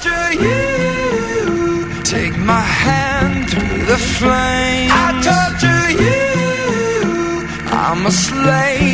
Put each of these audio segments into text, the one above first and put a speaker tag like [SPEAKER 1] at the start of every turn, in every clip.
[SPEAKER 1] torture you. Take my hand through the flame. I torture you. I'm a slave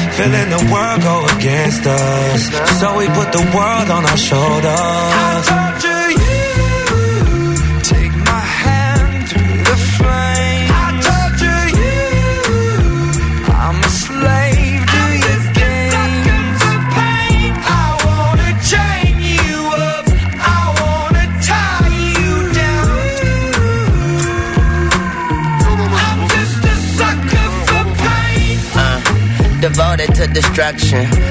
[SPEAKER 2] Feeling the world go against us. So we put the world on our shoulders.
[SPEAKER 1] to distraction.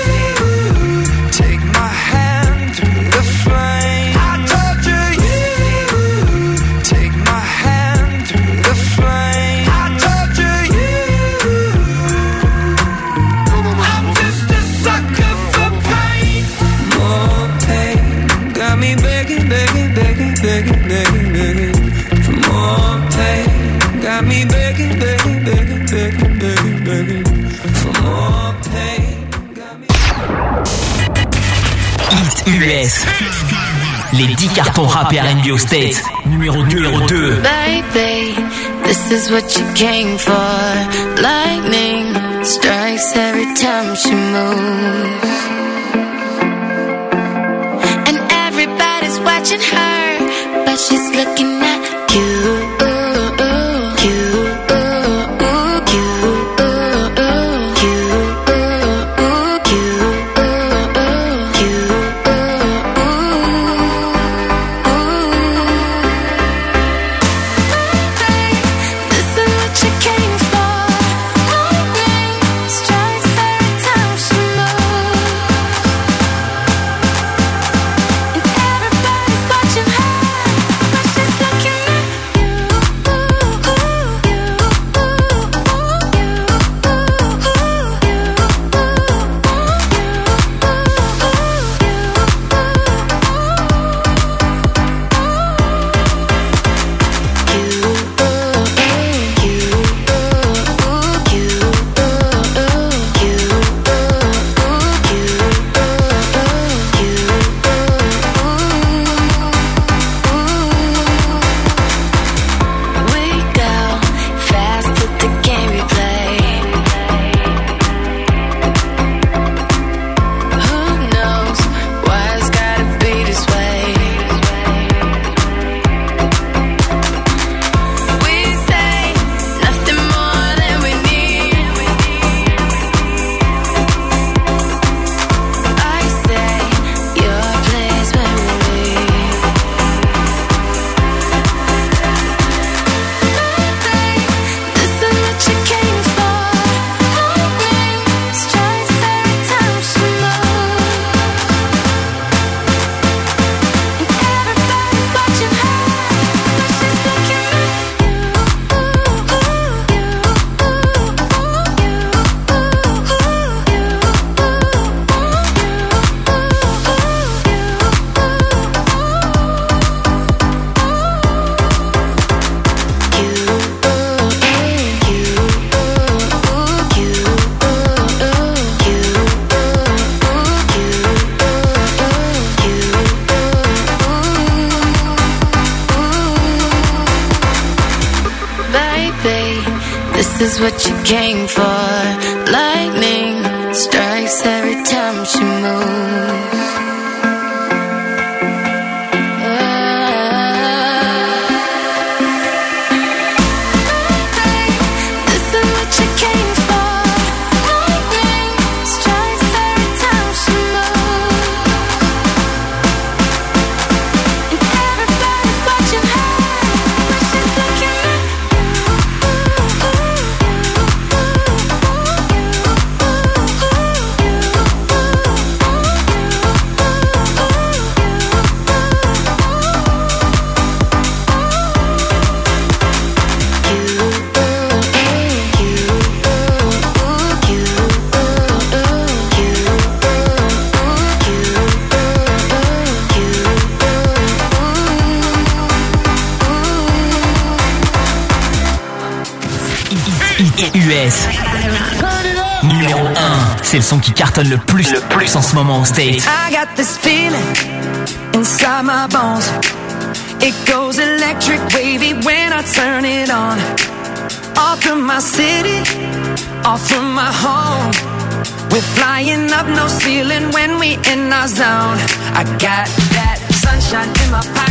[SPEAKER 3] Les 10 cartons rap et R&B aux States. Numéro 2, numéro 2.
[SPEAKER 4] Baby, this is what you came for. Lightning strikes every time she moves.
[SPEAKER 3] US. Numéro 1, c'est le son qui cartonne le plus, le plus en ce moment aux States.
[SPEAKER 5] I got this feeling inside my bones. It goes electric wavy when I turn it on. Off from my city, off from my home. We're flying up no ceiling when we in our zone. I got that sunshine in my pocket.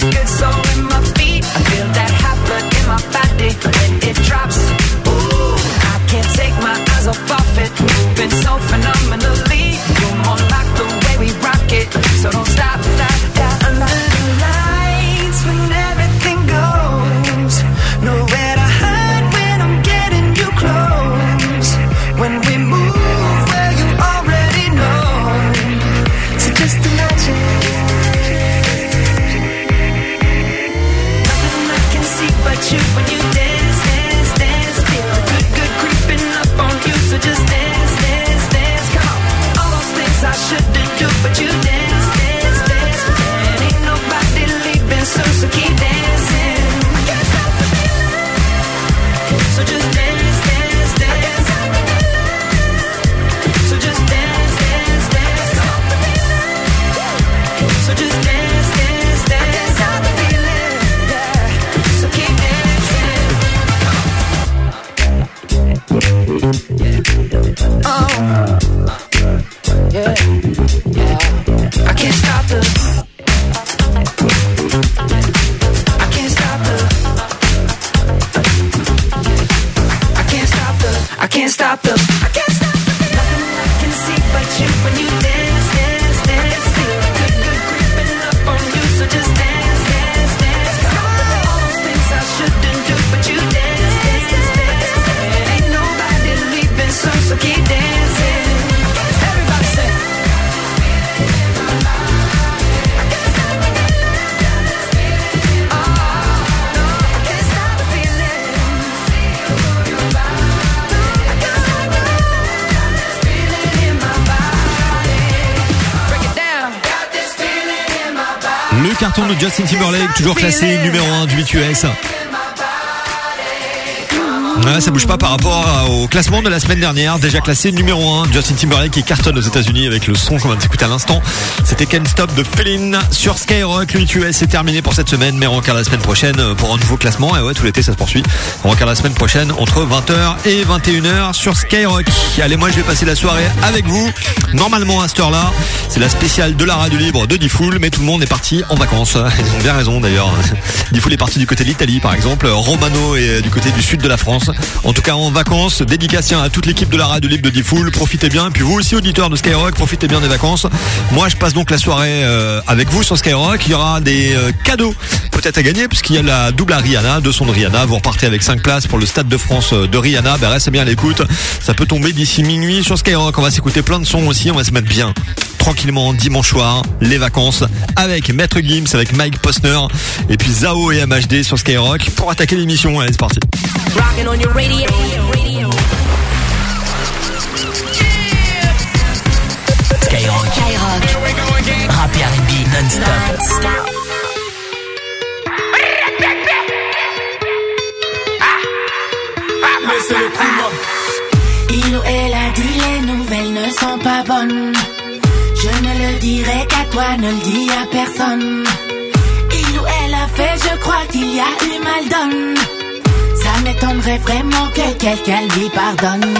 [SPEAKER 6] Justin Timberlake, toujours classé numéro 1 du BQS. Ça bouge pas par rapport au classement de la semaine dernière, déjà classé numéro 1, Justin Timberlake qui cartonne aux États-Unis avec le son qu'on vient d'écouter à l'instant. C'était Can't Stop de Feeling sur Skyrock. L'Unité US est terminé pour cette semaine, mais on regarde la semaine prochaine pour un nouveau classement. Et ouais, tout l'été ça se poursuit. On regarde la semaine prochaine entre 20h et 21h sur Skyrock. Allez, moi je vais passer la soirée avec vous. Normalement à cette heure-là, c'est la spéciale de la radio libre de Diffoul, mais tout le monde est parti en vacances. Ils ont bien raison d'ailleurs. Diffoul est parti du côté de l'Italie par exemple. Romano est du côté du sud de la France. En tout cas en vacances, dédicace à toute l'équipe de la radio libre de Diffoul. Profitez bien. Et puis vous aussi auditeurs de Skyrock, profitez bien des vacances. Moi je passe donc la soirée euh, avec vous sur Skyrock. Il y aura des euh, cadeaux peut-être à gagner puisqu'il y a la double à Rihanna, deux sons de Rihanna. Vous repartez avec 5 places pour le Stade de France euh, de Rihanna. Ben restez bien à l'écoute. Ça peut tomber d'ici minuit sur Skyrock. On va s'écouter plein de sons aussi. On va se mettre bien tranquillement dimanche soir, les vacances avec Maître Gims, avec Mike Posner et puis Zao et MHD sur Skyrock pour attaquer l'émission. Allez, c'est parti.
[SPEAKER 7] Rocking on your radio.
[SPEAKER 3] Skyrock.
[SPEAKER 7] Skyrock.
[SPEAKER 3] Rap et R&B non-stop.
[SPEAKER 7] Il ou elle a dit les nouvelles ne sont pas bonnes. Dirai qu'à toi, ne le dis à personne. Il ou elle a fait, je crois qu'il y a eu mal donne. Ça m'étonnerait vraiment que quelqu'un lui pardonne.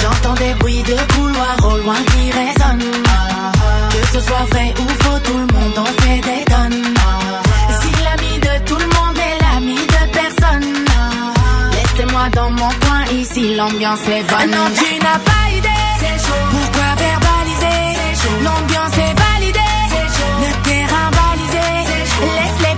[SPEAKER 7] J'entends des bruits de couloir au loin qui résonnent. Que ce soit vrai ou faux, tout le monde en fait des tonnes. Si l'ami de tout le monde est l'ami de personne, laissez-moi dans mon coin, ici l'ambiance est bonne. Non, tu n'as pas idée. Pourquoi verbaliser L'ambiance est validée. Le terrain balisé. Laisse-les parler.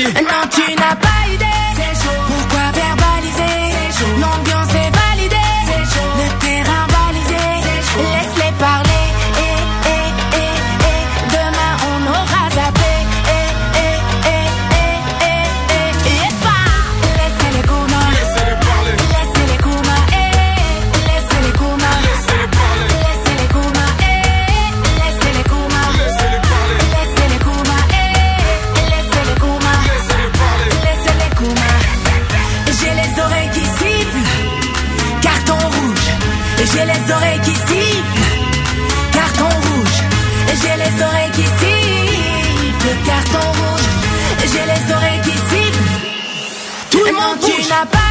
[SPEAKER 7] Non, tu n'as pas idée. Pourquoi verbaliser? L'ambiance est validée. Le terrain Tu n'as pas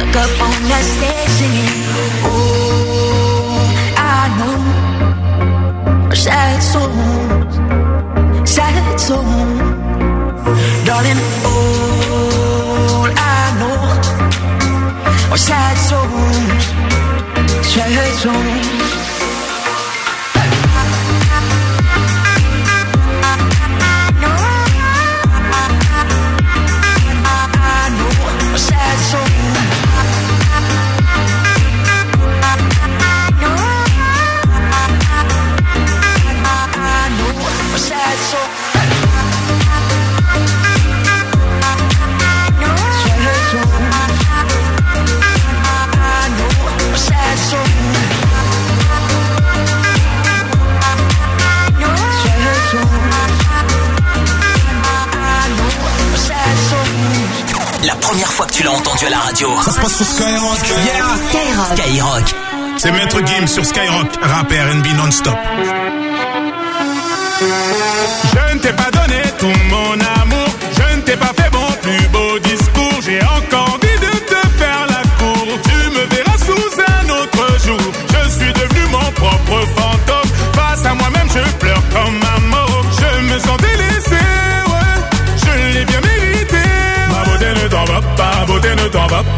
[SPEAKER 8] stuck up on that stage singing. Oh, I know sad songs, sad songs, darling. All I know are sad songs, sad songs.
[SPEAKER 3] Entendu à la radio.
[SPEAKER 9] Ça se passe sur Skyrock.
[SPEAKER 3] Yeah Skyrock.
[SPEAKER 9] C'est Maître Gims sur Skyrock, rap R&B non-stop.
[SPEAKER 10] Je ne t'ai pas donné tout mon amour,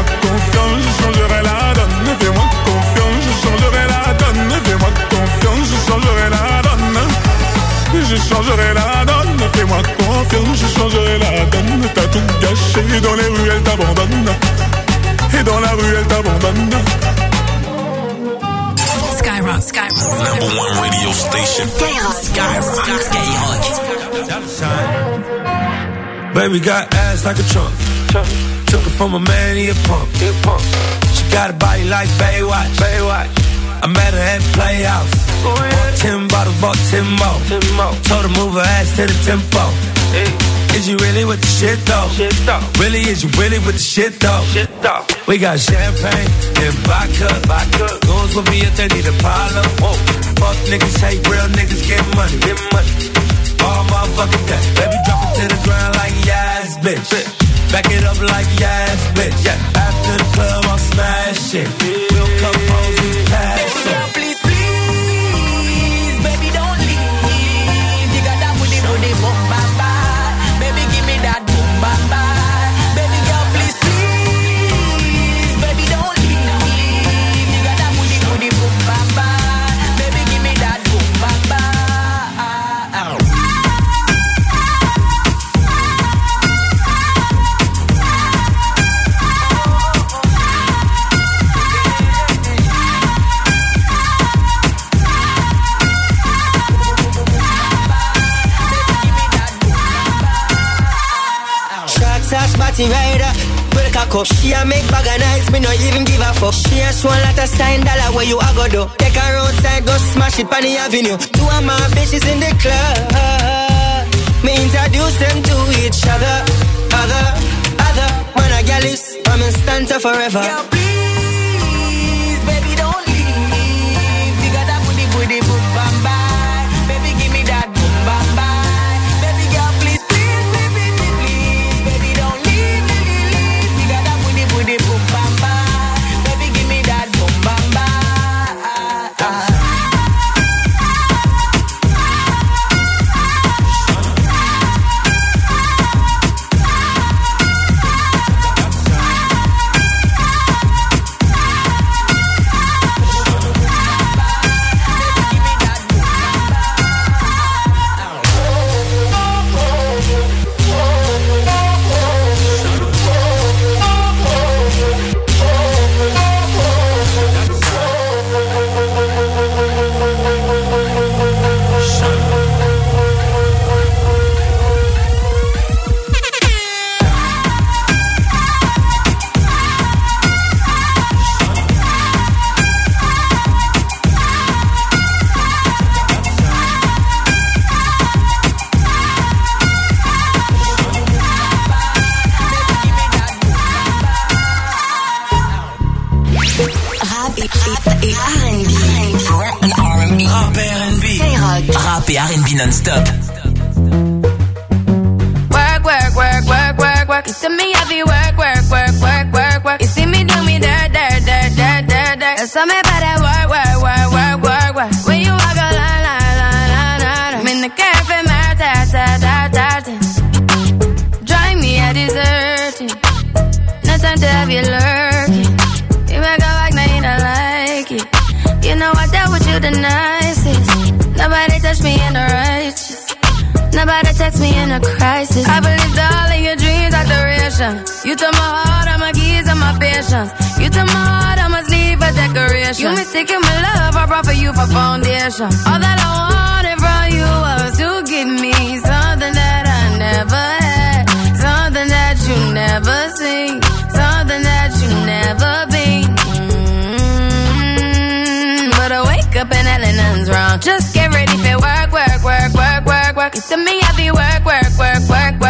[SPEAKER 10] Fais-moi confiance, je changerai la donne. Fais-moi confiance, je changerai la donne. Fais-moi confiance, je changerai la donne. Je changerai la donne, fais-moi confiance, je changerai la donne. T'as tout gâché, dans les rues elle t'abandonne. Et dans la rue elle t'abandonne.
[SPEAKER 11] Skyrock, Skyrock.
[SPEAKER 9] Number one radio station.
[SPEAKER 3] Skyrock. Skyrock.
[SPEAKER 2] Baby got ass like a trunk. Took it from a man, he a punk. She got a body like Baywatch. Baywatch. I met her at playoffs. Oh, bought ten bottles, bought ten more. Told her move her ass to the tempo. Is you really with the shit though? Really, is you really with the shit though? We got champagne and vodka. Goons with me if they need a pile Fuck niggas hate real niggas. Get money all motherfucking day. Baby, drop it to the ground like yes, bitch. Back it up like yes, bitch. Yeah, After the club, I'll smash it. We'll come home, we pass it.
[SPEAKER 12] party rider. Break a cup, she a make bag of nice, me no even give a fuck. She a swan lot a sign dollar where you a go do. Take her outside, go smash it on the avenue. Two of my bitches in the club. Me introduce them to each other, other, other. Man, I get this I'm in stanza forever.
[SPEAKER 13] Yeah, please.
[SPEAKER 3] non-stop.
[SPEAKER 14] glasses. I believed all of your dreams are duration. You took my heart, all my keys, and my patience. You took my heart, all my sleep a decoration. You mistaken my love, I brought for you for foundation. All that I wanted from you was to give me something that I never had, something that you never seen, something that you never been. Mm-hmm. But I wake up and nothing's wrong. Just get ready for work, work, work, work, work, work. You to me, I be work, work work, work, work.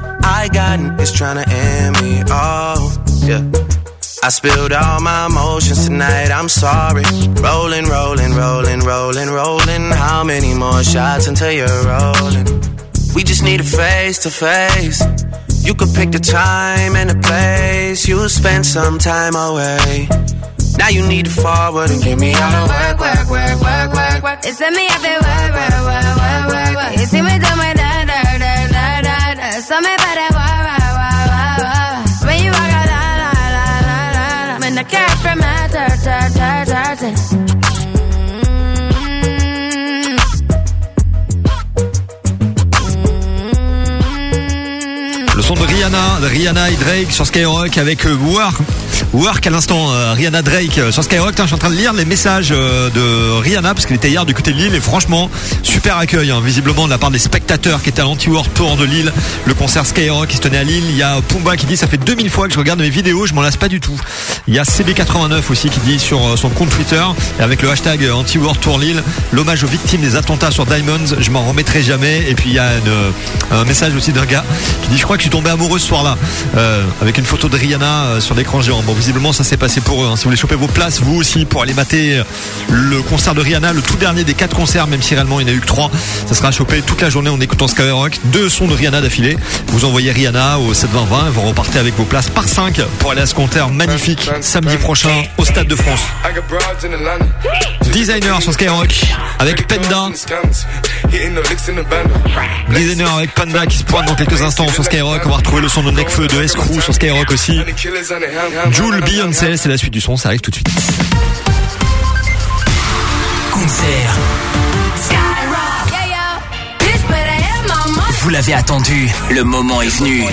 [SPEAKER 15] I got is trying to end me. Oh, yeah. I spilled all my emotions tonight, I'm sorry. Rolling, rolling, rolling, rolling, rolling. How many more shots until you're rolling? We just need a face to face. You could pick the time and the place. You'll spend some time away. Now you need to forward and give me all the work, work, work, work, work, work.
[SPEAKER 14] It's me at the work, work, work, work, work, work. You me do my
[SPEAKER 6] Le son de Rihanna, de Rihanna et Drake sur Skyrock avec euh, Work. À l'instant, euh, Rihanna Drake euh, sur Skyrock. Je suis en train de lire les messages euh, de Rihanna parce qu'elle était hier du côté de Lille et franchement, super accueil, hein, visiblement de la part des spectateurs qui étaient à l'Anti-World Tour de Lille, le concert Skyrock qui se tenait à Lille. Il y a Pumba qui dit ça fait 2000 fois que je regarde mes vidéos, je m'en lasse pas du tout. Il y a CB89 aussi qui dit sur son compte Twitter et avec le hashtag Anti-World Tour Lille, l'hommage aux victimes des attentats sur Diamonds, je m'en remettrai jamais. Et puis il y a un message aussi d'un gars qui dit je crois que je suis tombé amoureux ce soir-là avec une photo de Rihanna sur l'écran géant. Visiblement ça s'est passé pour eux. hein. Si vous voulez choper vos places, vous aussi pour aller mater euh, le concert de Rihanna, le tout dernier des quatre concerts, même si réellement il n'y en a eu que trois, ça sera chopé toute la journée en écoutant Skyrock. Deux sons de Rihanna d'affilée. Vous envoyez Rihanna au 72020 et vous repartez avec vos places par 5 pour aller à ce concert magnifique samedi prochain au Stade de France. Designer sur Skyrock avec Penda. Designer avec Panda qui se pointe dans quelques instants sur Skyrock. On va retrouver le son de Necfeu de Escrew sur Skyrock aussi. Jules Beyoncé, c'est la suite du son, ça arrive tout de suite.
[SPEAKER 3] Concert. Vous l'avez attendu, le moment est venu.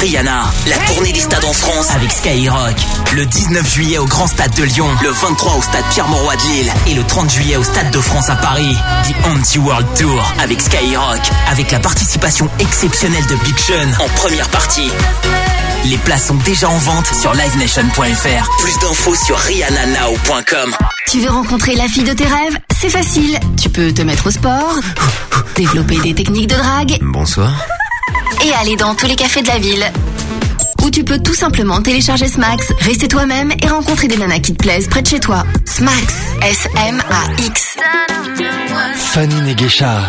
[SPEAKER 3] Rihanna, la tournée des stades en France avec Skyrock. Le 19 juillet au Grand Stade de Lyon, le 23 au Stade Pierre-Mauroy de Lille et le 30 juillet au Stade de France à Paris. The Anti-World Tour avec Skyrock, avec la participation exceptionnelle de Big Sean en première partie. Les places sont déjà en vente sur livenation.fr. Plus d'infos sur rihannanow.com.
[SPEAKER 13] Tu veux rencontrer la fille de tes rêves? C'est facile. Tu peux te mettre au sport, développer des techniques de drague
[SPEAKER 4] Bonsoir.
[SPEAKER 13] et aller dans tous les cafés de la ville. Ou tu peux tout simplement télécharger Smax, rester toi-même et rencontrer des nanas qui te plaisent près de chez toi. Smax, S-M-A-X.
[SPEAKER 4] Fanny Negesha.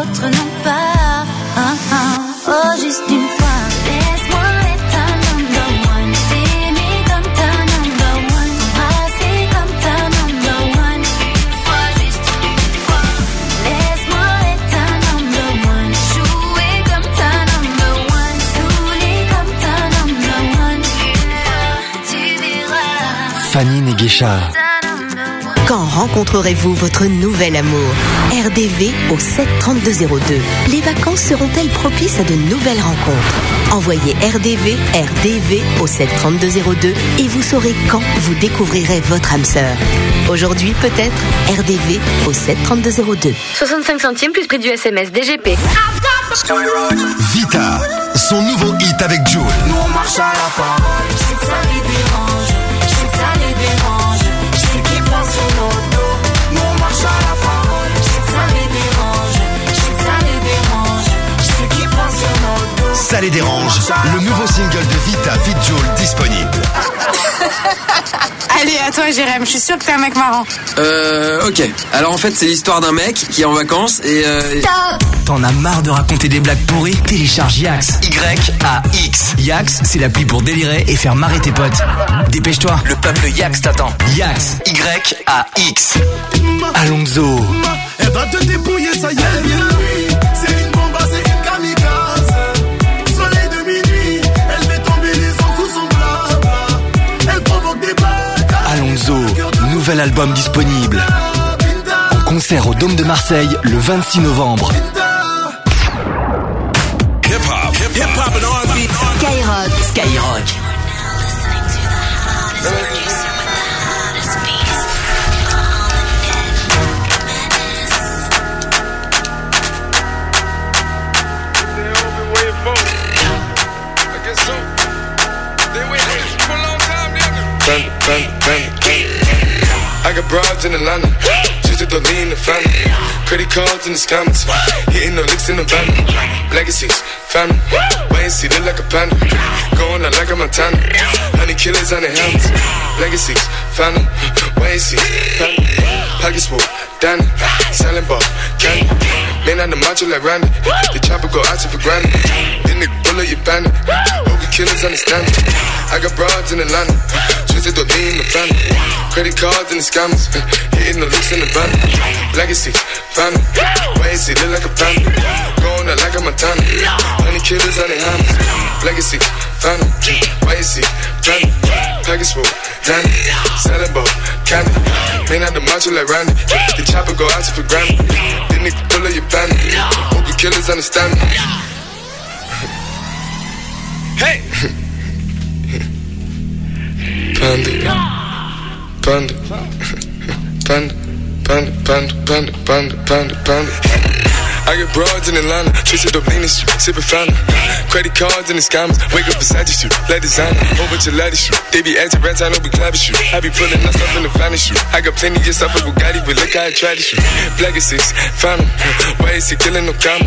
[SPEAKER 16] Autres n'ont pas. Ah, ah. Oh, juste une fois. Laisse-moi être ta number one. T'aimer comme ta number one. T'embrasser comme ta number one. Une fois, juste une fois. Laisse-moi être ta number one. Jouer comme ta number one. Saouler comme ta number one. Une fois, tu verras.
[SPEAKER 4] Fanny Negesha.
[SPEAKER 17] Quand rencontrerez-vous votre nouvel amour? RDV au 73202. Les vacances seront-elles propices à de nouvelles rencontres? Envoyez RDV, RDV au 73202 et vous saurez quand vous découvrirez votre âme sœur. Aujourd'hui peut-être RDV au 73202.
[SPEAKER 13] 65 centimes plus prix du SMS DGP.
[SPEAKER 18] Vita, son nouveau hit avec Jules.
[SPEAKER 16] Nous on marche à la parole, Ça les dérange,
[SPEAKER 18] le nouveau single de Vita Jules disponible.
[SPEAKER 19] Allez, à toi, Jérém, je suis sûr que t'es un mec marrant.
[SPEAKER 20] Euh, ok. Alors en fait, c'est l'histoire d'un mec qui est en vacances et. Euh,
[SPEAKER 3] T'en as marre de raconter des blagues pourries? Télécharge Yax. Y-A-X. Yax, c'est l'appli pour délirer et faire marrer tes potes. Dépêche-toi, le peuple Yax t'attend. Yax. Y-A-X.
[SPEAKER 4] Alonso.
[SPEAKER 21] Elle va te débrouiller, ça y est,
[SPEAKER 18] nouvel album disponible. En concert au Dôme de Marseille le 26 novembre.
[SPEAKER 3] Skyrock. Skyrock.
[SPEAKER 22] I got broads in Atlanta. Just to lean the family. Credit cards in the scammers. Hitting the licks in the van. Legacies, family. Wait and see, look like a panda. Going out like a Montana. Honey killers on the helmets. Legacies, family. Wait and see, family. Pockets full, Danny. Selling ball, candy. Man on the macho like Randy. The chopper go out for granted. Then the bullet, you bandit. Hope the killers understand. I got broads in Atlanta. Twisted to lean the family. Credit cards and the scammers. Uh, hitting the looks in the van. Legacy, family. And see, look like a panda. Going out like a Montana. Honey killers on their hands. Legacy, family. And see, family. Package full, Danny. Selling ball, candy. Man out the macho like Randy. The chopper go out for granted. Then they pull up your bandit. Hope the killers understand me. Hey! Panda. Panda. Panda. Panda, panda, panda, panda, panda, panda. I get broads in Atlanta, twisted up lean and shit, sipping fountain. Credit cards and the scammers, wake up beside you, let designer, bunch of lettuce shoot. They be acting rats, I know we clapping shoot. I be pulling us up in the finest shoot. I got plenty of stuff with Bugatti, but look how I try to shoot. Black is six, found 'em. Why is he killing no comma?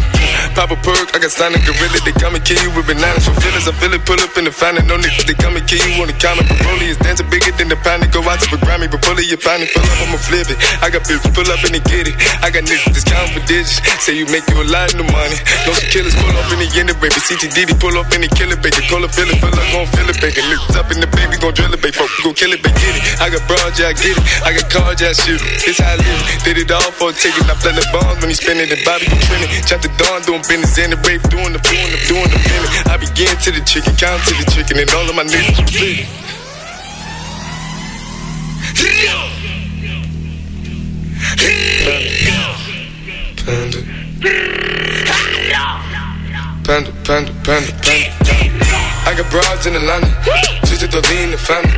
[SPEAKER 22] Pop a perk, I got a gorilla, they come and kill you with bananas. For feelings, I feel it, pull up in the fountain, no niggas, they come and kill you on the counter. Broly is dancing bigger than the pound, go out to the Grammy, but pull it, you pound it, pull up, I'ma flip it. I got bitches, pull up and they get it. I got niggas that's counting for digits, say you make you a lot of money. No killers pull off in the end, of baby. CTDD pull off in the killer, baby. Call a feeling, feel like gon' feel it, baby. Niggas up in the baby, gon' drill it, baby. Fuck, gon' kill it, baby. Get it. I got broads, yeah, I get it. I got cars, yeah, I shoot it. This how I live. Did it all for a ticket. I play the bombs when he spinning the Bobby, you trending. Chop the dawn, doing business in the brave, doing the, doing the, doing the minute. I begin to the chicken, count to the chicken, and all of my niggas split. Panda. Panda, panda, panda, panda. I got broads in Atlanta, twisted to lean the family.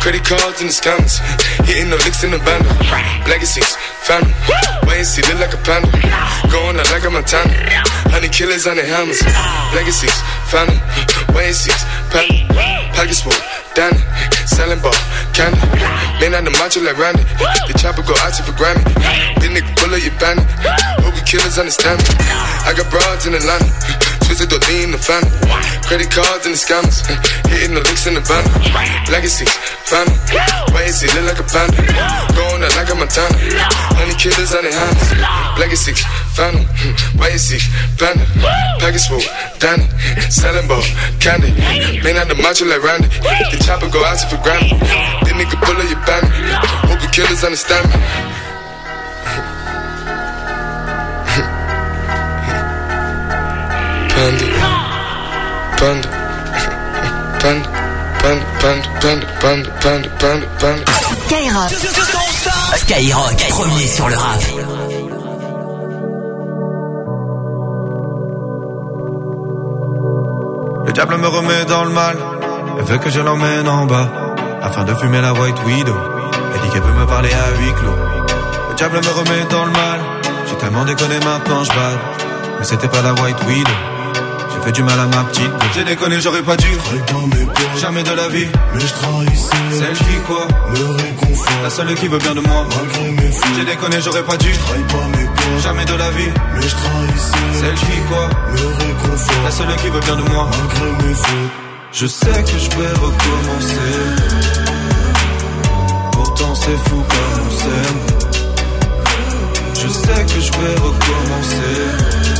[SPEAKER 22] Credit cards and the scammers, hitting the licks in the band. Legacies, family. Wait and see, look like a panda. Going out like a Montana. Honey killers on the helmets. Legacies, family. Wait and see, panda. Pockets full, Danny. Selling ball, candy. Man on the macho like Randy. The chopper go out for Grammy. Then nigga pull up your bandit. Hope you killers understand me. I got broads in Atlanta. Twisted to lean the family. Credit cards and the scammers. Hitting the licks in the van. Legacy, family. Wait and see, look like a panda. Going out like a Montana. Honey killers on their hands. Legacy, family. Wait and see, panda. Package full, Danny. Selling ball, candy. Man out the macho like Randy. The chopper go out for granted. Then nigga pull up your bandit. Hope you killers understand me. Panda. Panda. Panda. Panda, panda, panda, panda, panda, panda, panda.
[SPEAKER 3] Skyrock. Skyrock, premier sur le rap.
[SPEAKER 23] Le diable me remet dans le mal. Elle veut que je l'emmène en bas. Afin de fumer la White Widow. Elle dit qu'elle peut me parler à huis clos. Le diable me remet dans le mal. J'ai tellement déconné maintenant je bats. Mais c'était pas la White Widow. J'ai fait du mal à ma petite. J'ai déconné, j'aurais pas dû. Jamais de la vie.
[SPEAKER 24] Mais je trahissais.
[SPEAKER 23] Celle qui quoi?
[SPEAKER 24] Me réconfort.
[SPEAKER 23] La seule qui veut bien de moi.
[SPEAKER 24] Malgré mes.
[SPEAKER 23] J'ai déconné, j'aurais pas dû.
[SPEAKER 24] Trahis pas mes peurs.
[SPEAKER 23] Jamais de la vie.
[SPEAKER 24] Mais je trahissais.
[SPEAKER 23] Celle qui quoi?
[SPEAKER 24] Me réconfort.
[SPEAKER 23] La seule qui veut bien de moi.
[SPEAKER 24] Malgré mes fautes.
[SPEAKER 23] Je sais que je vais recommencer. Pourtant c'est fou comme on s'aime. Je sais que je vais recommencer.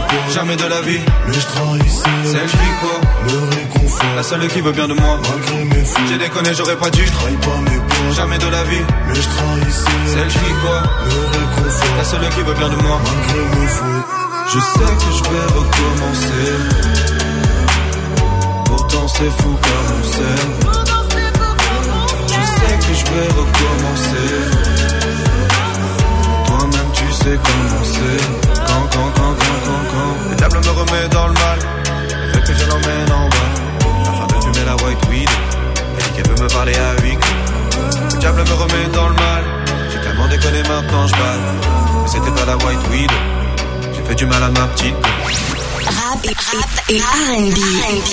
[SPEAKER 23] Jamais de la vie.
[SPEAKER 25] Mais je trahissais.
[SPEAKER 23] Celle qui quoi
[SPEAKER 25] Me réconfort.
[SPEAKER 23] La seule qui veut bien de moi.
[SPEAKER 25] Malgré mes fautes.
[SPEAKER 23] J'ai déconné, j'aurais pas dû.
[SPEAKER 25] Trahis pas mes potes.
[SPEAKER 23] Jamais de la vie.
[SPEAKER 25] Mais je trahissais.
[SPEAKER 23] Celle qui quoi
[SPEAKER 25] Me réconfort.
[SPEAKER 23] La seule qui veut bien de moi.
[SPEAKER 25] Malgré mes fautes.
[SPEAKER 23] Je sais que je vais recommencer. Pourtant c'est fou comme on s'aime. Je sais que je vais recommencer. C'est. Quand, quand, quand, quand, quand, quand. Le diable me remet dans le mal. Veut que je l'emmène en bas. Afin de fumer la white weed. Elle dit qu'elle veut me parler à huis clos. Le diable me remet dans le mal. J'ai tellement déconné maintenant, je bats. Mais c'était pas la white weed. J'ai fait du mal à ma petite.
[SPEAKER 13] Rap et, rap et R&B.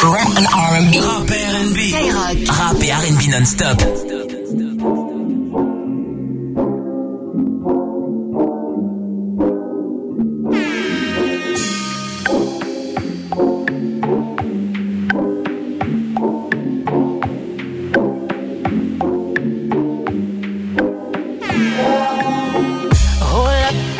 [SPEAKER 3] Rap and R&B. Rap et R&B. Rap et R&B non-stop.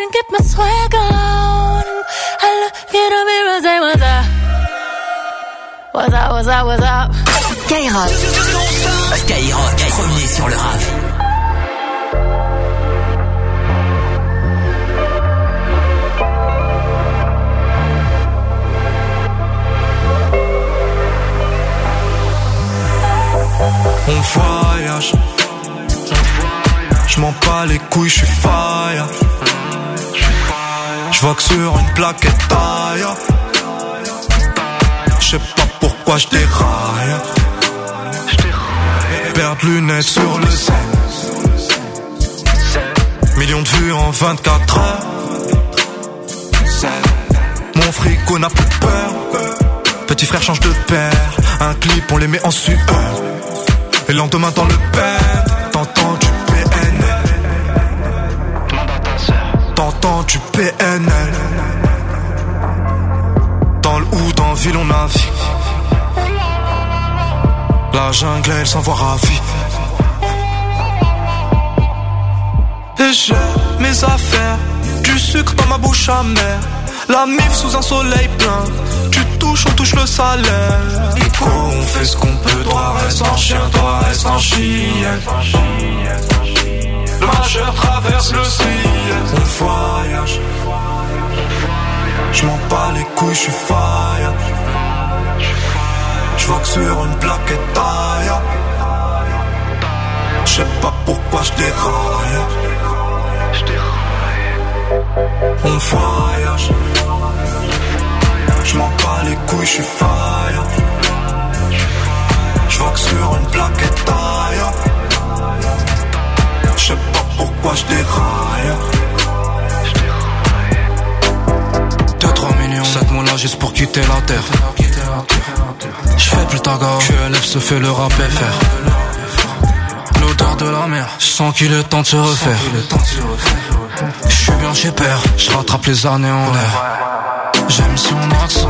[SPEAKER 26] And get my swag on. I look in the mirror, say what's up. What's up, what's up,
[SPEAKER 3] premier sur le rap.
[SPEAKER 18] On voyage. Je m'en les couilles, je suis fire. Je vois que sur une plaquette taille. Je sais pas pourquoi je déraille. Perdre lunettes sur le scène. Millions de vues en 24 heures. Mon frigo n'a plus peur. Petit frère change de père. Un clip, on les met en sueur. Et le lendemain dans le père, Dans le ou dans ville, on navigue. La jungle, elle s'envoie ravie. Et j'ai mes affaires, du sucre dans ma bouche amère. La mif sous un soleil plein. Tu touches, on touche le salaire. Ico, on fait ce qu'on peut. Toi reste en chien, toi reste en chien. Majeur traverse le ciel. On voyage. Je m'en bats les couilles, je suis fire. Je que sur une plaquette taille. Je sais pas pourquoi je déraille. On voyage. Je m'en bats les couilles, je suis fire. Je que sur une plaquette taille. Je sais pas pourquoi je déraille.
[SPEAKER 27] 2-3 millions, 7 mots là juste pour quitter la terre. Je fais plus ta gare, QLF se fait le rap FR. L'odeur de la mer, je qu'il est temps de se refaire. Je suis bien chez père, je rattrape les années en l'air. J'aime son accent,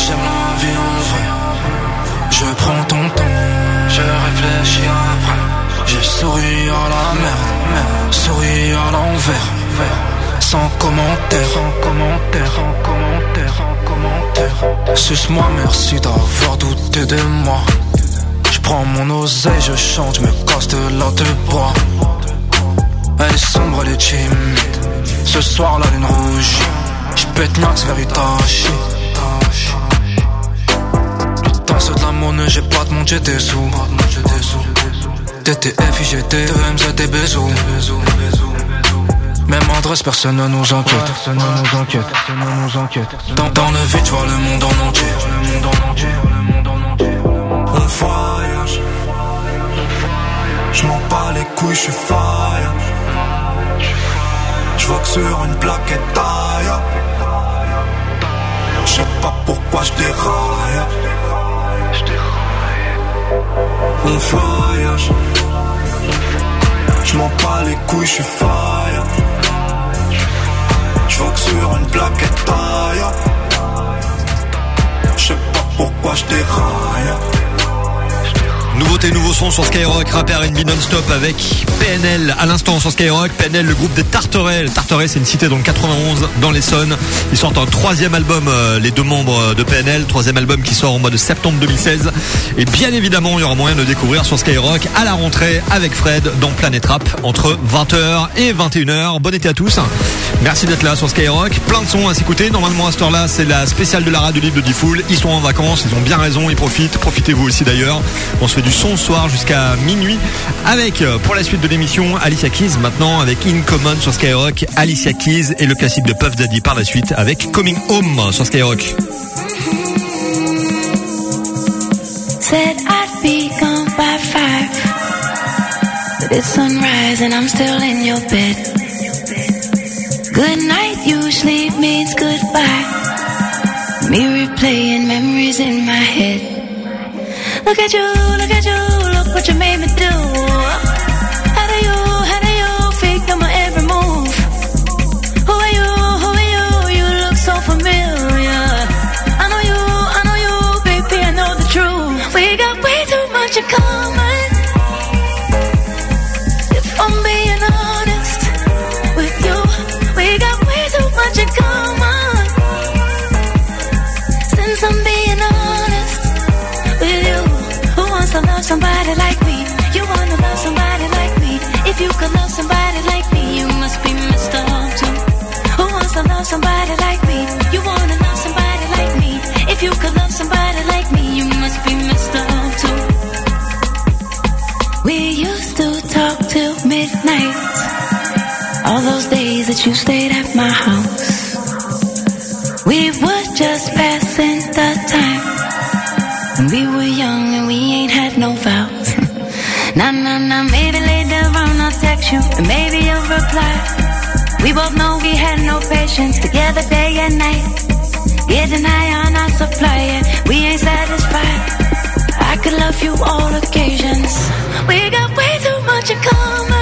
[SPEAKER 27] j'aime la vie en vrai. Je prends ton temps, je réfléchis après. J'ai souri à la mer, souri à l'envers. Sans commentaire, sans commentaire, sans commentaire, sans commentaire. Suce-moi, merci d'avoir douté de moi. Je prends mon oseille, je chante, je me casse de là de bois. Elle est sombre, elle est timide. Ce soir, la lune rouge. Je pète Nax vers Itachi. Putain, c'est de la monnaie, j'ai pas de j'ai des sous. TTF, IGT, EMZ, bisous. Même adresse, personne ne nous inquiète. Personne ne nous inquiète. Personne ne nous inquiète. Dans, dans le vide, je vois le monde en entier. Le monde en entier. Le monde en entier.
[SPEAKER 18] On voyage. Je m'en bats les couilles, je suis fire. Je vois que sur une plaquette taille. Je sais pas pourquoi je déraille. On voyage. Couilles, je suis fire. Je que sur une plaquette taille. Je sais pas pourquoi je déraille.
[SPEAKER 6] Nouveauté nouveau son sur Skyrock, rapper R&B non-stop avec PNL à l'instant sur Skyrock. PNL, le groupe des Tarterets. Tarterets, c'est une cité dans le 91, dans l'Essonne. Ils sortent un troisième album, euh, les deux membres de PNL, troisième album qui sort au mois de septembre 2016. Et bien évidemment, il y aura moyen de découvrir sur Skyrock à la rentrée avec Fred dans Planète Rap entre 20h et 21h. Bon été à tous. Merci d'être là sur Skyrock. Plein de sons à s'écouter. Normalement, à cette heure-là, c'est la spéciale de la radio libre de Diffoul. Ils sont en vacances, ils ont bien raison, ils profitent. Profitez-vous aussi d'ailleurs. On se du son soir jusqu'à minuit avec, euh, pour la suite de l'émission, Alicia Keys maintenant avec In Common sur Skyrock, Alicia Keys et le classique de Puff Daddy par la suite avec Coming Home sur Skyrock.
[SPEAKER 26] Good night usually means goodbye. Me replaying memories in my head. Look at you, look at you, look what you made me do. How do you, somebody like me, you must be messed up too. Who wants to love somebody like me? You wanna love somebody like me? If you could love somebody like me, you must be messed up too. We used to talk till midnight. All those days that you stayed at my house. We were just passing the time. When we were young and we ain't had no vows. nah, nah, nah, maybe on you and maybe you'll reply. We both know we had no patience together day and night. Getting high on our supply and we ain't satisfied. I could love you all occasions. We got way too much in common.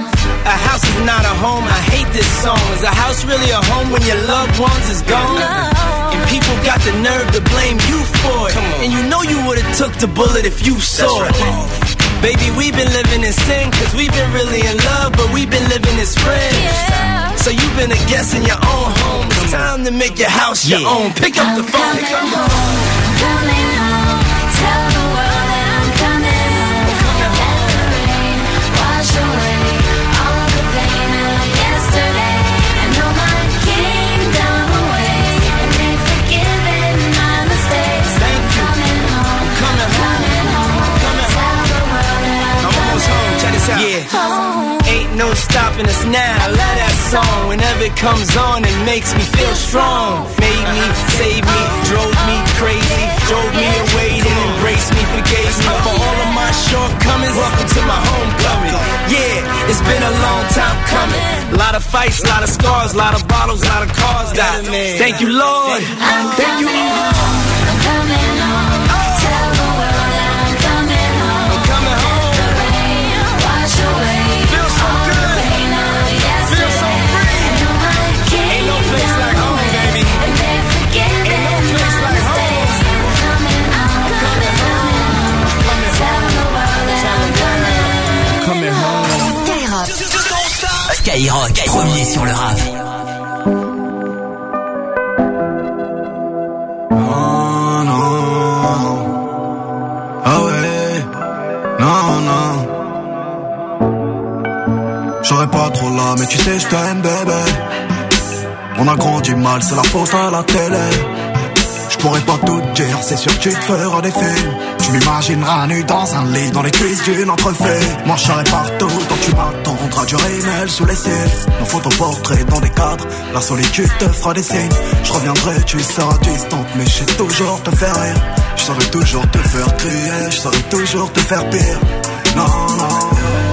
[SPEAKER 28] A
[SPEAKER 29] house is not a home. I hate this song. Is a house really a home when your loved ones is gone? And people got the nerve to blame you for it. And you know you would've took the bullet if you saw it. Baby, we've been living in sin Cause we've been really in love But we've been living as friends So you've been a guest in your own home It's time to make your house your own Pick up the phone
[SPEAKER 8] Coming home. Tell
[SPEAKER 29] this. Yeah. Ain't no stopping us now. I love that song. Whenever it comes on, it makes me feel strong. Made me, saved me, drove me crazy, drove me away, then embraced me, forgave me for all of my shortcomings. Welcome to my homecoming. Yeah, it's been a long time coming. A lot of fights, a lot of scars, a lot of bottles, a lot of cars died. Thank you, Lord. Thank you, Lord.
[SPEAKER 8] I'm coming home.
[SPEAKER 3] Skyrock. Premier sur le rap.
[SPEAKER 18] Non. Ah ouais. Non, non. J'aurais pas trop là, mais tu sais, je t'aime, bébé. On a grandi mal, c'est la faute à la télé. Je pourrais pas tout dire, c'est sûr que tu te feras des films. Tu m'imagineras nu dans un lit, dans les cuisses d'une entrefait. Moi je serai partout, donc tu m'attendras du rémel sous les cils. Nos photos portraits dans des cadres, la solitude te fera des signes. Je reviendrai, tu seras distante, mais je sais toujours te faire rire. Je saurais toujours te faire crier, je saurais toujours te faire pire. Non, non,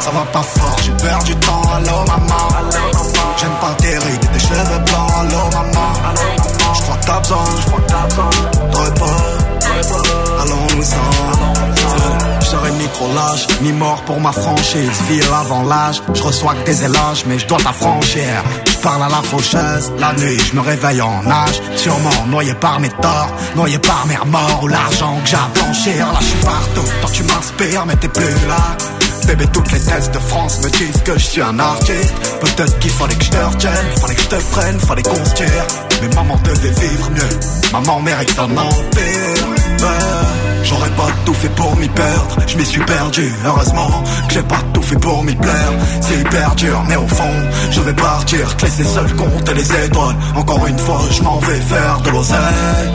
[SPEAKER 18] Ça va pas fort, j'ai perdu du temps. Allô, maman. J'aime pas tes rides tes cheveux blancs. Allô, maman. Je crois que t'as besoin. De repos. Allons-nous-en. Serai ni trop lâche, ni mort pour ma franchise. Ville avant l'âge, je reçois que des éloges, mais je dois t'affranchir. Parle à la faucheuse, la nuit, je me réveille en âge. Sûrement noyé par mes torts, noyé par mes remords ou l'argent que j'ai à. Là, je partout, toi tu m'inspires, mais t'es plus là. Bébé, toutes les tests de France me disent que je suis un artiste. Peut-être qu'il fallait que je te retienne, fallait que je te prenne, fallait qu'on se tire. Mais maman devait vivre mieux, maman mérite un empire. J'aurais pas tout fait pour m'y perdre, je m'y suis perdu. Heureusement que j'ai pas tout fait pour m'y plaire. C'est hyper dur, mais au fond, je vais partir, te laisser seul compter les étoiles. Encore une fois, je m'en vais faire de l'oseille.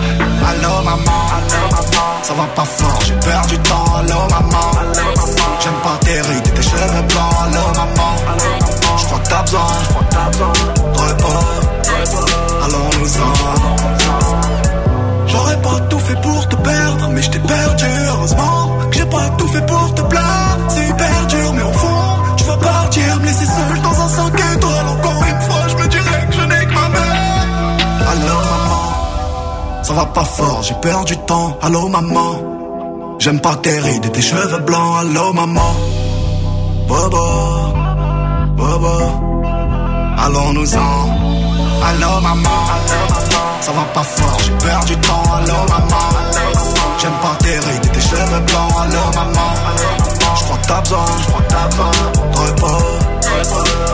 [SPEAKER 18] Allô maman, ça va pas fort, j'ai perdu du temps. Allô maman, j'aime pas et tes cheveux blancs. Allô maman, je crois que t'as besoin repos. Allons-nous-en. J'aurais pas tout fait pour te perdre, mais je t'ai perdu. Heureusement que j'ai pas tout fait pour te plaire. C'est hyper dur, mais au fond, tu vas partir, me laisser seul dans un 5 étoiles. Encore une fois, je me dirais que je n'ai que ma mère. Allô, maman, ça va pas fort, j'ai perdu du temps. Allô, maman, j'aime pas tes rides et tes cheveux blancs. Allô, maman, Bobo, Bobo, allons-nous-en. Allô, maman, ça va pas fort, j'ai perdu du temps. Allô, maman, j'aime pas tes rides et tes cheveux blancs. Allô, maman, je crois que t'as besoin de repos.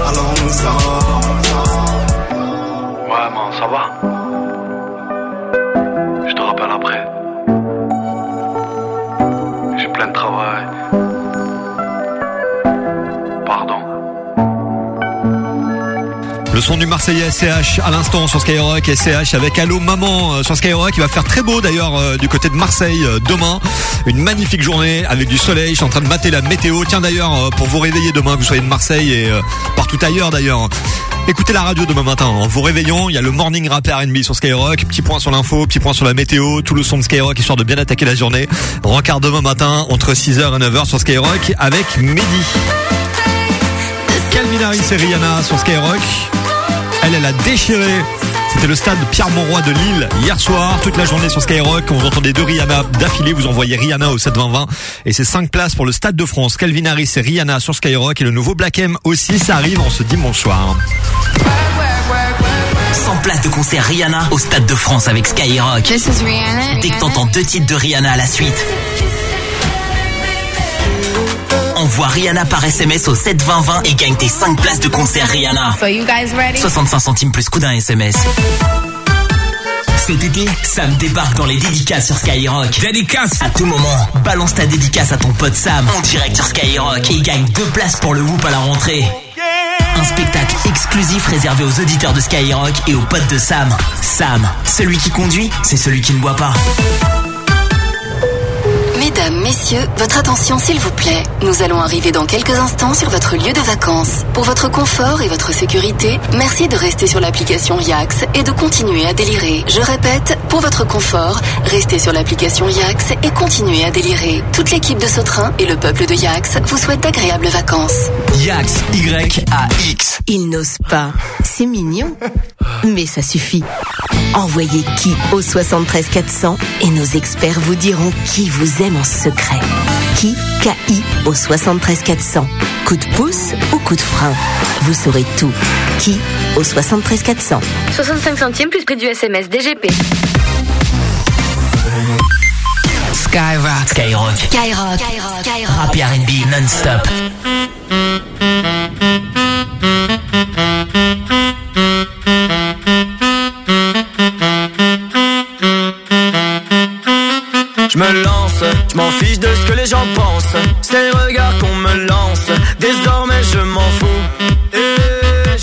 [SPEAKER 18] Allons-nous-en.
[SPEAKER 30] va Je te rappelle après. Plein de travail.
[SPEAKER 6] Le son du Marseillais SCH à l'instant sur Skyrock SCH avec Allo Maman euh, sur Skyrock. Il va faire très beau d'ailleurs euh, du côté de Marseille euh, demain. Une magnifique journée avec du soleil. Je suis en train de mater la météo. Tiens d'ailleurs pour vous réveiller demain, que vous soyez de Marseille et partout ailleurs d'ailleurs. Écoutez la radio demain matin. En vous réveillant, il y a le morning rap R&B sur Skyrock. Petit point sur l'info, petit point sur la météo, tout le son de Skyrock histoire de bien attaquer la journée. Rencard demain matin entre 6h et 9h sur Skyrock avec Mehdi. Calvin Harris et Rihanna sur Skyrock. Elle, elle a déchiré. C'était le stade Pierre-Mauroy de Lille hier soir, toute la journée sur Skyrock. On vous entendait deux Rihanna d'affilée, vous envoyez Rihanna au 720 et c'est 5 places pour le stade de France. Calvin Harris et Rihanna sur Skyrock et le nouveau Black M aussi, ça arrive en ce dimanche soir.
[SPEAKER 3] 100 places de concert Rihanna au Stade de France avec Skyrock.
[SPEAKER 14] This is Rihanna.
[SPEAKER 3] Dès que t'entends deux titres de Rihanna à la suite. Envoie Rihanna par SMS au 72020 et gagne tes 5 places de concert Rihanna.
[SPEAKER 14] So you guys ready?
[SPEAKER 3] 65 centimes plus coup d'un SMS. Cet été, Sam débarque dans les dédicaces sur Skyrock. Dédicace? À tout moment, balance ta dédicace à ton pote Sam en direct sur Skyrock et gagne deux places pour le Whoop à la rentrée. Un spectacle exclusif réservé aux auditeurs de Skyrock et aux potes de Sam. Sam, celui qui conduit, c'est celui qui ne boit pas.
[SPEAKER 13] Mesdames, messieurs, votre attention s'il vous plaît. Nous allons arriver dans quelques instants sur votre lieu de vacances. Pour votre confort et votre sécurité, merci de rester sur l'application Yax et de continuer à délirer. Je répète, pour votre confort, restez sur l'application Yax et continuez à délirer. Toute l'équipe de Sautrin et le peuple de Yax vous souhaitent d'agréables vacances.
[SPEAKER 3] Yax, Y-A-X.
[SPEAKER 31] Il n'ose pas. C'est mignon. Mais ça suffit. Envoyez qui au 73 400 et nos experts vous diront qui vous aime en secret. Qui K-I au 73 400. Coup de pouce ou coup de frein? Vous saurez tout. Qui au 73 400.
[SPEAKER 19] 65 centimes plus prix du SMS DGP.
[SPEAKER 3] Skyrock. Skyrock.
[SPEAKER 13] Skyrock.
[SPEAKER 3] Rap et R&B non-stop.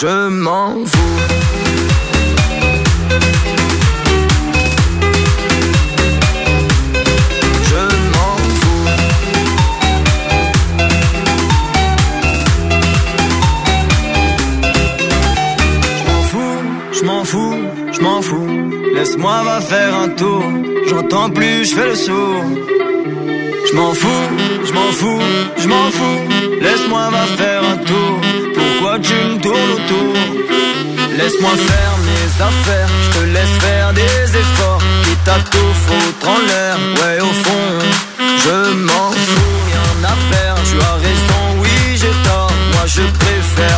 [SPEAKER 1] Je m'en fous. Je m'en fous. Je m'en fous, je m'en fous. Laisse-moi va faire un tour. J'entends plus, je fais le sourd. Je m'en fous, je m'en fous, je m'en fous. Laisse-moi va faire un tour. Tu me tournes autour Laisse-moi faire mes affaires. Je te laisse faire des efforts. Quitte à tout foutre en l'air. Ouais, au fond, je m'en fous, rien à perdre. Tu as raison, oui, j'ai tort. Moi, je préfère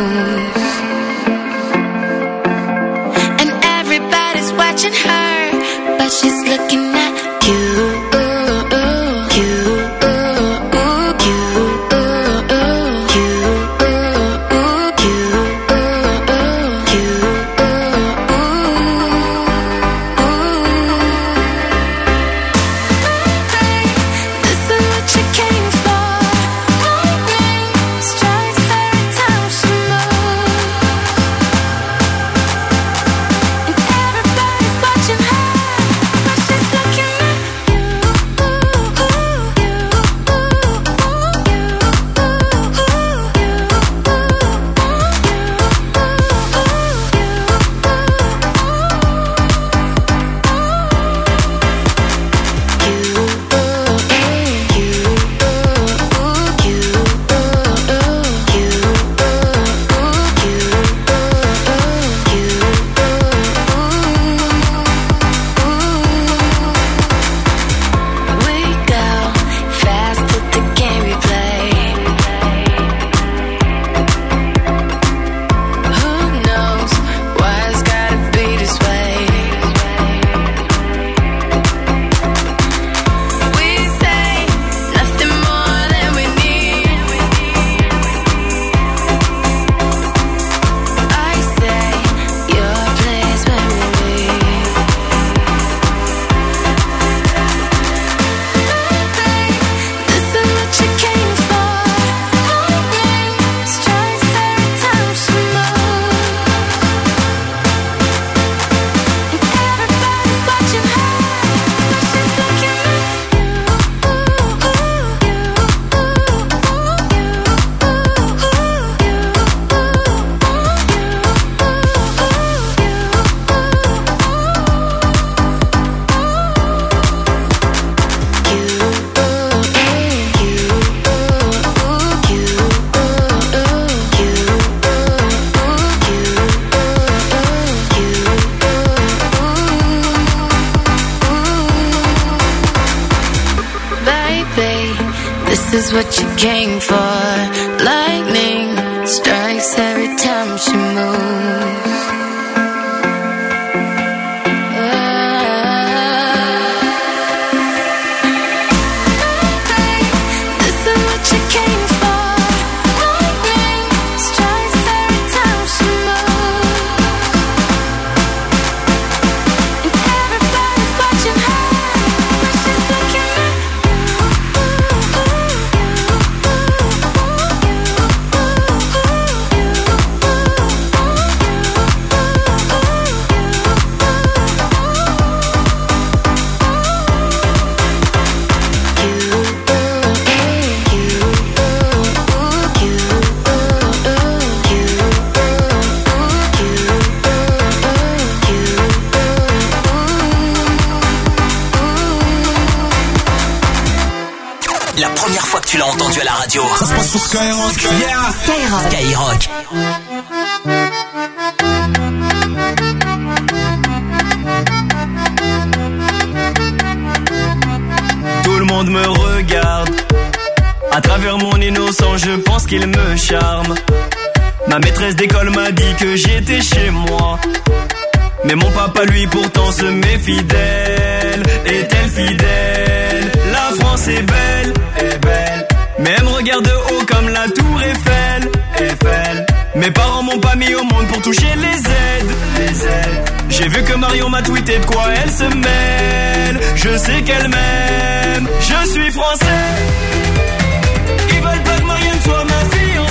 [SPEAKER 32] me regarde. À travers mon innocent, je pense qu'il me charme. Ma maîtresse d'école m'a dit que j'étais chez moi. Mais mon papa, lui, pourtant se met fidèle. Est-elle fidèle? La France est belle, est belle. Mais elle me regarde haut comme la tour Eiffel, Eiffel. Mes parents m'ont pas mis au monde pour toucher les aides. J'ai vu que Marion m'a tweeté de quoi elle se mêle. Je sais qu'elle m'aime. Je suis français. Ils veulent pas que Marion soit ma fiancée.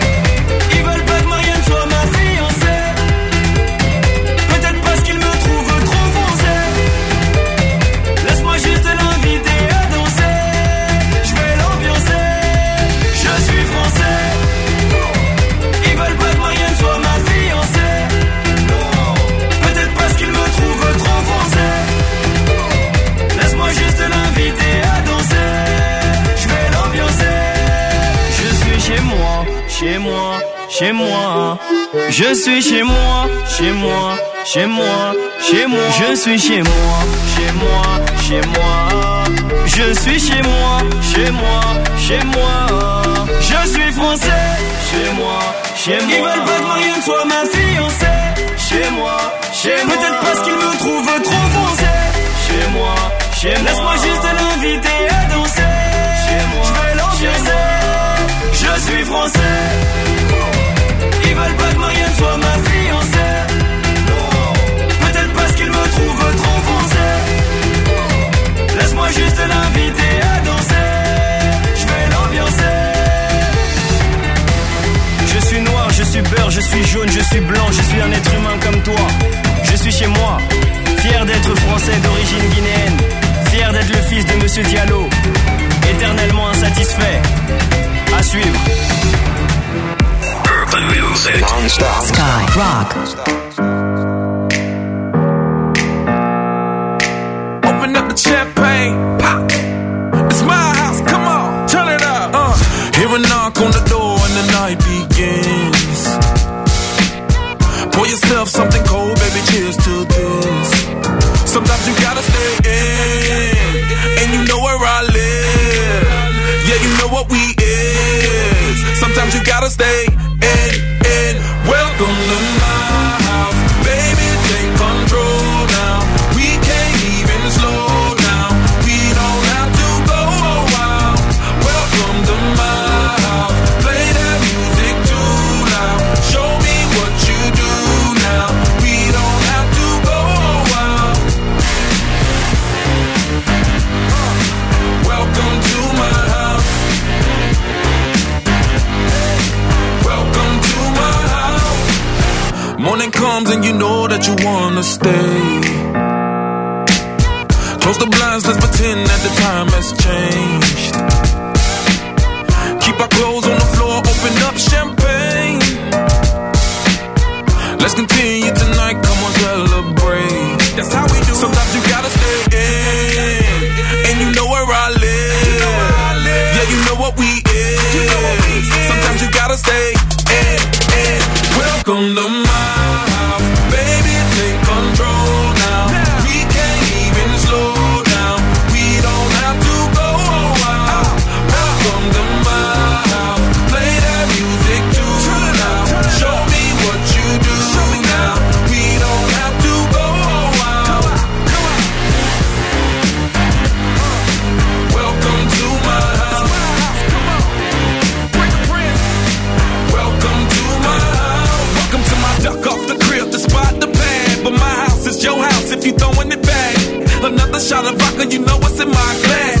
[SPEAKER 32] Ils veulent pas que Marianne chez moi. Je suis chez moi, chez moi, chez moi, chez moi. Je suis chez moi, chez moi, chez moi. Je suis chez moi, chez moi, chez moi. Je suis français, chez moi, chez moi. Ils veulent pas que Marianne soit ma fiancée. Chez moi, chez moi. Peut-être parce qu'ils me trouvent trop foncé. Chez moi, chez moi. Laisse-moi juste l'inviter à danser. Chez moi, je vais l'ambiancer. Je suis français. Veulent pas que Marianne soit ma fiancée. Peut-être parce qu'ils me trouvent trop foncé. Laisse-moi juste l'inviter à danser. Je vais l'ambiancer. Je suis noir, je suis beurre, je suis jaune, je suis blanc, je suis un être humain comme toi. Je suis chez moi, fier d'être français d'origine guinéenne, fier d'être le fils de Monsieur Diallo, éternellement insatisfait. À suivre.
[SPEAKER 16] Urban Music.
[SPEAKER 33] Sky Rock.
[SPEAKER 11] Open up the champagne, pop. It's my house, come on, turn it up. Uh. Hear a knock on the door and the night begins. Pour yourself something cold, baby, cheers to this. Sometimes you gotta stay in, and you know where I live. Yeah, you know what we is. Sometimes you gotta stay that you wanna stay. Close the blinds, let's pretend that the time has changed. Keep our clothes on the floor, open up champagne. Let's continue you know what's in my glass.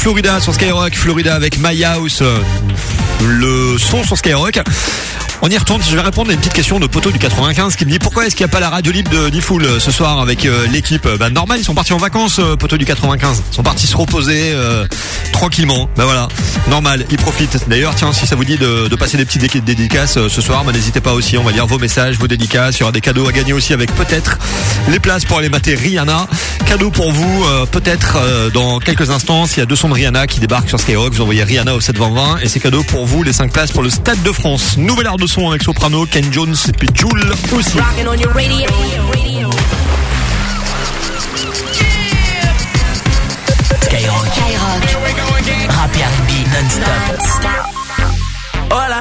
[SPEAKER 6] Florida sur Skyrock. Florida avec My House. euh, Le son sur Skyrock. On y retourne, je vais répondre à une petite question de Poteau du 95 qui me dit pourquoi est-ce qu'il n'y a pas la radio libre de Nifoul euh, ce soir avec euh, l'équipe? Bah normal, ils sont partis en vacances, Poteau du 95. Ils sont partis se reposer tranquillement. Bah voilà, normal, ils profitent. D'ailleurs, tiens, si ça vous dit de, de passer des petites dé- dédicaces euh, ce soir, bah, n'hésitez pas aussi, on va lire vos messages, vos dédicaces. Il y aura des cadeaux à gagner aussi avec peut-être les places pour aller mater Rihanna. Cadeau pour vous, euh, peut-être euh, dans quelques instants, s'il y a deux sons de Rihanna qui débarquent sur Skyrock, vous envoyez Rihanna au 720 et c'est cadeau pour vous, les 5 places pour le Stade de France. Nouvelle art de son avec Soprano, Ken Jones et puis Jules aussi.
[SPEAKER 3] Non-stop.
[SPEAKER 34] Hola.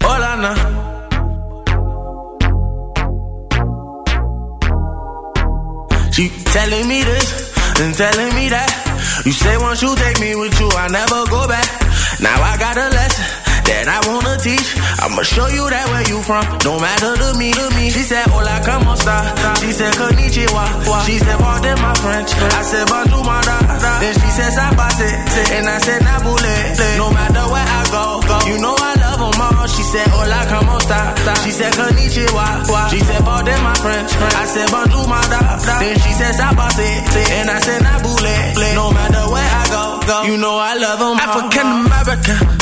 [SPEAKER 34] Hola, na. She telling me this and telling me that. You say once you take me with you, I never go back. Now I got a lesson that I wanna teach. I'ma show you that where you from. No matter to me, to me. She said, Hola, como esta? She said, Konnichiwa. She said, pardon my French. I said, bonjour, my da. Then she said, sabase. And I said, nabule. No matter where I go, go. You know I love them all. She said, hola, como esta? She said, konnichiwa. She said, pardon my French. I said, bonjour, my da. Then she said, sabase. And I said, nabule. No matter where I go, go. You know I love them all. African American.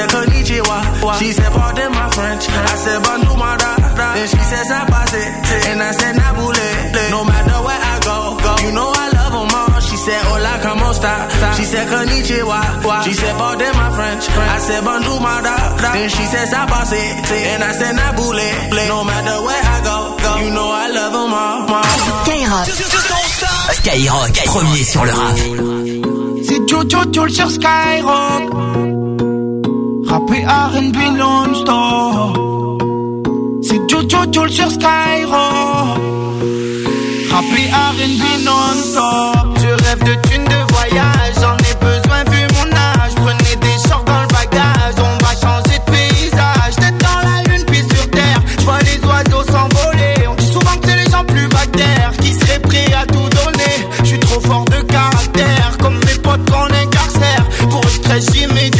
[SPEAKER 34] said, Konnichiwa. She said, pardon my French. I said, bonjour, my da. Then she said, sabase. And I said, nabule. No matter where I go, go. You know I love them all. She said, hola, como esta? She said, konnichiwa. She said, pardon my French. I said, bonjour, my da. Then she said, sabase. And I said, nabule. No matter where I go, go. You know I love them all.
[SPEAKER 3] Skyrock. Skyrock, premier sur le rap.
[SPEAKER 16] C'est Jojo Joel sur Skyrock. Rappé R&B non-stop. C'est Jojo Joel sur Skyrock. Rappé R&B non-stop. Je rêve de thunes de voyage. J'en ai besoin vu mon âge. Prenez des shorts dans le bagage. On va changer de paysage. Tête dans la lune puis sur terre. Je vois les oiseaux s'envoler. On dit souvent que c'est les gens plus bactères qui seraient prêts à tout donner. Je suis trop fort de caractère, comme mes potes qu'on incarcère. Pour mien. Je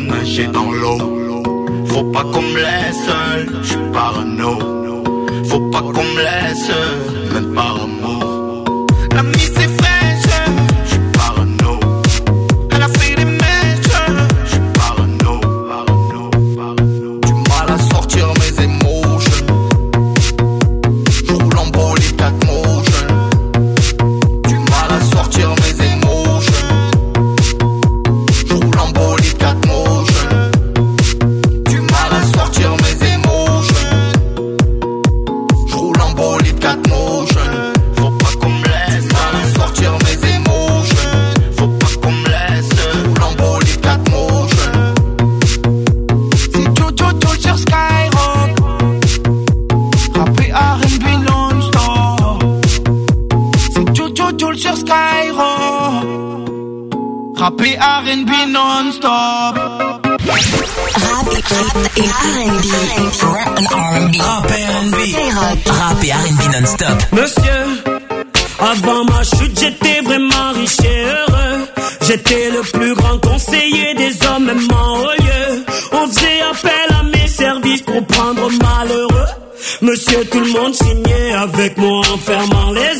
[SPEAKER 35] nager dans l'eau. Faut pas qu'on me laisse seul, je suis parano. Faut pas qu'on me laisse même par amour.
[SPEAKER 36] Monsieur, avant ma chute, j'étais vraiment riche et heureux. J'étais le plus grand conseiller des hommes, même en haut lieu. On faisait appel à mes services pour prendre malheureux. Monsieur, tout le monde signait avec moi en fermant les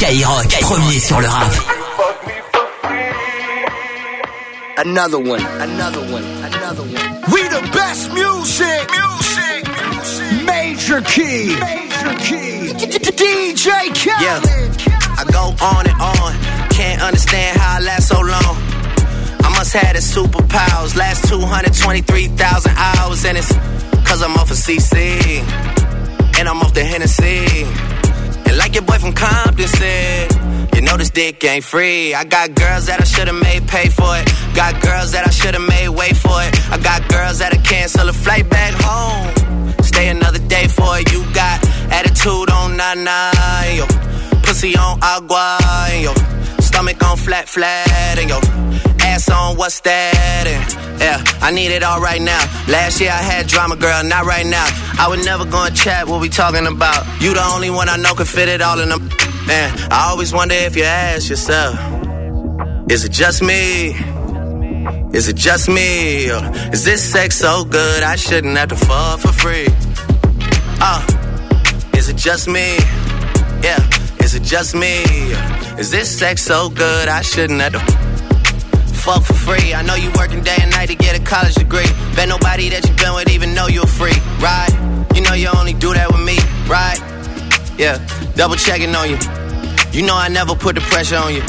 [SPEAKER 13] Skyrock,
[SPEAKER 3] premier sur le rap.
[SPEAKER 37] Another one, another one, another one. We the best music, music, music. Major key, major key. DJ Khaled.
[SPEAKER 15] Yeah, I go on and on. Can't understand how I last so long. I must have the superpowers. Last 223,000 hours, and it's cause I'm off of CC. And I'm off the Hennessy. Like your boy from Compton said, you know this dick ain't free. I got girls that I should've made pay for it. Got girls that I should've made wait for it. I got girls that'll cancel a flight back home. Stay another day for it. You got attitude on nine yo. Pussy on agua, yo. Stomach on flat, flat, and yo. Ass on what's that? And yeah, I need it all right now. Last year I had drama, girl, not right now. I would never go and chat what we talking about. You the only one I know can fit it all in them. Man, I always wonder if you ask yourself, is it just me? Is it just me? Is this sex so good I shouldn't have to fall for free? Uh, is it just me? Yeah, is it just me? Is this sex so good I shouldn't have to fuck for free? I know you working day and night to get a college degree. Bet nobody that you've been with even know you're free, right? You know you only do that with me, right? Yeah, double checking on you. You know I never put the pressure on you.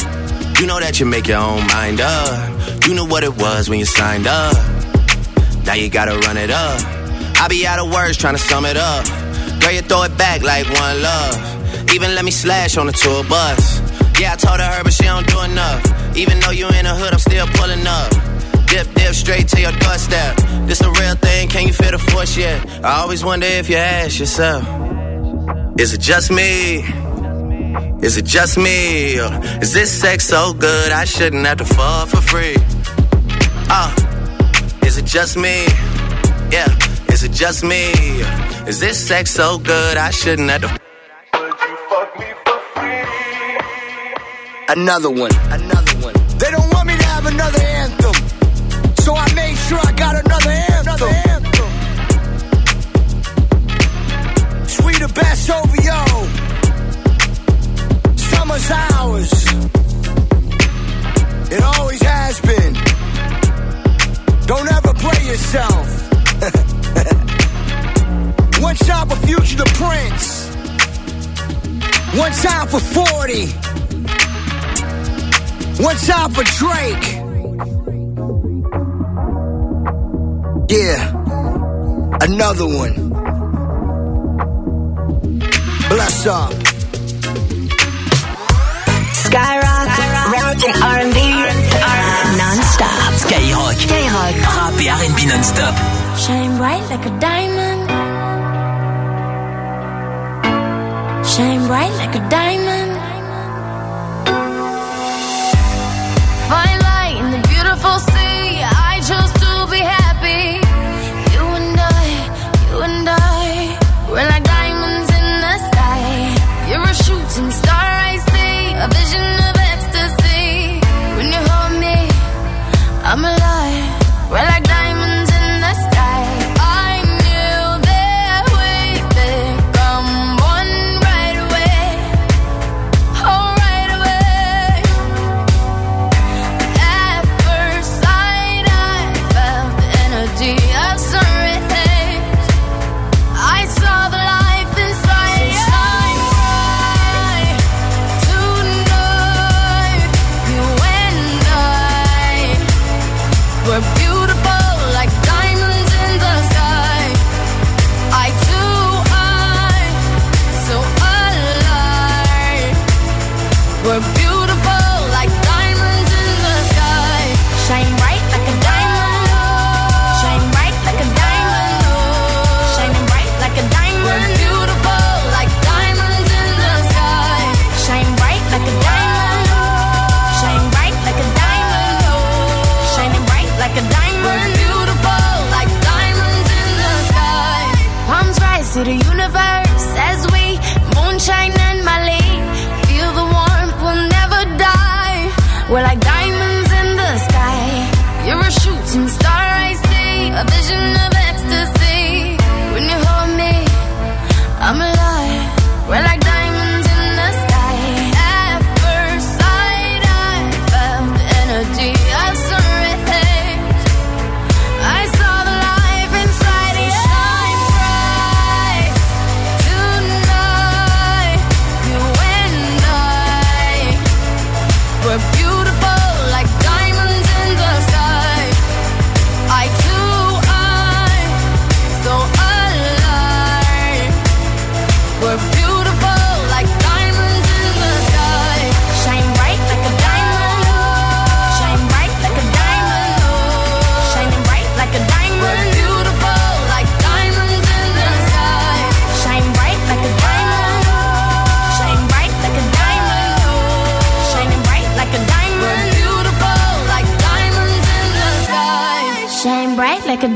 [SPEAKER 15] You know that you make your own mind up. You knew what it was when you signed up. Now you gotta run it up. I be out of words trying to sum it up. Girl, you throw it back like one love. Even let me slash on the tour bus. Yeah, I told her, but she don't do enough. Even though you in the hood, I'm still pulling up. Dip, dip, straight to your doorstep. This a real thing, can you feel the force yet? I always wonder if you ask yourself, is it just me? Is it just me? Or is this sex so good I shouldn't have to fall for free? Uh, is it just me? Yeah, is it just me? Is this sex so good I shouldn't have to
[SPEAKER 37] Another one, another one. They don't want me to have another anthem. So I made sure I got another anthem. Sweet the best OVO. Summer's ours. It always has been. Don't ever play yourself. One time for Future the Prince. One time for 40. One time for Drake. Yeah. Another one. Bless up.
[SPEAKER 13] Skyrock, rap et R&B, non-stop.
[SPEAKER 3] Skyrock,
[SPEAKER 13] Skyrock,
[SPEAKER 3] rap et R&B non-stop.
[SPEAKER 4] Shine bright like a diamond. Shine bright like a diamond.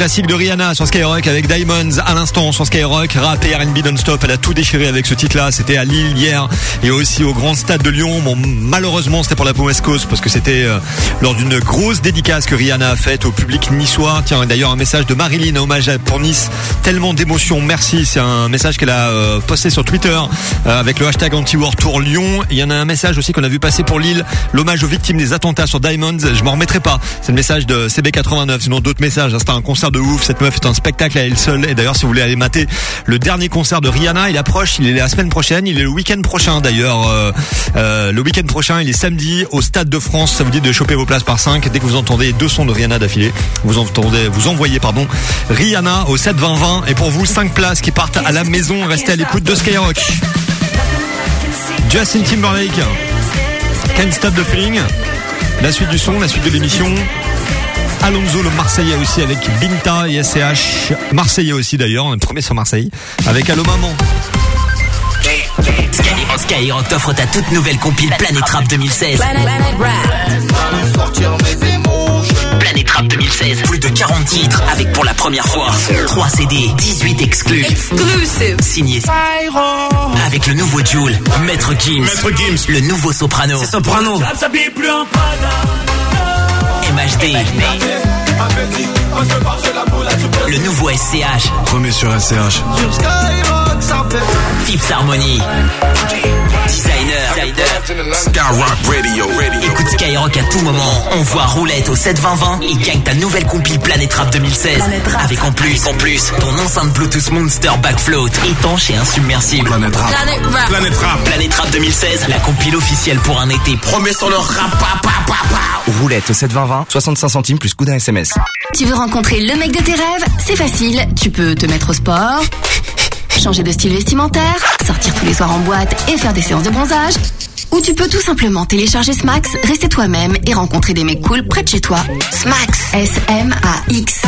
[SPEAKER 6] classique de Rihanna sur Skyrock avec Diamonds à l'instant sur Skyrock, rap et R&B non-stop. Elle a tout déchiré avec ce titre-là. C'était à Lille hier et aussi au Grand Stade de Lyon. Bon, malheureusement, c'était pour la West Coast parce que c'était euh, lors d'une grosse dédicace que Rihanna a faite au public niçois. Tiens, d'ailleurs un message de Marilyn hommage pour Nice. Tellement d'émotions. Merci. C'est un message qu'elle a euh, posté sur Twitter euh, avec le hashtag anti-war tour Lyon. Il y en a un message aussi qu'on a vu passer pour Lille. L'hommage aux victimes des attentats sur Diamonds. Je m'en remettrai pas. C'est le message de CB89. Sinon d'autres messages. hein. C'était un concert de ouf. Cette meuf est un spectacle à elle seule. Et d'ailleurs, si vous voulez aller mater le dernier concert de Rihanna, il approche. Il est la semaine prochaine. Il est le week-end prochain d'ailleurs. Euh, euh, le week-end prochain, il est samedi au Stade de France. Ça vous dit de choper vos places par 5 Dès que vous entendez deux sons de Rihanna d'affilée, vous entendez, vous envoyez pardon Rihanna au 7 20 20. Et pour vous, 5 places qui partent à la maison. Restez à l'écoute de Skyrock. Justin Timberlake. Can't Stop the Feeling. La suite du son, la suite de l'émission. Alonso le Marseillais aussi avec Binta et SCH. Marseillais aussi d'ailleurs, on est premier sur Marseille. Avec Allo Maman.
[SPEAKER 3] Sky- Skyrock t'offre ta toute nouvelle compile Planète Rap 2016. Planète Rap 2016. Plus de 40 titres avec pour la première fois 3 CD, 18 exclus. Exclusive. Signé avec le nouveau Joule, Maître Gims. Maître Gims. Le nouveau Soprano. C'est Soprano. MHD. Le nouveau SCH.
[SPEAKER 11] Premier sur SCH.
[SPEAKER 3] Harmony. Designer.
[SPEAKER 11] Skyrock Radio.
[SPEAKER 3] Écoute Skyrock à tout moment. On voit roulette au 72020 et gagne ta nouvelle compile Planète Rap 2016. Avec en plus, en plus, ton enceinte Bluetooth Monster Backfloat étanche et insubmersible.
[SPEAKER 11] Planète Rap.
[SPEAKER 3] Planète Rap.
[SPEAKER 11] Planète Rap.
[SPEAKER 3] Planète Rap 2016, la compile officielle pour un été. Promets sur le rap. pa, pa, pa, pa.
[SPEAKER 37] Roulette au 72020, 65 centimes plus coup d'un SMS.
[SPEAKER 13] Tu veux rencontrer le mec de tes rêves? C'est facile. Tu peux te mettre au sport, changer de style vestimentaire, sortir tous les soirs en boîte et faire des séances de bronzage. Ou tu peux tout simplement télécharger Smax, rester toi-même et rencontrer des mecs cool près de chez toi. Smax. S-M-A-X.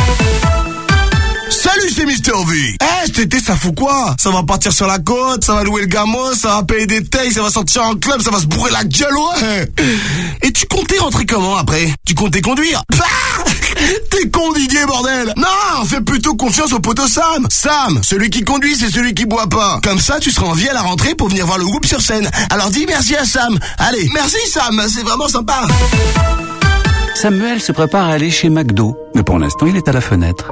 [SPEAKER 35] Salut, c'est Mister V. Eh, cet été, ça fout quoi? Ça va partir sur la côte, ça va louer le gamos, ça va payer des tailles, ça va sortir en club, ça va se bourrer la gueule, ouais. Et tu comptais rentrer comment après? Tu comptais conduire? Bah T'es con, Didier, bordel Non, fais plutôt confiance au poteau Sam. Sam, celui qui conduit, c'est celui qui boit pas. Comme ça, tu seras en vie à la rentrée pour venir voir le groupe sur scène. Alors dis merci à Sam. Allez, merci Sam, c'est vraiment sympa.
[SPEAKER 38] Samuel se prépare à aller chez McDo, mais pour l'instant il est à la fenêtre.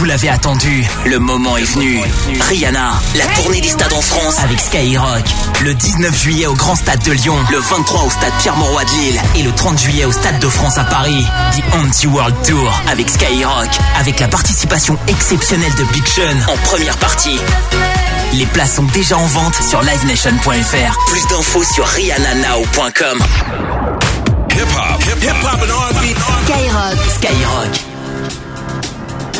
[SPEAKER 3] Vous l'avez attendu, le moment est venu. Rihanna, la tournée des stades en France avec Skyrock. Le 19 juillet au Grand Stade de Lyon, le 23 au Stade Pierre-Mauroy de Lille et le 30 juillet au Stade de France à Paris. The Anti-World Tour avec Skyrock, avec la participation exceptionnelle de Big Sean en première partie. Les places sont déjà en vente sur livenation.fr. Plus d'infos sur rihannanow.com.
[SPEAKER 11] Hip hop, hip hop and R&B.
[SPEAKER 13] Skyrock.
[SPEAKER 3] Skyrock.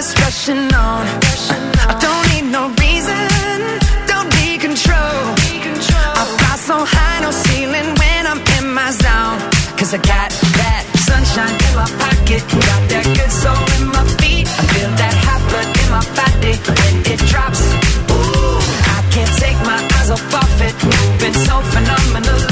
[SPEAKER 5] Blood, it's rushing on. I don't need no reason, don't need control. I fly so high, no ceiling when I'm in my zone. Cause I got that sunshine in my pocket, got that good soul in my feet. I feel that hot blood in my body when it drops. Ooh, I can't take my eyes off of it, moving so phenomenally.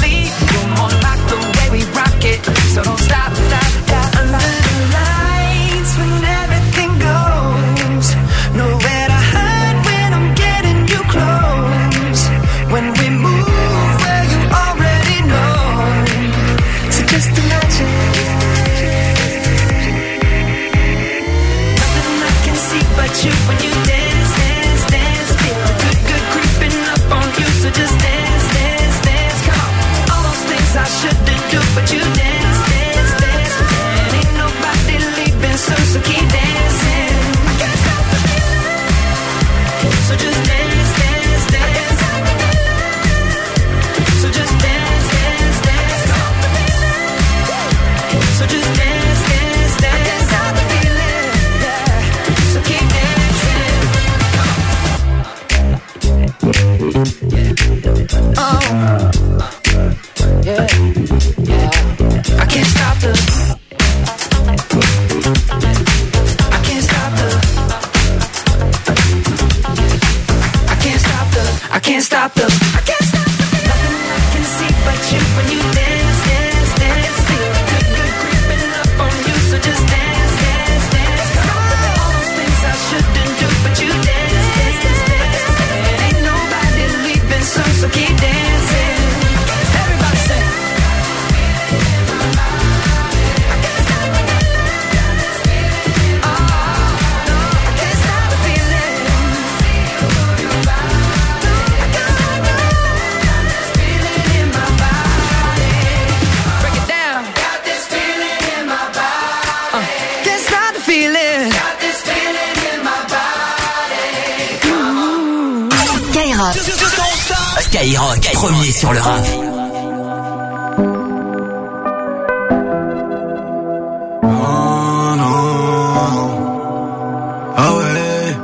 [SPEAKER 5] Can't stop the.
[SPEAKER 3] Skyrock, premier sur le rap.
[SPEAKER 18] Non. Ah ouais.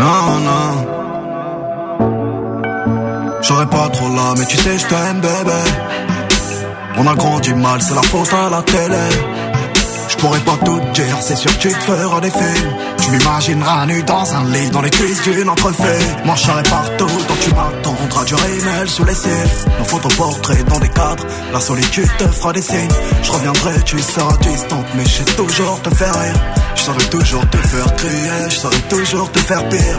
[SPEAKER 18] Non, non. J'aurais pas trop là, mais tu sais, je t'aime, bébé. On a grandi mal, c'est la faute à la télé. Je pourrais pas tout dire, c'est sûr que tu te feras des films. Tu m'imagineras nu dans un lit, dans les cuisses d'une entrefait. Moi je serai partout, donc tu m'attendras du rimel sous les cils. Nos photoportraits dans des cadres, la solitude te fera des signes. Je reviendrai, tu seras distante, mais je sais toujours te faire rire. Je saurais toujours te faire crier, je saurais toujours te faire pire.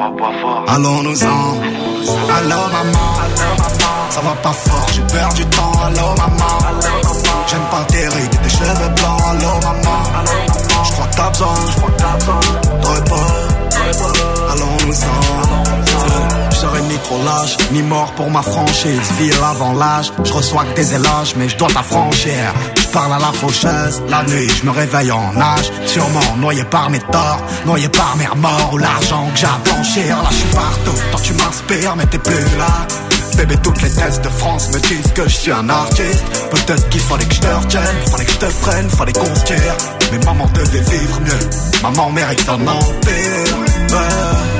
[SPEAKER 18] Allons-nous-en. Allô, maman. Ça va pas fort, j'ai perdu du temps. Allô, maman. J'aime pas tes rides et tes cheveux blancs. Allô, maman. Je crois que t'as besoin de repos. Allons-nous-en. Serai ni trop lâche, ni mort pour ma franchise. Ville avant l'âge, je reçois que des éloges, mais je dois t'affranchir. Parle à la faucheuse, la nuit, je me réveille en nage. Sûrement noyé par mes torts, noyé par mes remords ou l'argent que j'ai à blanchir. Là, je suis partout, toi tu m'inspires, mais t'es plus là. Bébé, toutes les thèses de France me disent que je suis un artiste. Peut-être qu'il fallait que je te retienne, fallait que je te prenne, fallait qu'on se tire. Mais maman devait vivre mieux, maman mérite un empire.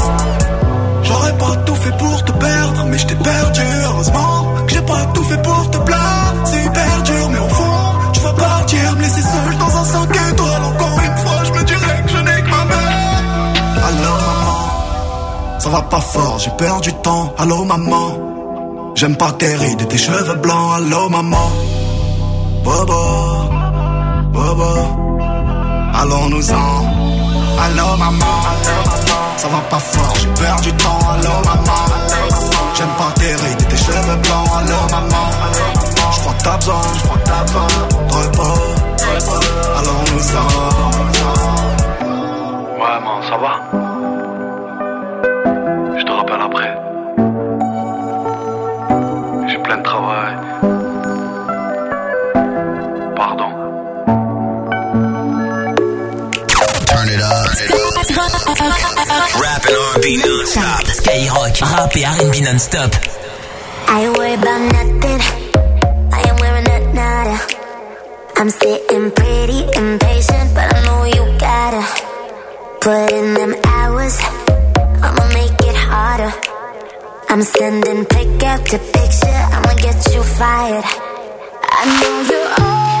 [SPEAKER 18] J'aurais pas tout fait pour te perdre, mais je t'ai perdu. Heureusement que j'ai pas tout fait pour te plaire. C'est hyper dur, mais au fond, tu vas partir, me laisser seul dans un 5 étoiles. Encore une fois, je me dirais que je n'ai que ma mère. Allô, maman, ça va
[SPEAKER 37] pas fort, j'ai peur du temps. Allô maman, j'aime pas tes rides tes cheveux blancs. Allô maman, Bobo, Bobo, allons-nous-en. Allô maman, ça va pas fort, j'ai peur du temps. Allô maman, j'aime pas tes rides tes cheveux blancs. Allô maman, j'crois que t'as besoin, j'crois que t'as besoin de repos. Allons-nous-en.
[SPEAKER 39] Ouais, man, ça va
[SPEAKER 3] R&B non-stop. Skyrock, rap et R&B non-stop.
[SPEAKER 4] I worried about nothing. I am wearing that nada. I'm sitting pretty impatient, but I know you gotta put in them hours. I'ma make it harder. I'm sending pick after picture. I'ma get you fired. I know you're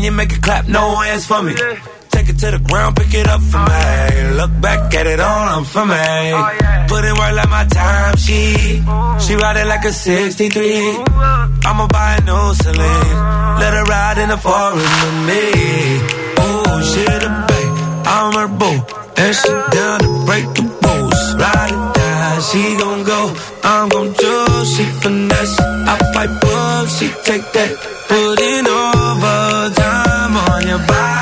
[SPEAKER 2] Can you make it clap? No hands for me. Take it to the ground, pick it up for me. Look back at it all, I'm for me. Put in work like my time, she she ride it like a 63. I'ma buy a new Celine. Let her ride in the forest with me. Oh, she the babe, I'm her boo, and she down to break the rules. Ride she gon' go, I'm gon' choose. She finesse, I fight up, she take that, put in overtime on your body.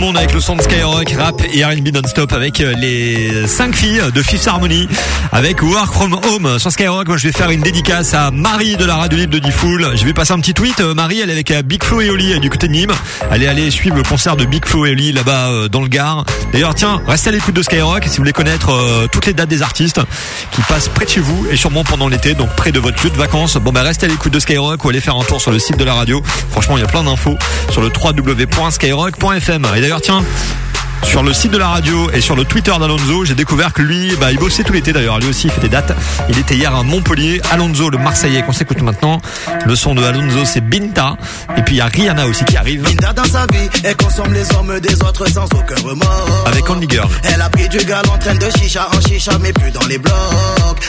[SPEAKER 6] Monde avec le son de Skyrock, rap et R&B non-stop avec euh, les cinq filles de Fifth Harmony avec Work From Home sur Skyrock. Moi je vais faire une dédicace à Marie de la radio libre de Diffoul. Je vais passer un petit tweet. Euh, Marie elle est avec euh, Big Flo et Oli du côté de Nîmes. Elle est allée suivre le concert de Big Flo et Oli là-bas dans le Gard. D'ailleurs tiens, restez à l'écoute de Skyrock si vous voulez connaître toutes les dates des artistes qui passent près de chez vous et sûrement pendant l'été, donc près de votre lieu de vacances. Bon bah restez à l'écoute de Skyrock ou allez faire un tour sur le site de la radio. Franchement il y a plein d'infos sur le www.skyrock.fm. d'ailleurs tiens, sur le site de la radio et sur le Twitter d'Alonso, j'ai découvert que lui, bah, il bossait tout l'été d'ailleurs. Lui aussi, il fait des dates. Il était hier à Montpellier. Alonso, le Marseillais qu'on s'écoute maintenant. Le son de Alonso, c'est Binta. Et puis il y a Rihanna aussi qui arrive.
[SPEAKER 21] Binta dans sa vie, elle consomme les hommes des autres sans aucun remords.
[SPEAKER 6] Avec Only Girl.
[SPEAKER 21] Elle a pris du gal en de chicha en chicha, mais plus dans les blocs.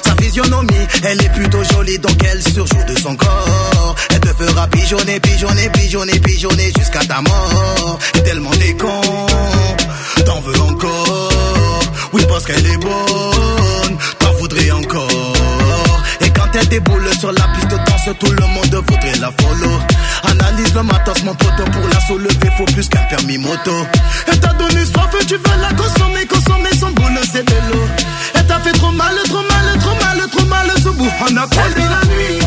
[SPEAKER 21] Sa physionomie, elle est plutôt jolie, donc elle surjoue de son corps. Elle te fera pigeonner, pigeonner, pigeonner, pigeonner jusqu'à ta mort. Et tellement t'es con. T'en veux encore? Oui parce qu'elle est bonne. T'en voudrais encore? Et quand elle déboule sur la piste de danse Tout le monde voudrait la follow. Analyse le matos mon poteau Pour la soulever faut plus qu'un permis moto. Elle t'a donné soif et tu veux la consommer Consommer son boule c'est de l'eau. Elle t'a fait trop mal, trop mal, trop mal, trop mal Ce bout. On appelle la nuit.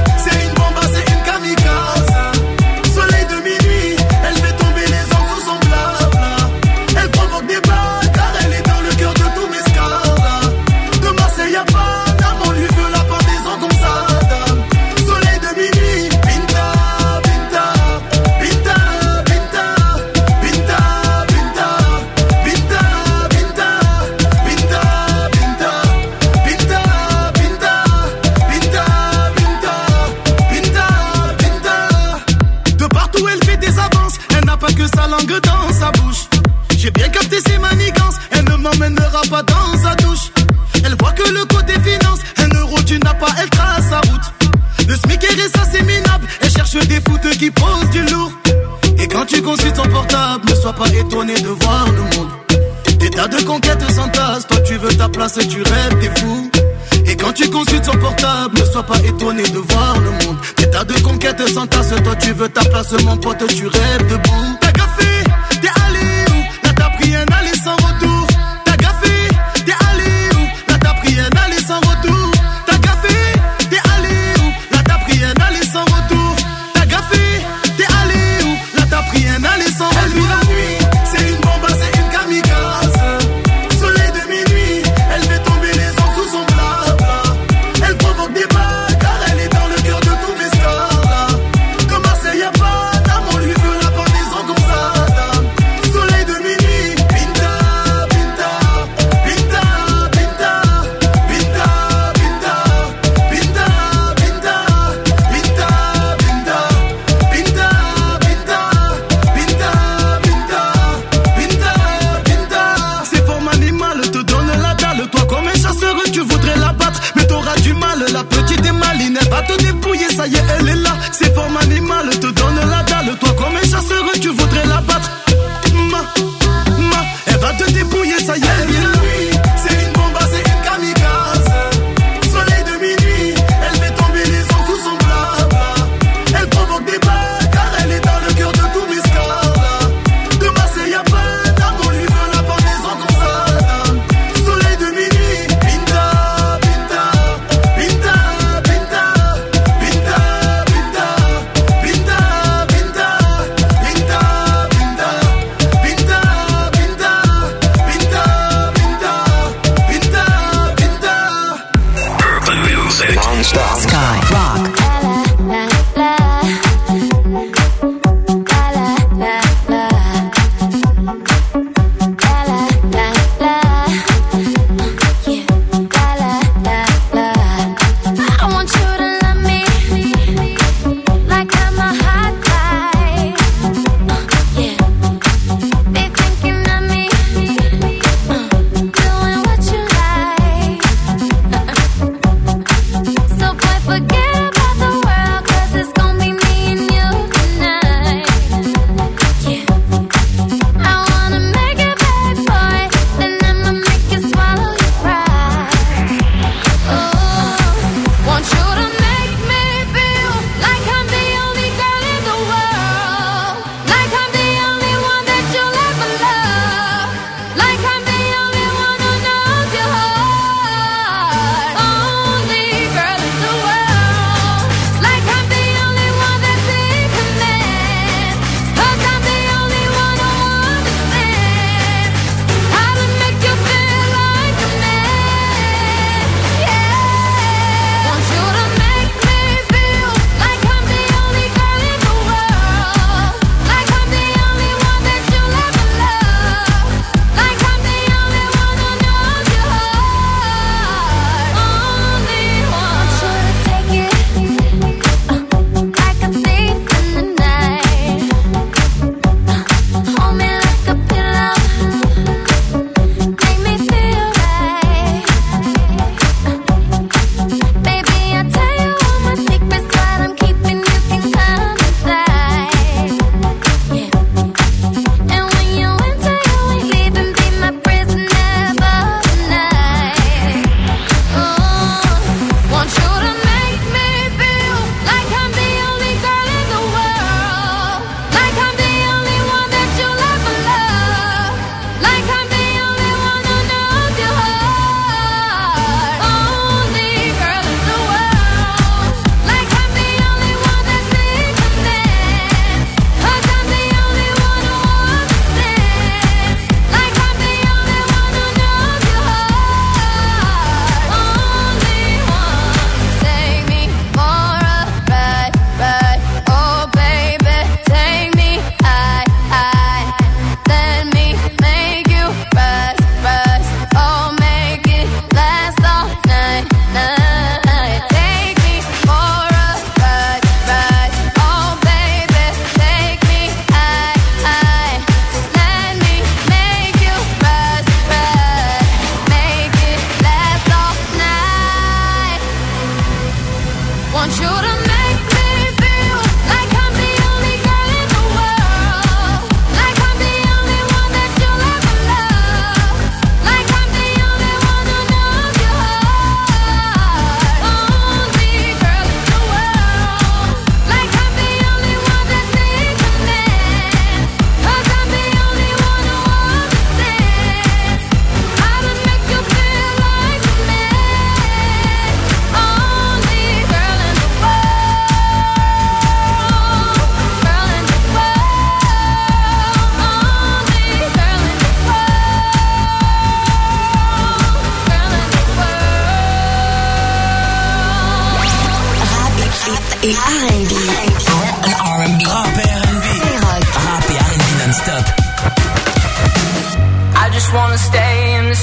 [SPEAKER 21] veux ta place, mon pote, tu rêves.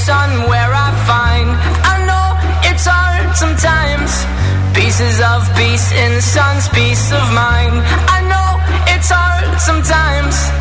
[SPEAKER 34] sun where I find. I know it's hard sometimes. Pieces of peace in the sun's peace of mind. I know it's hard sometimes.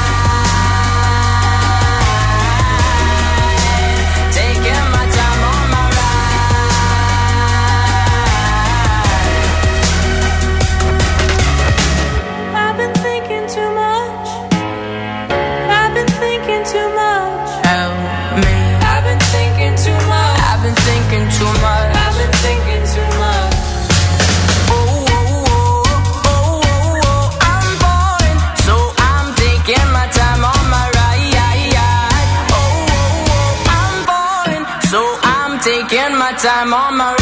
[SPEAKER 34] I'm on my ride.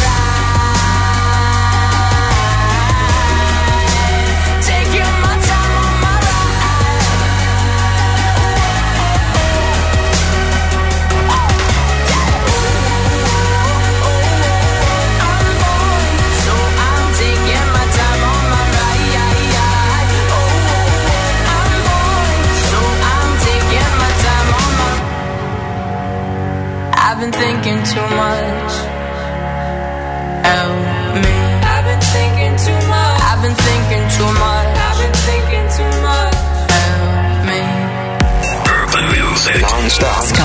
[SPEAKER 34] Taking my time on my ride. Oh, oh, oh. I'm so I'm taking my time on my ride. I'm so I'm taking my time on my. I've been thinking too much.
[SPEAKER 21] Dance.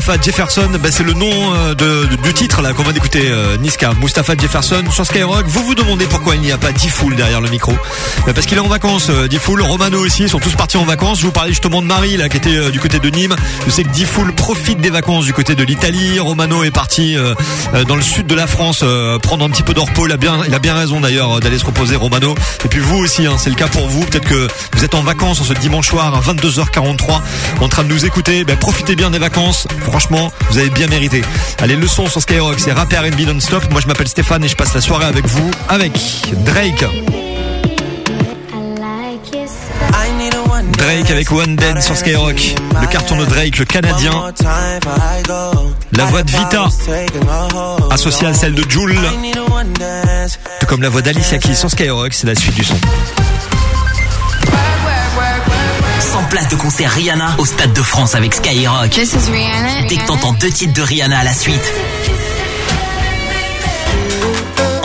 [SPEAKER 21] Mustapha Jefferson.
[SPEAKER 6] Bah, c'est le nom euh, du titre là qu'on va d'écouter. euh, Niska, Mustapha Jefferson sur Skyrock. Vous vous demandez pourquoi il n'y a pas Diffoul derrière le micro Bah, Parce qu'il est en vacances. euh, Diffoul, Romano aussi, ils sont tous partis en vacances. Je vous parlais justement de Marie là qui était du côté de Nîmes. Je sais que Diffoul profite des vacances du côté de l'Italie. Romano est parti dans le sud de la France prendre un petit peu de. Il a bien, raison d'ailleurs d'aller se reposer, Romano. Et puis vous aussi, hein, c'est le cas pour vous. Peut-être que vous êtes en vacances en ce dimanche soir à 22h43 en train de nous écouter. Ben, profitez bien des vacances. Franchement, vous avez bien mérité. Allez, le son sur Skyrock, c'est rap R&B non-stop. Moi, je m'appelle Stéphane et je passe la soirée avec vous, avec Drake. Drake avec One Dead sur Skyrock. Le carton de Drake, le Canadien. La voix de Vita, associée à celle de Jules. Tout comme la voix d'Alicia Keys sur Skyrock, c'est la suite du son.
[SPEAKER 3] 100 places de concert Rihanna au Stade de France avec Skyrock.
[SPEAKER 19] This is Rihanna.
[SPEAKER 3] Dès que t'entends deux titres de Rihanna à la suite,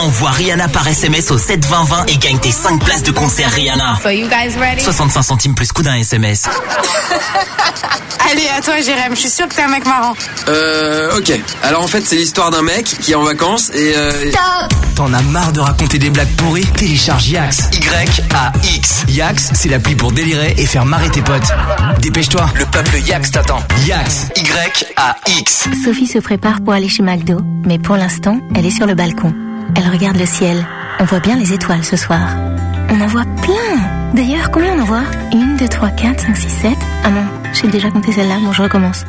[SPEAKER 3] envoie Rihanna par SMS au 72020 et gagne tes 5 places de concert Rihanna.
[SPEAKER 19] So you guys ready?
[SPEAKER 3] 65 centimes plus coût d'un SMS.
[SPEAKER 19] Allez, à toi, Jérém. Je suis sûre que t'es un mec marrant.
[SPEAKER 20] Euh, ok. Alors en fait, c'est l'histoire d'un mec qui est en vacances et. Euh...
[SPEAKER 3] T'en as marre de raconter des blagues pourries? Télécharge Yax. Y-A-X. Yax, c'est l'appli pour délirer et faire marrer tes potes. Dépêche-toi, le peuple Yax t'attend. Yax. Y-A-X.
[SPEAKER 40] Sophie se prépare pour aller chez McDo, mais pour l'instant, elle est sur le balcon. Elle regarde le ciel. On voit bien les étoiles ce soir. On en voit plein D'ailleurs, combien on en voit? Une, deux, trois, quatre, cinq, six, sept. Ah non, j'ai déjà compté celle-là, bon je recommence.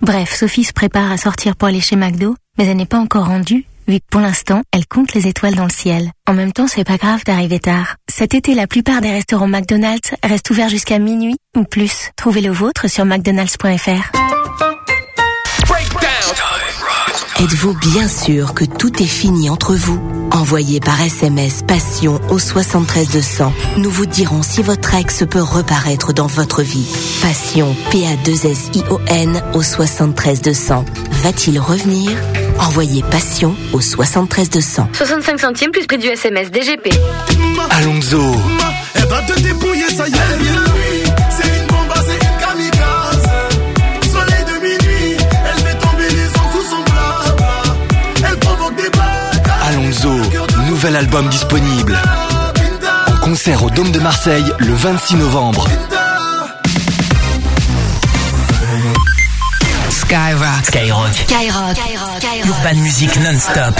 [SPEAKER 40] Bref, Sophie se prépare à sortir pour aller chez McDo, mais elle n'est pas encore rendue, vu que pour l'instant, elle compte les étoiles dans le ciel. En même temps, c'est pas grave d'arriver tard. Cet été, la plupart des restaurants McDonald's restent ouverts jusqu'à minuit ou plus. Trouvez le vôtre sur mcdonalds.fr.
[SPEAKER 33] Êtes-vous bien sûr que tout est fini entre vous Envoyez par SMS Passion au 73 200. Nous vous dirons si votre ex peut reparaître dans votre vie. Passion, P-A-2-S-I-O-N au 73 200. Va-t-il revenir Envoyez Passion au 73 200.
[SPEAKER 40] 65 centimes plus prix du SMS DGP.
[SPEAKER 41] Alonso.
[SPEAKER 21] Elle va te dépouiller, ça y est,
[SPEAKER 41] Nouvel album disponible. En concert au Dôme de Marseille le 26 novembre.
[SPEAKER 3] Skyrock. Skyrock.
[SPEAKER 40] Skyrock.
[SPEAKER 3] Urban Music non-stop.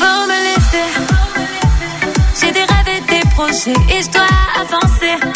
[SPEAKER 26] Faut me laisser. J'ai des rêves et des projets et je dois avancer.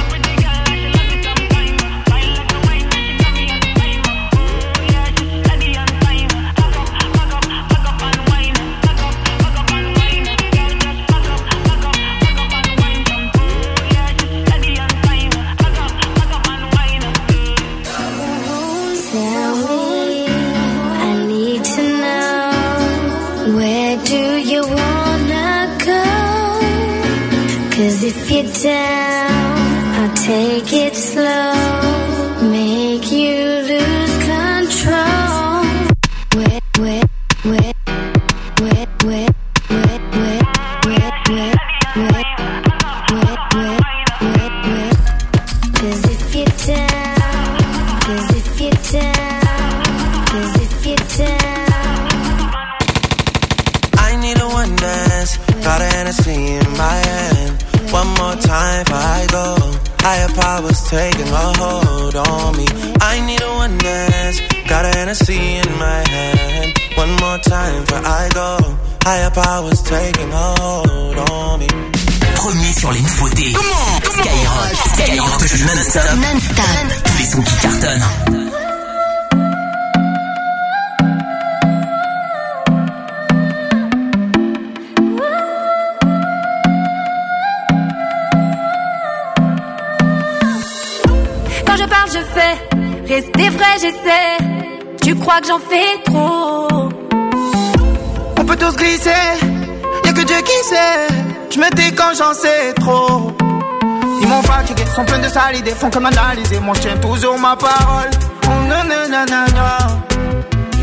[SPEAKER 16] Font que m'analyser. Moi je tiens toujours ma parole. Oh.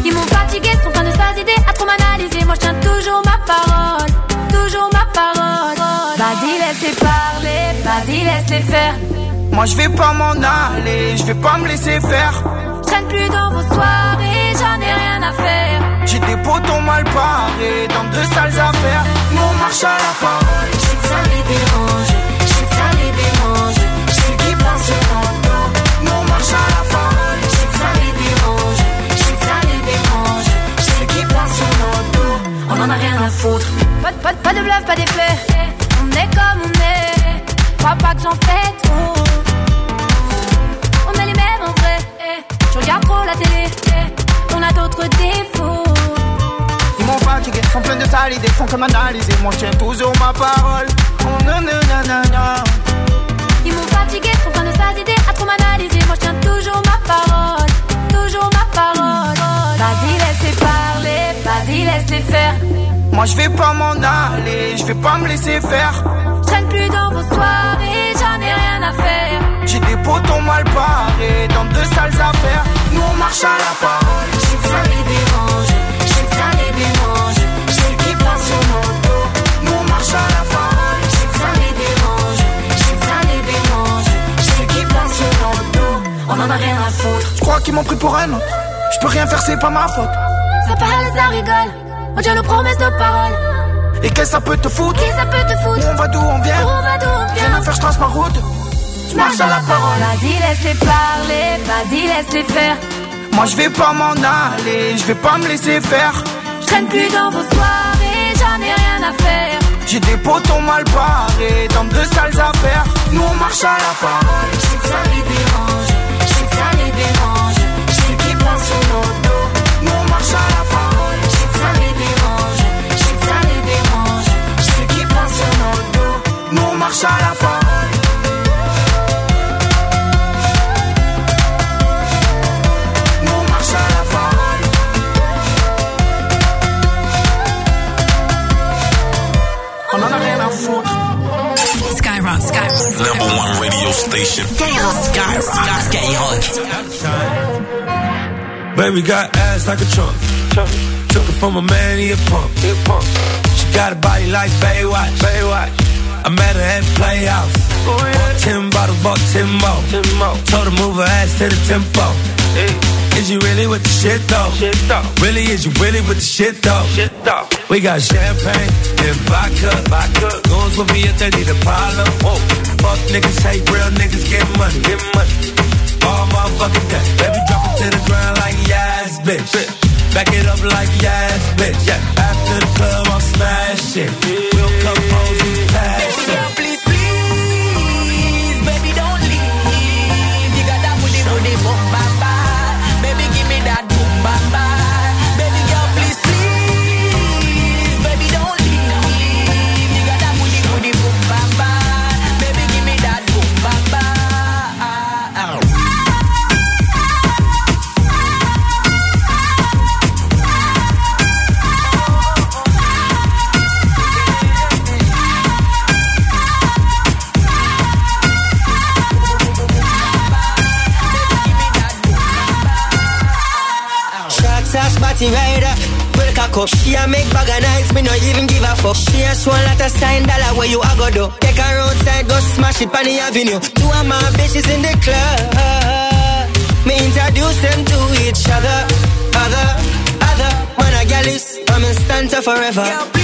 [SPEAKER 4] Ils m'ont fatigué, sont pleins de sales idées à trop m'analyser. Moi, je tiens toujours ma parole. Toujours ma parole. Vas-y, laisse-les parler. Vas-y, laisse-les faire.
[SPEAKER 16] Moi je vais pas m'en aller, je vais pas me laisser faire.
[SPEAKER 4] Je traîne plus dans vos soirées, j'en ai rien à faire.
[SPEAKER 16] J'ai des potons mal parés dans de sales affaires. Nous on marche à la parole.
[SPEAKER 40] Je sais que ça les dérange, rien à foutre.
[SPEAKER 4] Pas, de- pas, de- pas de bluff, pas d'effet. On est comme on est. Crois pas que j'en fais trop. On est les mêmes en vrai. Je regarde trop la télé. On a d'autres défauts.
[SPEAKER 16] Ils m'ont fatigué, sont pleins de sales idées font comme analyser. Moi je tiens toujours ma parole. Oh, nanana.
[SPEAKER 4] Ils m'ont fatigué, sont plein de sales idées à trop m'analyser. Moi je tiens toujours ma parole, toujours ma parole. Vas-y, laisse-les parler, vas-y, laisse-les faire.
[SPEAKER 16] Moi je vais pas m'en aller, je vais pas me laisser faire.
[SPEAKER 4] Je traîne plus dans vos soirées, j'en ai rien à faire.
[SPEAKER 16] J'ai des potons mal barrés dans de sales affaires. Nous on marche à la parole.
[SPEAKER 42] Que ça les dérange, que ça les dérange. Je sais qu'ils passent sur mon dos.
[SPEAKER 16] Nous on marche à la parole.
[SPEAKER 42] On en a rien à foutre.
[SPEAKER 16] Je crois qu'ils m'ont pris pour un autre? Je peux rien faire, c'est pas ma faute.
[SPEAKER 4] Ça parle, ça rigole. On tient nos promesses de parole.
[SPEAKER 16] Et qu'est-ce que ça peut te foutre?
[SPEAKER 4] Qui ça peut te foutre?
[SPEAKER 16] Où on va d'où on vient?
[SPEAKER 4] Où on va d'où on
[SPEAKER 16] Rien
[SPEAKER 4] vient?
[SPEAKER 16] à faire, je trace ma route. Je marche à la parole.
[SPEAKER 4] Vas-y, laisse-les parler, vas-y, laisse-les faire.
[SPEAKER 16] Moi je vais pas m'en aller, je vais pas me laisser faire.
[SPEAKER 4] Je traîne plus dans vos soirées, j'en ai rien à faire.
[SPEAKER 16] J'ai des potons mal barrés dans de sales affaires. Nous on marche à la parole.
[SPEAKER 42] Je sais que ça les dérange,
[SPEAKER 13] Skyrock, Skyrock.
[SPEAKER 11] Number one radio station.
[SPEAKER 13] Skyrock, Skyrock, Skyrock.
[SPEAKER 2] Baby got ass like a trunk. Took it from a man, he a pump. She got a body like Baywatch. Baywatch. I met her at Playhouse. Bought ten bottles, bought ten more. Told her move her ass to the tempo. Is you really with the shit though? Really, is you really with the shit though? We got champagne and vodka. vodka. Goons with me if they need a. Whoa. Fuck niggas, hate real niggas, get money. Get money. All motherfucking day. Baby, drop it to the ground like yes, bitch. Back it up like yes, bitch. Yeah. After the club, I'm smashing. We'll come pose
[SPEAKER 12] Body rider. Well, cock up. She a make bag of nice, me no even give a fuck. She a show a lot of sign dollar where you a go do. Take her outside, go smash it on the avenue. Two of my bitches in the club. Me introduce them to each other. Other, other. Man, a gal is, I'm in stand to forever.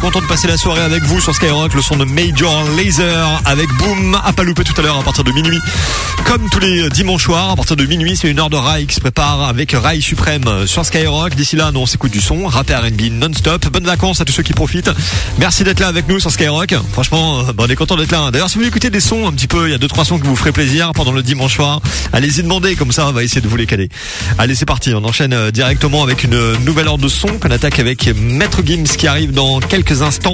[SPEAKER 6] Content de passer la soirée avec vous sur Skyrock, le son de Major Laser avec Boom à pas louper tout à l'heure à partir de minuit. Comme tous les dimanches soirs, à partir de minuit, c'est une heure de Rai qui se prépare avec Rai Suprême sur Skyrock. D'ici là, nous on s'écoute du son, rap et R&B non-stop. Bonnes vacances à tous ceux qui profitent. Merci d'être là avec nous sur Skyrock. Franchement, euh, bah, on est content d'être là. D'ailleurs, si vous écouter des sons un petit peu, il y a deux trois sons qui vous feraient plaisir pendant le dimanche soir. Allez-y demander, comme ça, on va essayer de vous les caler. Allez, c'est parti. On enchaîne euh, directement avec une nouvelle heure de son qu'on attaque avec Maître Gims qui arrive dans quelques instants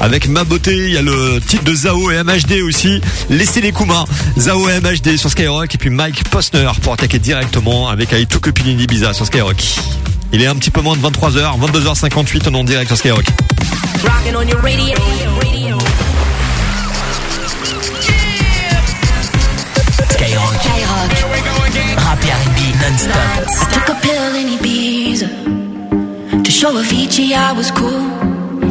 [SPEAKER 6] avec Ma Beauté. Il y a le titre de Zao et MHD aussi. Laissez les Kuma. Zao et MHD sur Skyrock et puis Mike Postner pour attaquer directement avec Aitu Copilini Ibiza sur Skyrock. Il est un petit peu moins de 23h, 22h58, on est en direct sur Skyrock.
[SPEAKER 43] Rocking on your radio.
[SPEAKER 3] Skyrock. Rap et R&B non-stop.
[SPEAKER 8] I took a pill in Ibiza to show Avicii I was cool.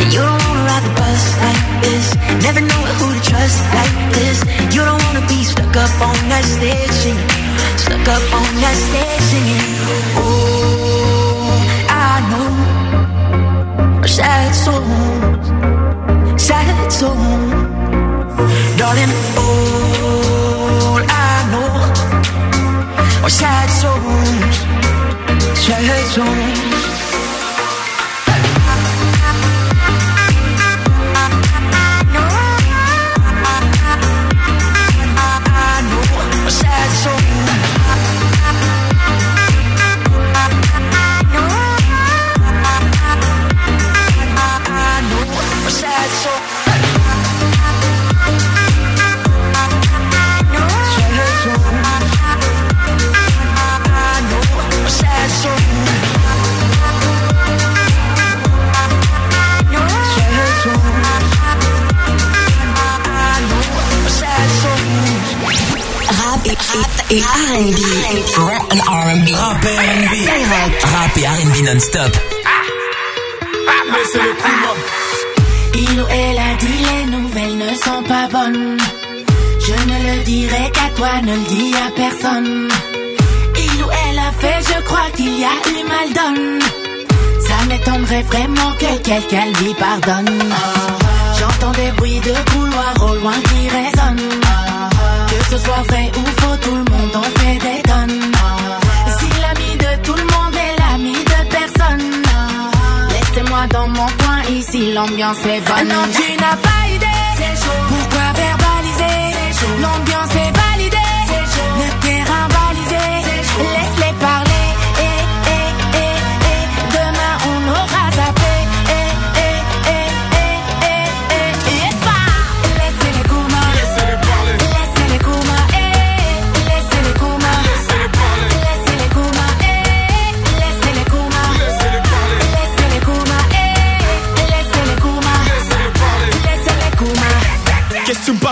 [SPEAKER 8] You don't wanna ride the bus like this, never know who to trust like this. You don't wanna be stuck up on that stage singing, stuck up on that stage singing. Oh, I know are sad souls, sad souls, darling. All I know are sad souls, sad souls.
[SPEAKER 3] Et, R&B. Rap and R&B. Rap et R&B. Rap et R&B non-stop.
[SPEAKER 7] Il ou elle a dit les nouvelles ne sont pas bonnes. Je ne le dirai qu'à toi, ne le dis à personne. Il ou elle a fait, je crois qu'il y a eu mal donne. Ça m'étonnerait vraiment que quelqu'un lui pardonne. J'entends des bruits de couloir au loin qui résonnent. Que ce soit vrai ou faux, tout le monde en fait des tonnes. Si l'ami de tout le monde est l'ami de personne, laissez-moi dans mon coin, ici l'ambiance est bonne. Non, tu n'as pas idée. Pourquoi verbaliser? L'ambiance est validée.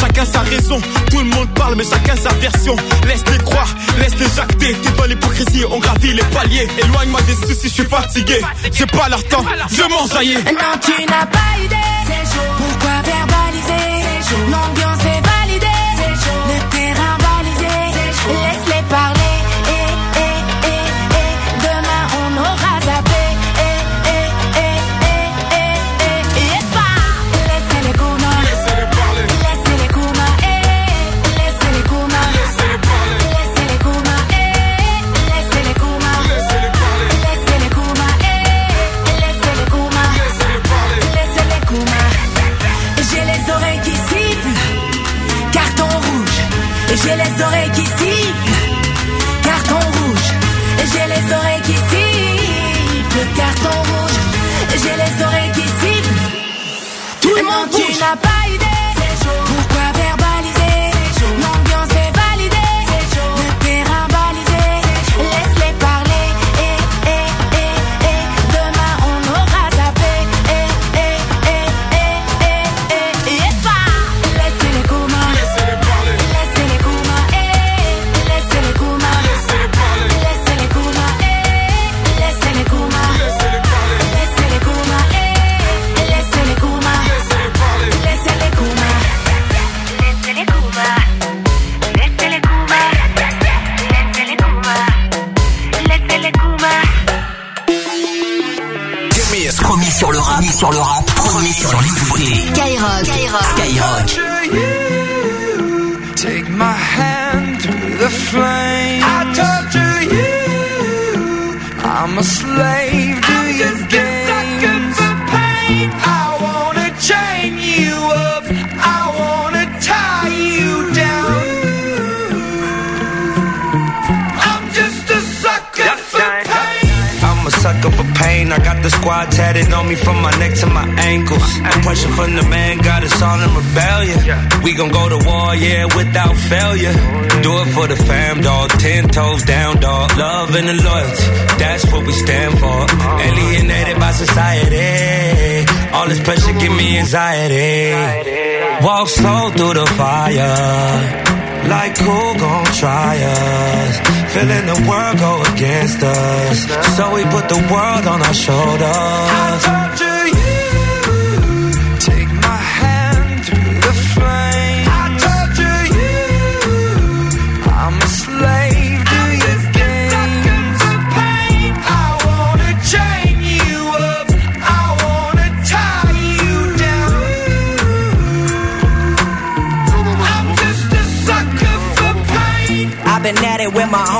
[SPEAKER 44] Chacun sa raison, tout le monde parle, mais chacun sa version. Laisse-les croire, laisse-les jacter. T'es dans l'hypocrisie, on gravit les paliers. Éloigne-moi des soucis, je suis fatigué. J'ai pas leur temps, je m'enjaillais.
[SPEAKER 7] Non, tu n'as pas idée. Pourquoi verbaliser? L'ambiance est validée. Le terrain balisé. Laisse-les
[SPEAKER 2] anxiety. Walk slow through the fire. Like who gon' try us? Feeling the world go against us. So we put the world on our shoulders.
[SPEAKER 1] when my
[SPEAKER 45] own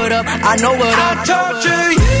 [SPEAKER 45] up, I know what
[SPEAKER 1] I
[SPEAKER 45] up.
[SPEAKER 1] torture you.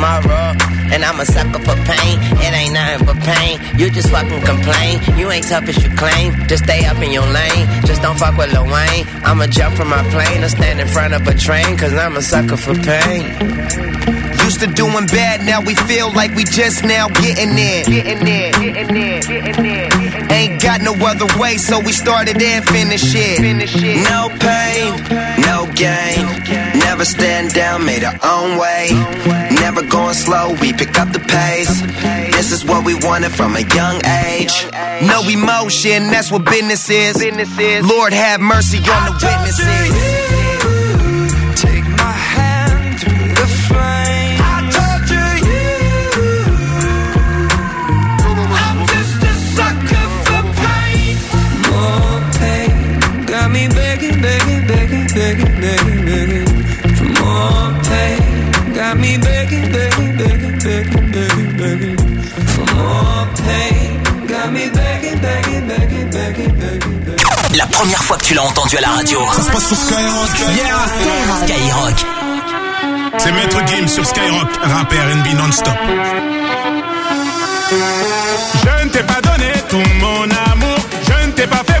[SPEAKER 15] tomorrow. And I'm a sucker for pain. It ain't nothing but pain. You just fucking complain. You ain't tough as you claim. Just stay up in your lane. Just don't fuck with Lil Wayne. I'ma jump from my plane or stand in front of a train. Cause I'm a sucker for pain.
[SPEAKER 46] Used to doing bad, now we feel like we just now getting in. Getting in, getting in, getting in. Ain't got no other way, so we started and finished it.
[SPEAKER 1] No pain, no gain. Never stand down, made our own way. Never going slow, we pick up the pace. This is what we wanted from a young age.
[SPEAKER 46] No emotion, that's what business is. Lord have mercy on the witnesses.
[SPEAKER 1] Take my hand through
[SPEAKER 3] première fois que tu l'as entendu à la radio.
[SPEAKER 11] Ça se passe sur Skyrock.
[SPEAKER 3] Yeah. Skyrock.
[SPEAKER 11] C'est Maître Game sur Skyrock, rap R&B non-stop.
[SPEAKER 10] Je ne t'ai pas donné tout mon amour, je ne t'ai pas fait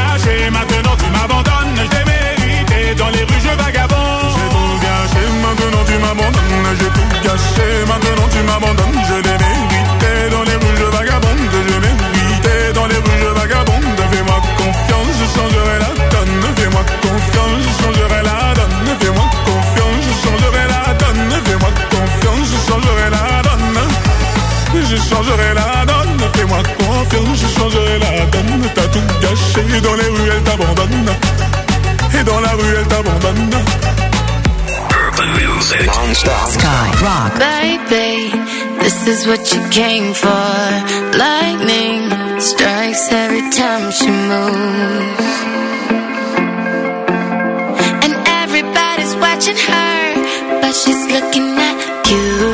[SPEAKER 10] maintenant tu m'abandonnes. J'ai mérité dans les rues, je vagabonde. J'ai tout gâché, maintenant tu m'abandonnes. J'ai tout gâché, maintenant tu m'abandonnes. Je l'ai Tout gâché dans les rues, elle t'abandonne. Et dans la rue, elle t'abandonne.
[SPEAKER 4] Skyrock. Baby, this is what you came for. Lightning strikes every time she moves. And everybody's watching her, but she's looking at you.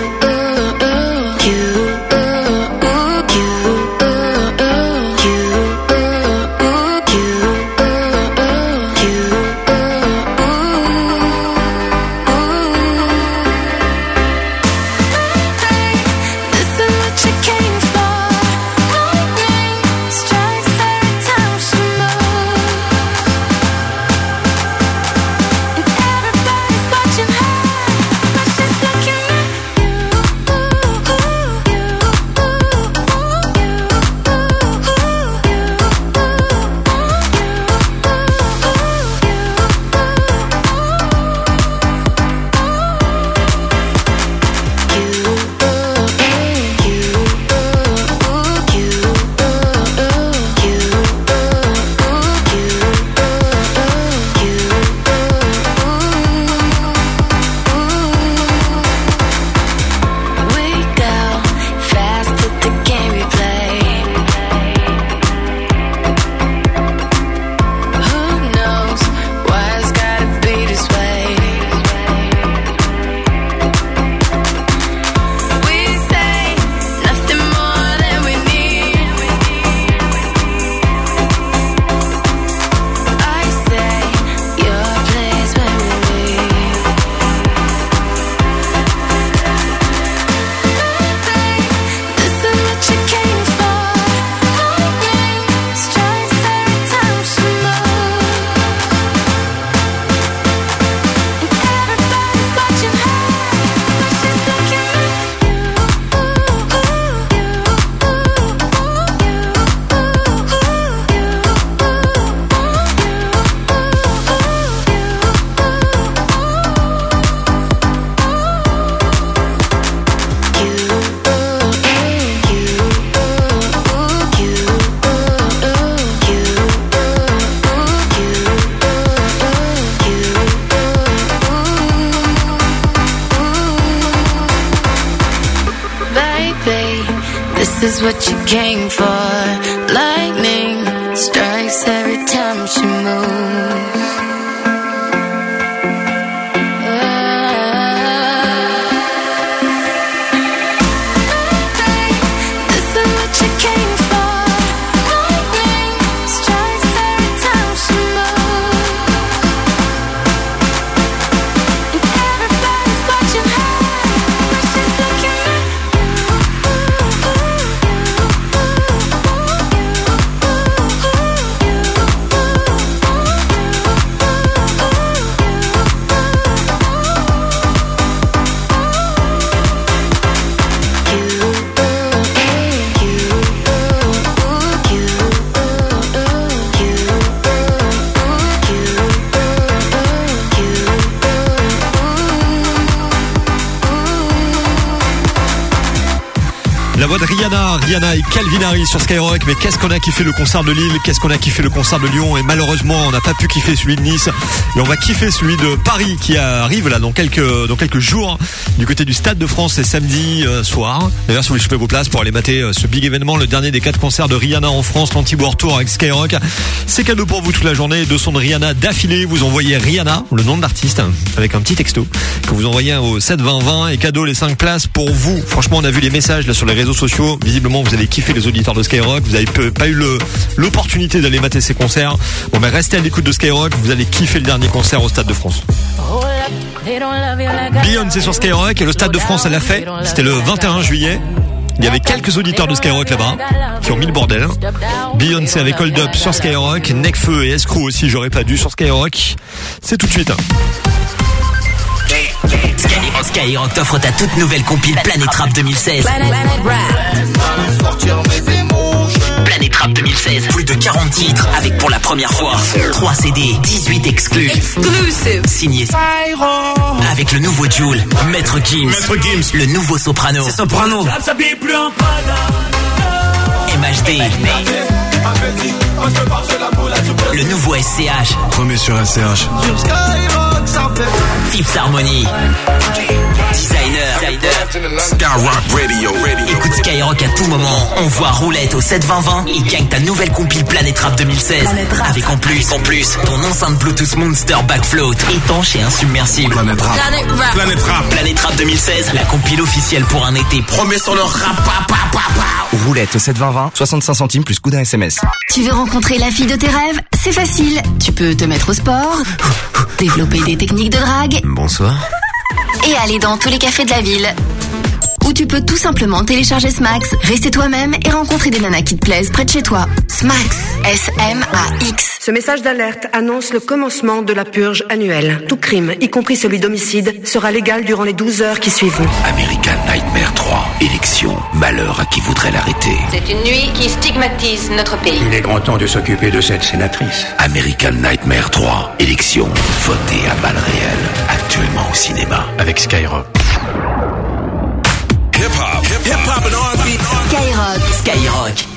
[SPEAKER 6] Calvin Harris sur Skyrock. Mais qu'est-ce qu'on a kiffé le concert de Lille, qu'est-ce qu'on a kiffé le concert de Lyon et malheureusement on n'a pas pu kiffer celui de Nice et on va kiffer celui de Paris qui arrive là dans quelques dans quelques jours du côté du Stade de France c'est samedi euh, soir. D'ailleurs si vous voulez choper vos places pour aller mater euh, ce big événement, le dernier des quatre concerts de Rihanna en France, l'anti-war tour avec Skyrock, c'est cadeau pour vous toute la journée. Deux sons de Rihanna d'affilée. Vous envoyez Rihanna, le nom de l'artiste, avec un petit texto que vous envoyez au 7 20 20 et cadeau les 5 places pour vous. Franchement on a vu les messages là sur les réseaux sociaux. Visiblement vous avez kiffé les auditeurs de Skyrock. Vous avez peu- pas eu l'opportunité d'aller mater ces concerts. Bon ben restez à l'écoute de Skyrock. Vous allez kiffer le dernier concert au Stade de France. Beyoncé sur Skyrock et le Stade de France elle l'a fait. C'était le 21 juillet. Il y avait quelques auditeurs de Skyrock là-bas qui ont mis le bordel. Beyoncé avec Hold Up sur Skyrock, Necfeu et Escrew aussi, j'aurais pas dû sur Skyrock. C'est tout de suite.
[SPEAKER 3] Skyrock, Skyrock t'offre ta toute nouvelle compile Planet Rap 2016. Planet Rap 2016, plus de 40 titres avec pour la première fois 3 CD, 18 exclus.
[SPEAKER 4] Exclusive.
[SPEAKER 3] Signé avec le nouveau Joule, Maître Gims, le nouveau Soprano. C'est Soprano. MHD. Le nouveau SCH.
[SPEAKER 11] Premier sur SCH.
[SPEAKER 3] Tips Harmony. Designer.
[SPEAKER 11] Skyrock Radio.
[SPEAKER 3] Écoute Skyrock à tout moment. On voit roulette au 72020 et gagne ta nouvelle compile Planet Rap 2016. Avec en plus, en plus, ton enceinte Bluetooth Monster Backfloat étanche et insubmersible.
[SPEAKER 11] Planet Rap.
[SPEAKER 4] Planet Rap.
[SPEAKER 11] Planet Rap.
[SPEAKER 3] Planet Rap 2016, la compile officielle pour un été promet sur le rap. pa, pa, pa, pa.
[SPEAKER 37] Roulette au 72020, 65 centimes plus coup d'un SMS.
[SPEAKER 13] Tu veux rencontrer la fille de tes rêves? C'est facile. Tu peux te mettre au sport, développer des techniques de drague
[SPEAKER 37] Bonsoir.
[SPEAKER 13] Et aller dans tous les cafés de la ville. Ou tu peux tout simplement télécharger Smax, rester toi-même et rencontrer des nanas qui te plaisent près de chez toi. Smax, S-M-A-X.
[SPEAKER 47] Ce message d'alerte annonce le commencement de la purge annuelle. Tout crime, y compris celui d'homicide, sera légal durant les 12 heures qui suivront.
[SPEAKER 48] American Nightmare 3. Élection. Malheur à qui voudrait l'arrêter.
[SPEAKER 49] C'est une nuit qui stigmatise notre pays.
[SPEAKER 48] Il est grand temps de s'occuper de cette sénatrice. American Nightmare 3. Élection. Votée à balles réelles. Actuellement au cinéma. Avec Skyrock.
[SPEAKER 11] Hip-hop. Hip-hop and R&B.
[SPEAKER 13] Skyrock.
[SPEAKER 3] Skyrock.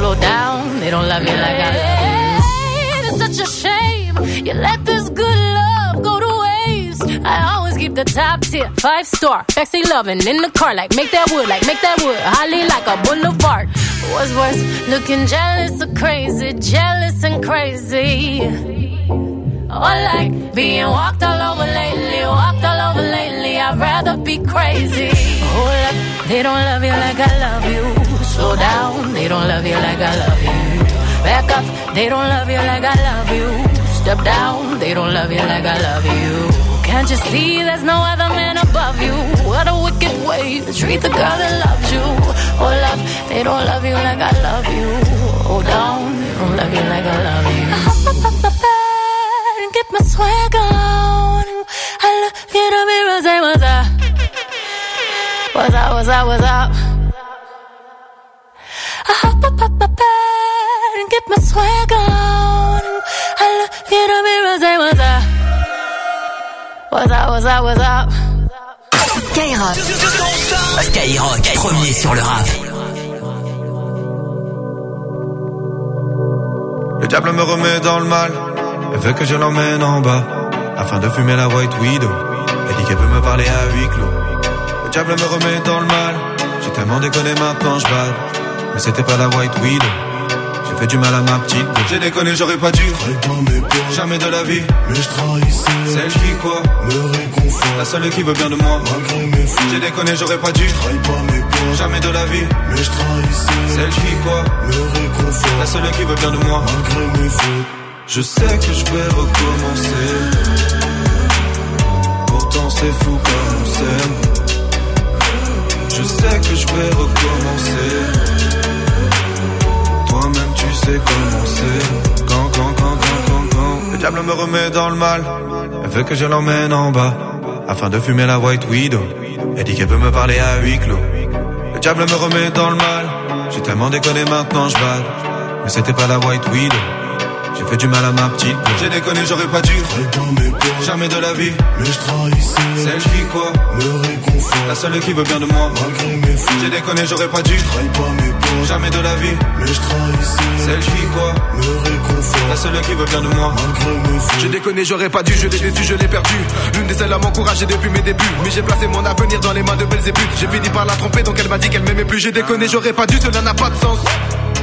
[SPEAKER 26] slow down. They don't love you like I love you. It's such a shame you let this good love go to waste. I always keep the top tier, five star, sexy loving in the car, like make that wood, like make that wood, holly like a boulevard. What's worse, looking jealous or crazy, jealous and crazy. Or like being walked all over lately, walked all over lately. I'd rather be crazy. Hold up, they don't love you like I love you slow down. They don't love you like I love you. Back up. They don't love you like I love you. Step down. They don't love you like I love you. Can't you see there's no other man above you? What a wicked way to treat the girl that loves you. Oh, love, they don't love you like I love you. Oh, down, they don't love you like I love you. Get my swag on. I look in the mirror, say what's up? What's up, what's up, what's up? I hop up up my bed and get my swag on. I look in the mirror, say what's up? What's up, what's up, what's up?
[SPEAKER 3] Skyrock. Skyrock, premier sur le rap.
[SPEAKER 23] Le diable me remet dans le mal Elle veut que je l'emmène en bas Afin de fumer la white widow Elle dit qu'elle veut me parler à huis clos Le diable me remet dans le mal J'ai tellement déconné maintenant je bats mais c'était pas la White Widow. J'ai fait du mal à ma petite. J'ai déconné, j'aurais pas dû. Jamais de la vie.
[SPEAKER 50] Mais je trahissais.
[SPEAKER 23] Celle qui quoi
[SPEAKER 50] Me réconfort.
[SPEAKER 23] La seule qui veut bien de moi.
[SPEAKER 50] Malgré mes.
[SPEAKER 23] J'ai déconné, j'aurais pas dû.
[SPEAKER 50] pas mes peurs.
[SPEAKER 23] Jamais de la vie.
[SPEAKER 50] Mais je trahissais.
[SPEAKER 23] Celle qui quoi
[SPEAKER 50] Me réconfort.
[SPEAKER 23] La seule qui veut bien de moi.
[SPEAKER 50] Malgré mes fous.
[SPEAKER 23] Je sais que je vais recommencer. Pourtant c'est fou comme on s'aime. Je sais que je vais recommencer tu sais comment c'est. Quand, quand, quand, quand, quand, quand. Le diable me remet dans le mal. Elle veut que je l'emmène en bas. Afin de fumer la White Widow. Elle dit qu'elle veut me parler à huis clos. Le diable me remet dans le mal. J'ai tellement déconné maintenant, je bats. Mais c'était pas la White Widow. J'ai fait du mal à ma petite. J'ai déconné, j'aurais pas dû. Jamais de la vie.
[SPEAKER 50] Mais je trahissais.
[SPEAKER 23] Celle qui quoi
[SPEAKER 50] Me réconfort.
[SPEAKER 23] La seule qui veut bien de moi.
[SPEAKER 50] Malgré mes.
[SPEAKER 23] J'ai déconné, j'aurais pas dû.
[SPEAKER 50] pas mes.
[SPEAKER 23] Jamais de la vie.
[SPEAKER 50] Mais je trahissais.
[SPEAKER 23] Celle qui quoi
[SPEAKER 50] Me réconfort.
[SPEAKER 23] La seule qui veut bien de moi.
[SPEAKER 50] Malgré mes.
[SPEAKER 21] J'ai déconné, j'aurais pas dû. Je l'ai déçu, je l'ai perdu. L'une des seules à m'encourager depuis mes débuts. Mais j'ai placé mon avenir dans les mains de Belzébuth. J'ai fini par la tromper, donc elle m'a dit qu'elle m'aimait plus. J'ai déconné, j'aurais pas dû. Cela n'a pas de sens.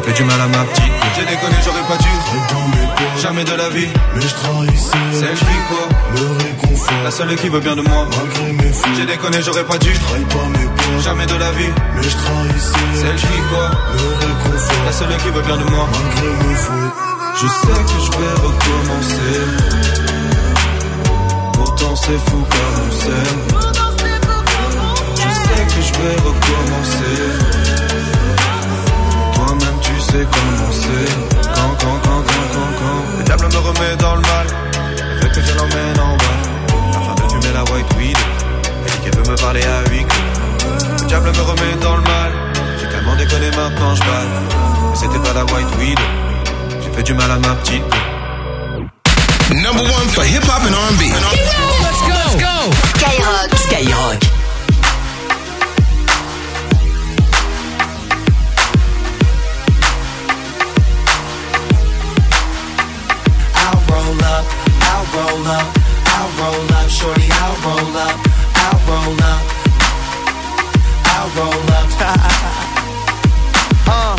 [SPEAKER 23] fait du mal à ma petite. J'ai déconné, j'aurais pas dû. Jamais de la vie.
[SPEAKER 51] Mais je trahissais.
[SPEAKER 23] Celle qui quoi
[SPEAKER 51] Me réconfort.
[SPEAKER 23] La seule qui veut bien de moi.
[SPEAKER 51] Malgré mes fautes.
[SPEAKER 23] J'ai déconné, j'aurais pas dû.
[SPEAKER 51] Trahis pas mes peurs.
[SPEAKER 23] Jamais de la vie.
[SPEAKER 51] Mais je trahissais.
[SPEAKER 23] Celle qui quoi
[SPEAKER 51] Me réconfort.
[SPEAKER 23] La seule qui veut bien de moi.
[SPEAKER 51] Malgré mes fautes.
[SPEAKER 23] Je sais que je vais recommencer. Pourtant c'est fou comme on s'aime. Je sais que je vais recommencer. C'est. Quand, quand, quand, quand, quand, quand. Le diable me remet dans le mal. Fait que je l'emmène en bas. Afin de fumer la white weed. Elle dit qu'elle veut me parler à huis clos. Le diable me remet dans le mal. J'ai tellement déconné maintenant je balle. Mais c'était pas la white weed. J'ai fait du mal à ma petite.
[SPEAKER 52] Number one for hip hop and R&B.
[SPEAKER 3] Let's go. Let's go.
[SPEAKER 13] Skyrock.
[SPEAKER 3] Skyrock.
[SPEAKER 15] Roll up, I'll roll up, shorty, I'll roll up, I'll roll up, I'll roll up.
[SPEAKER 53] Uh,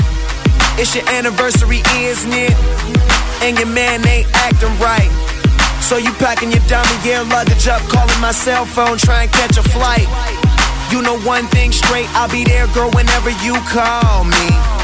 [SPEAKER 53] it's your anniversary, isn't it? And your man ain't acting right. So you packing your diamond gear luggage up, calling my cell phone, trying to catch a flight. You know one thing straight, I'll be there, girl, whenever you call me.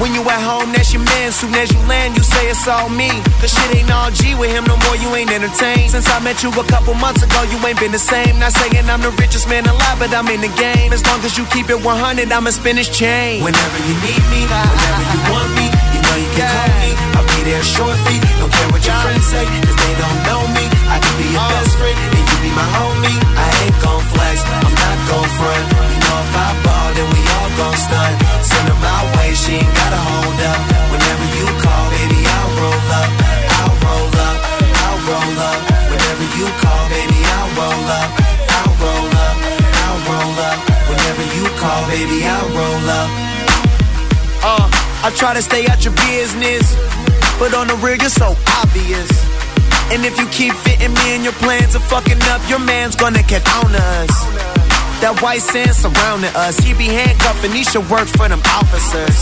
[SPEAKER 53] When you at home, that's your man. Soon as you land, you say it's all me. Cause shit ain't all G with him no more, you ain't entertained. Since I met you a couple months ago, you ain't been the same. Not saying I'm the richest man alive, but I'm in the game. As long as you keep it 100, I'ma spin his chain.
[SPEAKER 15] Whenever you need me, whenever you want me, you know you can call me. I'll be there shortly. Don't care what your friends say, cause they don't know me. I can be your best friend, and you be my homie. I ain't gon' flex, I'm not gon' front. You know if I ball, then we all gon' stunt. Send her my way, she ain't gotta hold up. Whenever you call, baby, I'll roll up. I'll roll up, I'll roll up. Whenever you call, baby, I'll roll up. I'll roll up, I'll roll up. Whenever you call, baby, I'll roll up.
[SPEAKER 53] Uh, I try to stay out your business, but on the real, you're so obvious. And if you keep fitting me in your plans of fucking up, your man's gonna get on us. That white sand surrounding us, he be handcuffing, he should work for them officers.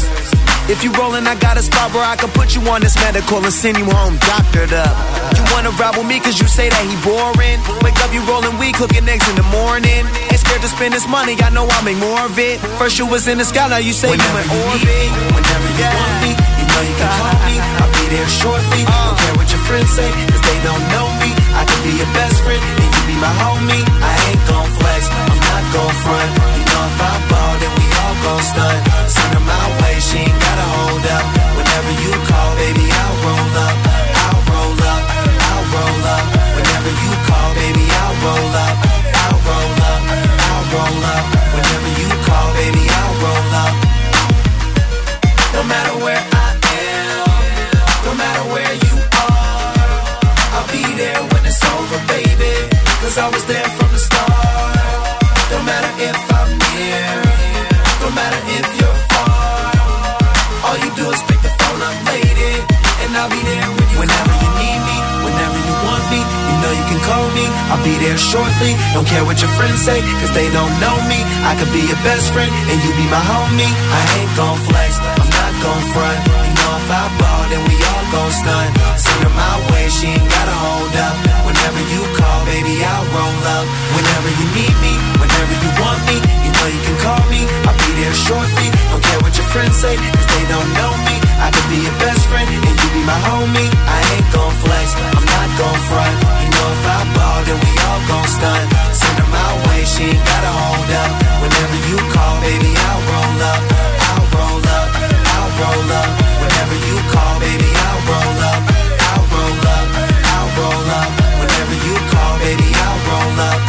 [SPEAKER 53] If you rollin', I got a spot where I can put you on this medical and send you home doctored up. You wanna ride with me cause you say that he boring. Wake up, you rollin' weed, cooking eggs in the morning. Ain't scared to spend this money, I know I'll make more of it. First you was in the sky, now you say
[SPEAKER 15] Whenever
[SPEAKER 53] you in
[SPEAKER 15] you
[SPEAKER 53] orbit.
[SPEAKER 15] need whenever you want me, you know you can call me. I'll be there shortly. Uh. Don't care what your friends say, cause they don't know me. I can be your best friend, and you be my homie. I ain't gon' flex, gon' front. You know if I ball, then we all gon' stunt. Send her my way, she ain't gotta hold up. Whenever you call, baby, I'll roll up. I'll roll up, I'll roll up. Whenever you call, baby, I'll roll up. I'll roll up, I'll roll up. Whenever you call, baby, I'll roll up. No matter where I am, no matter where you are, I'll be there when it's over, baby. Cause I was there from I'll be there shortly. Don't care what your friends say, cause they don't know me. I could be your best friend, and you be my homie. I ain't gon' flex, I'm not gon' front. You know if I ball, then we all gon' stunt. Send her my way, she ain't gotta hold up. Whenever you call, baby, I'll roll up. Whenever you need me, whenever you want me, you know you can call me. I'll be there shortly. Don't care what your friends say, cause they don't know me. I could be your best friend, and you be my homie. I ain't gon' flex, I'm not gon' front. You know if I ball, then we all gon' stunt. Send her my way, she ain't gotta hold up. Whenever you call, baby, I'll roll up. I'll roll up, I'll roll up. Whenever you call, baby, I'll roll up. I'll roll up, I'll roll up. Whenever you call, baby, I'll roll up.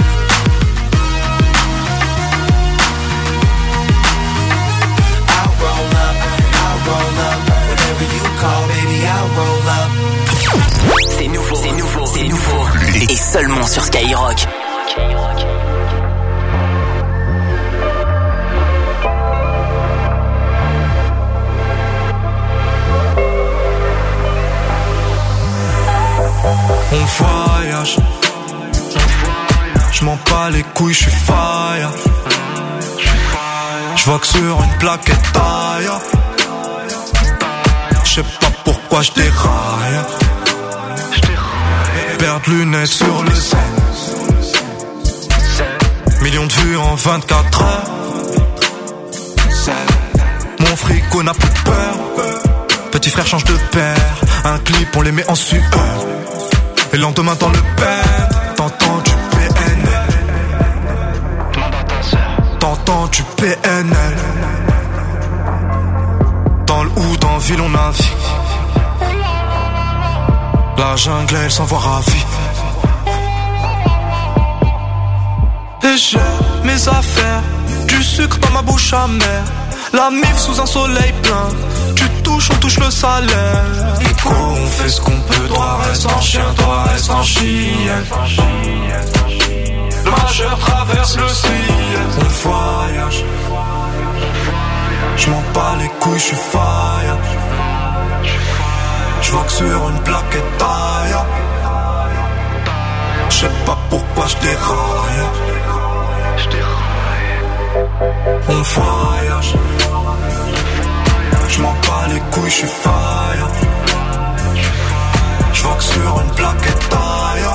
[SPEAKER 15] I'll roll up, call, baby, I'll roll up.
[SPEAKER 3] C'est nouveau, c'est nouveau, c'est nouveau. Et seulement sur Skyrock.
[SPEAKER 27] On voyage. Je m'en bats les couilles, je suis fire. Je vois que sur une plaquette taille. Pourquoi je déraille. Perdre lunettes sur le scène. Millions de vues en 24 heures. Mon frigo n'a plus peur. Petit frère change de père. Un clip, on les met en sueur. Et le lendemain dans le père. T'entends du PNL. T'entends du PNL. Dans le ou dans ville, on navigue. La jungle, elle s'envoie ravie. Et j'ai mes affaires, du sucre dans ma bouche amère. La mif sous un soleil plein, tu touches, on touche le salaire. Écho, on fait ce qu'on peut, toi reste en chien, toi reste en chien. Majeur traverse le ciel, on voyage. Je m'en bats les couilles, je suis fire. Je vois que sur une plaquette taille. Je sais pas pourquoi je déraille. On voyage. Je m'en bats les couilles, je suis fire. Je vois que sur une plaquette taille.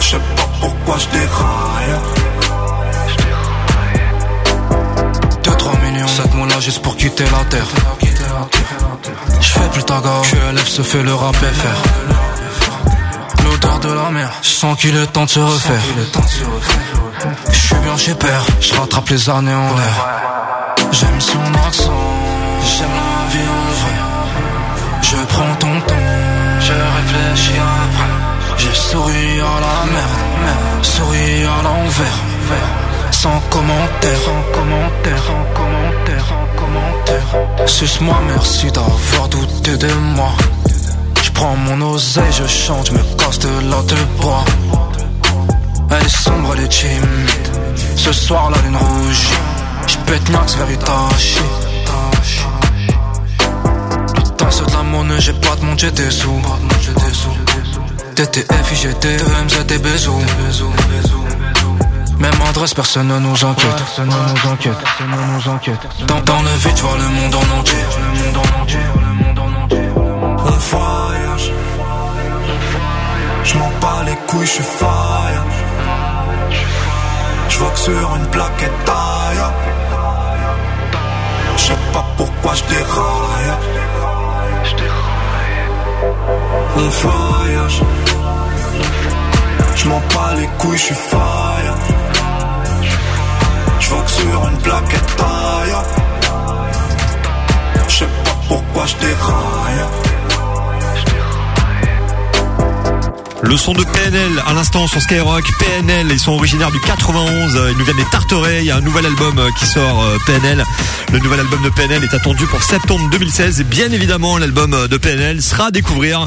[SPEAKER 27] Je sais pas pourquoi je déraille. 2-3 millions, 7 mois là juste pour quitter la terre. Je fais plus ta gare, QLF se fait le rap FR. L'odeur de la mer, je sens qu'il est temps de se refaire. Je suis bien chez père, je rattrape les années en l'air. J'aime son accent, j'aime la vie en vrai. Je prends ton temps, je réfléchis après. J'ai souri à la merde, souri à l'envers. Sans commentaire, sans commentaire, sans commentaire, sans commentaire. Suce-moi, merci d'avoir douté de moi. Je prends mon oseille, je chante, je me casse de la de bois. Elle est sombre, elle est. Ce soir, la lune rouge. J'pète Nax vers Itachi. Putain, c'est de la monnaie, j'ai pas de monde, j'ai des sous. TTF, IGT, EMZ, des bisous. Même adresse, personne ne nous inquiète. Personne ne nous inquiète. Personne ne nous inquiète. Dans, dans le vide, voir le monde en entier. Le monde en entier. Le monde en entier. On voyage. Je m'en bats les couilles, je suis fire. Je vois que sur une plaquette taille. Je sais pas pourquoi je déraille. On voyage. Je m'en bats les couilles, je suis fire. Vois que sur une plaquette taille. Je sais pas pourquoi je déraille.
[SPEAKER 6] Le son de PNL à l'instant sur Skyrock. PNL, ils sont originaires du 91. euh, Ils nous viennent des Tarterets. Il y a un nouvel album euh, qui sort euh, PNL. Le nouvel album de PNL est attendu pour septembre 2016. Et bien évidemment, l'album euh, de PNL sera à découvrir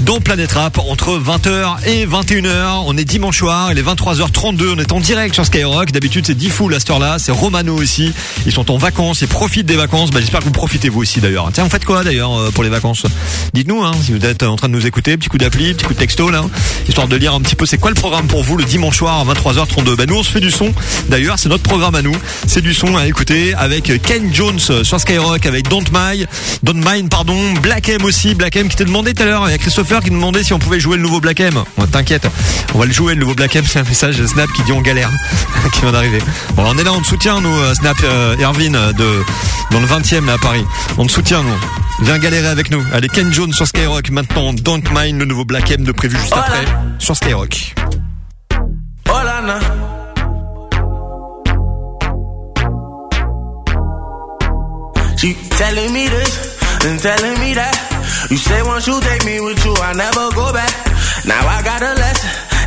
[SPEAKER 6] dans Planète Rap entre 20h et 21h. On est dimanche soir. Il est 23h32. On est en direct sur Skyrock. D'habitude, c'est Diffoul à cette heure-là. C'est Romano aussi. Ils sont en vacances. Ils profitent des vacances. Bah, j'espère que vous profitez vous aussi d'ailleurs. Tiens, vous faites quoi d'ailleurs pour les vacances? Dites-nous hein, si vous êtes en train de nous écouter. Petit coup d'appli, petit coup de texto là histoire de lire un petit peu c'est quoi le programme pour vous le dimanche soir à 23h32. Bah nous on se fait du son. D'ailleurs c'est notre programme à nous. C'est du son à écouter avec Ken Jones sur Skyrock avec Don't Mind, Don't Mind pardon, Black M aussi, Black M qui t'a demandé tout à l'heure. Il y a Christopher qui demandait si on pouvait jouer le nouveau Black M. Ouais, T'inquiète, on va le jouer le nouveau Black M. C'est un message de Snap qui dit on galère, qui vient d'arriver. Bon on est là on te soutient nous euh, Snap euh, euh, de dans le 20e là à Paris. On te soutient nous. Viens galérer avec nous. Allez, Ken Jones sur Skyrock maintenant. Don't Mind, le nouveau Black M de prévu juste après sur Skyrock.
[SPEAKER 34] Hola, na. She telling me this and telling me that. You say once you take me with you, I never go back. Now I got a lesson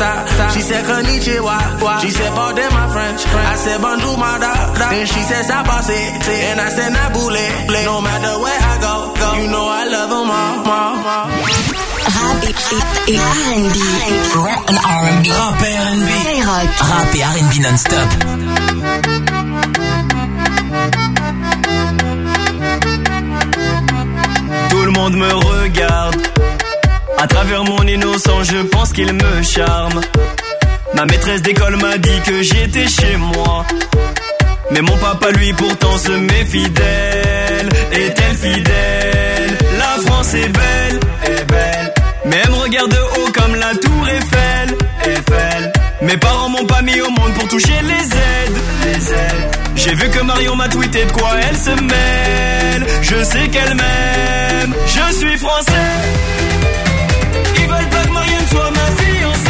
[SPEAKER 34] She said, konnichiwa. She said, pardon my French. I said, bonjour, my da, da. Then she said, sabate. And I said, nabule. No matter where I go, go. You know I love them all. all, all.
[SPEAKER 3] Rap et, et, et R&B. Rap and R&B. Rap et R&B. Skyrock. Rap et R&B non-stop.
[SPEAKER 32] Tout le monde me regarde. À travers mon innocent, je pense qu'il me charme. Ma maîtresse d'école m'a dit que j'étais chez moi. Mais mon papa, lui, pourtant se met fidèle. Est-elle fidèle? La France est belle, est belle. Mais elle me regarde de haut comme la tour Eiffel, Eiffel. Mes parents m'ont pas mis au monde pour toucher les aides, les aides. J'ai vu que Marion m'a tweeté de quoi elle se mêle. Je sais qu'elle m'aime. Je suis français. Ils veulent pas que Marianne soit ma fiancée.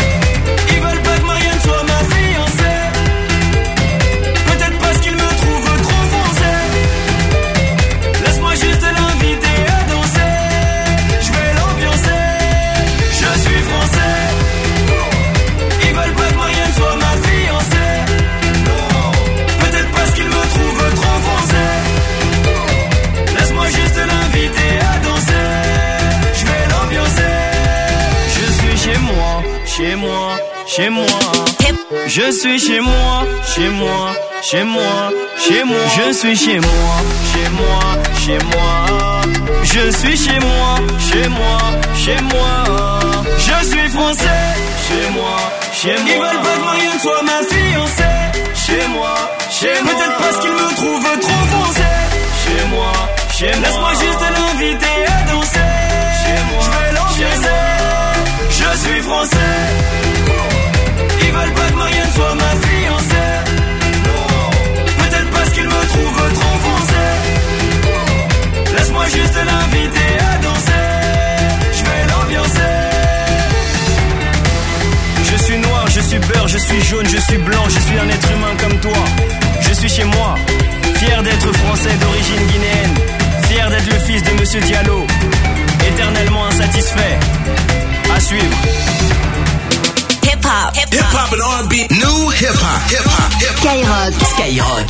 [SPEAKER 32] Chez moi. Je suis chez moi, chez moi, chez moi, chez moi. Je suis chez moi, chez moi, chez moi. Je suis chez moi, chez moi, chez moi. Je suis français, chez moi, chez moi. Ils veulent pas que Marianne soit ma fiancée. Chez moi, chez moi. Peut-être parce qu'ils me trouvent trop foncé. Chez moi, chez moi. Laisse-moi juste l'inviter à danser. Chez moi, je vais l'ambiancer. Je suis français. Veulent
[SPEAKER 54] pas que Marianne soit ma fiancée. Peut-être parce qu'ils me trouvent trop foncé. Laisse-moi juste l'inviter à danser. Je vais l'ambiancer.
[SPEAKER 32] Je suis noir, je suis beurre, je suis jaune, je suis blanc, je suis un être humain comme toi. Je suis chez moi, fier d'être français d'origine guinéenne, fier d'être le fils de Monsieur Diallo, éternellement insatisfait. À suivre.
[SPEAKER 3] Hip hop, hip hop and R&B, new hip hop, hip hop, hip hop. Skyrock, Skyrock.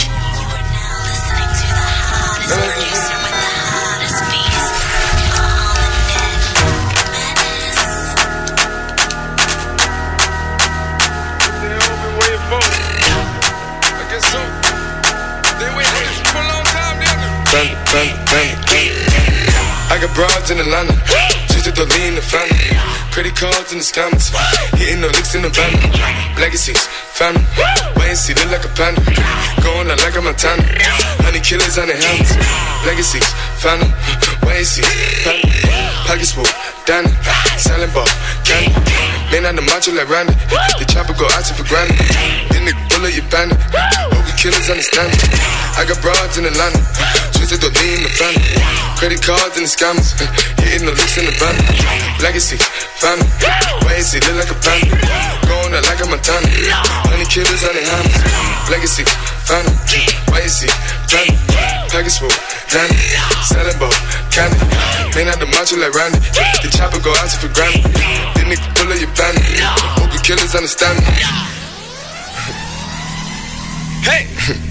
[SPEAKER 22] I got broads in Atlanta, just to lean the family. Credit cards in the scammers, hitting the licks in the van. Legacies, family, wait and see, look like a panda. Going out like a Montana, honey killers on the helmets. Legacies, family, wait and see, family. Pockets full, Danny, selling ball, candy. Man on the macho like Randy, the chopper go out for granted. Then the bullet you bandit, hope killers understand me. I got broads in Atlanta, twisted the lean in the family. Credit cards and the scammers, hitting the licks in the van. Legacy, family, and see, look like a panda. Going out like a Montana, honey killers on the hammers. Legacy, family, and see, family. Package full, Danny, selling ball, candy. Man out the macho like Randy, the chopper go out to for granted. Then they pull up your bandit, hope the killers understand me. Hey!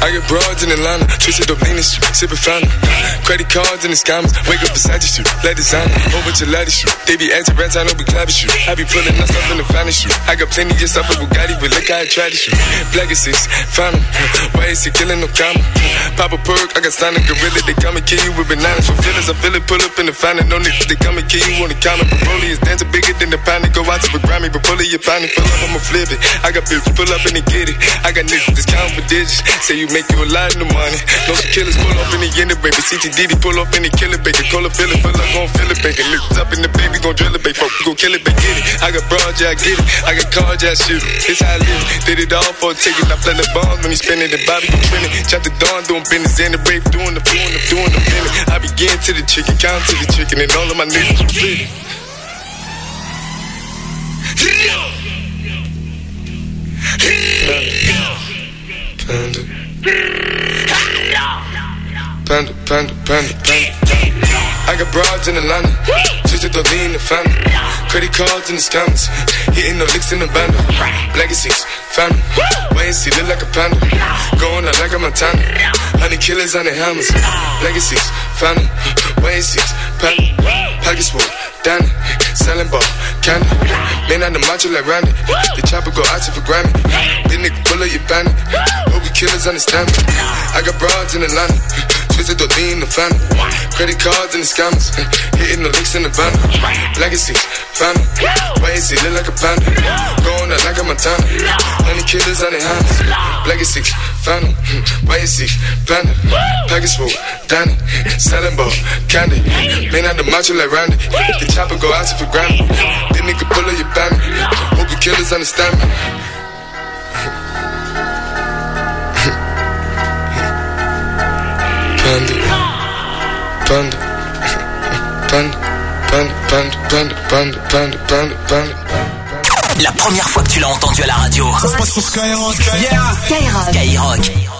[SPEAKER 22] I get broads in Atlanta, twisted up lean and shit, sippin' fountain. Credit cards and the scammers, wake up beside you, let designer, whole bunch of ladies shoot. They be anti rats, I know we clapping shoot. I be pulling that stuff in the fountain shoot. I got plenty of stuff with Bugatti, but look how I try to shoot. Black is six, why is he killing no comma? Pop a perk, I got stunning gorilla, they come and kill you with bananas. For feelings, I feel it, pull up in the fountain, no niggas, they come and kill you on the counter. Broly is dancing bigger than the pound, go out to the Grammy, but pull it, you pound it, pull up, I'ma flip it. I got bills, pull up and they get it. I got niggas counting for digits, say you make you a lot of money. No killers pull off in the end, baby. CTDD pull off in the killer, baby. Call a feeling, feel like gon' feel it, baby. Niggas up in the baby, gon' drill it, baby. Fuck, gon' kill it, baby. Get it. I got broad, yeah, I get it. I got cards, yeah, shoot it. This how I live. Did it all for a ticket. I play the bombs when he spinning the Bobby, you trending. Chop the dawn, doing business in the brave, doing the doing the doing the minute. I begin to the chicken, count to the chicken, and all of my niggas split. Panda. Panda, panda, panda, panda. I got broads in Atlanta, just to lean the family. Credit cards and the scammers, hitting the licks in the band. Legacies, family, wait and see, look like a panda. Going out like a Montana, honey killers on the hammers. Legacies, family, wait and see, panda. Pockets full, Danny, selling ball, candy. Man on the macho like Randy, the chopper go out to for Grammy. Nigga pull up your bandit, hope you killers understand me. I got broads in Atlanta, twisted the lean in the family. Credit cards and the scammers, hitting the licks in the van. Legacy, family, see, look like a panda. Going out like a Montana, honey killers on the hands. Legacy, family, see, panda. Package full, Danny, selling ball, candy. Man on the macho like Randy, the chopper go out for Grammy. Then nigga pull up your bandit, hope you killers understand me. Panda, panda, panda,
[SPEAKER 3] La première fois que tu l'as entendu à la radio.
[SPEAKER 23] Ça se passe sur Skyrock.
[SPEAKER 3] Yeah.
[SPEAKER 13] Skyrock.
[SPEAKER 3] Skyrock.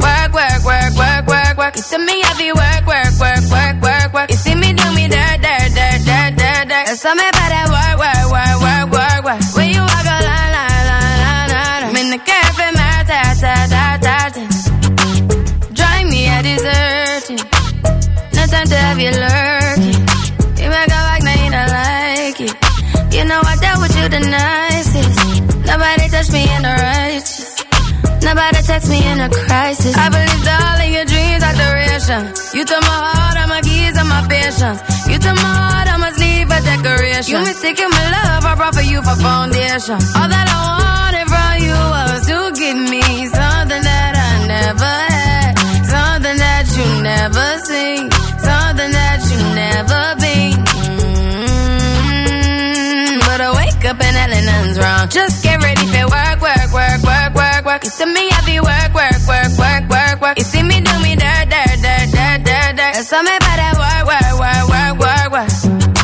[SPEAKER 14] Work, work, work, work, work, work. You see me heavy work, work, work, work, work, work. You see me do me dirt, dirt, dirt, dirt, dirt, dirt. There's something about have you lurking. You make a like, now you don't like it. You know I dealt with you the nicest. Nobody touched me in the righteous. Nobody text me in a crisis. I believed all of your dreams are duration. You took my heart, all my keys, and my patience. You took my heart, I must leave a decoration. You mistaken my love, I brought for you for foundation. All that I wanted from you was to give me something that I never had, something that you never seen. Up and nothing's wrong. Just get ready for work, work, work, work, work, work. You see me, I work, work, work, work, work, work. You see me do me dirt, dirt, dirt, dirt, dirt, dirt. There's something about that work, work, work, work, work, work.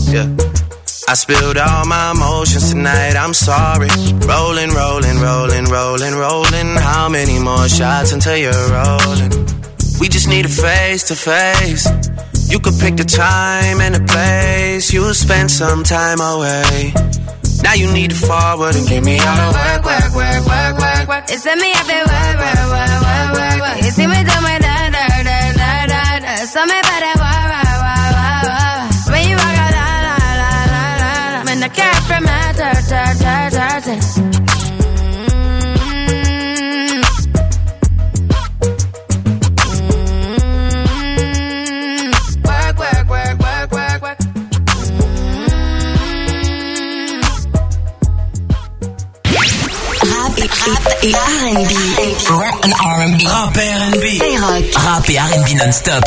[SPEAKER 15] yeah. I spilled all my emotions tonight, I'm sorry. Rolling, rolling, rolling, rolling, rolling. How many more shots until you're rolling? We just need a face to face. You could pick the time and the place. You'll spend some time away. Now you need to forward and give me all the work, work, work, work, work, work.
[SPEAKER 14] It's me, I feel work, work, work, work, work, work. You see me do my da, da, da, da, da. So me that can't my dirt, dirt, dirt, mm-hmm. Work, work, work, work, work, work.
[SPEAKER 13] Rap and hip and R&B. Rap et R&B. Rap et R&B non-stop.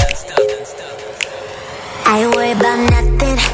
[SPEAKER 40] I worry about nothing.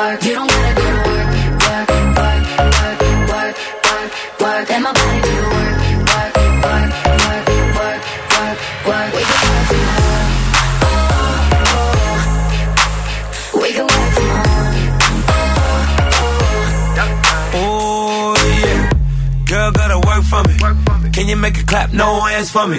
[SPEAKER 40] work, work. You don't gotta go to work, work, work, work, work, work, work. Let my body do the work, work, work, work, work, work, work. We can work from home. We can work from home.
[SPEAKER 2] Oh yeah, girl gotta work for me. Can you make a clap? No hands for me.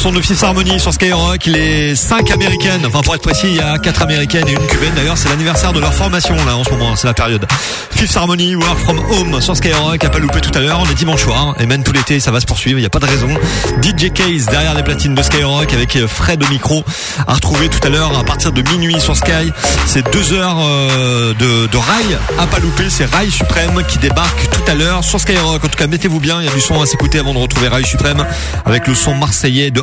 [SPEAKER 6] Son de Fifth Harmony sur Skyrock, il est 5 américaines, enfin pour être précis, il y a 4 américaines et une cubaine. D'ailleurs, c'est l'anniversaire de leur formation là en ce moment, c'est la période. Fifth Harmony, Work From Home sur Skyrock, a pas loupé tout à l'heure, on est dimanche soir, hein, et même tout l'été, ça va se poursuivre, il n'y a pas de raison. DJ Case derrière les platines de Skyrock avec euh, Fred au micro, à retrouver tout à l'heure à partir de minuit sur Sky. C'est deux heures euh, de, de rail à pas louper, c'est Rail Suprême qui débarque tout à l'heure sur Skyrock. En tout cas, mettez-vous bien, il y a du son à s'écouter avant de retrouver Rail Suprême avec le son marseillais de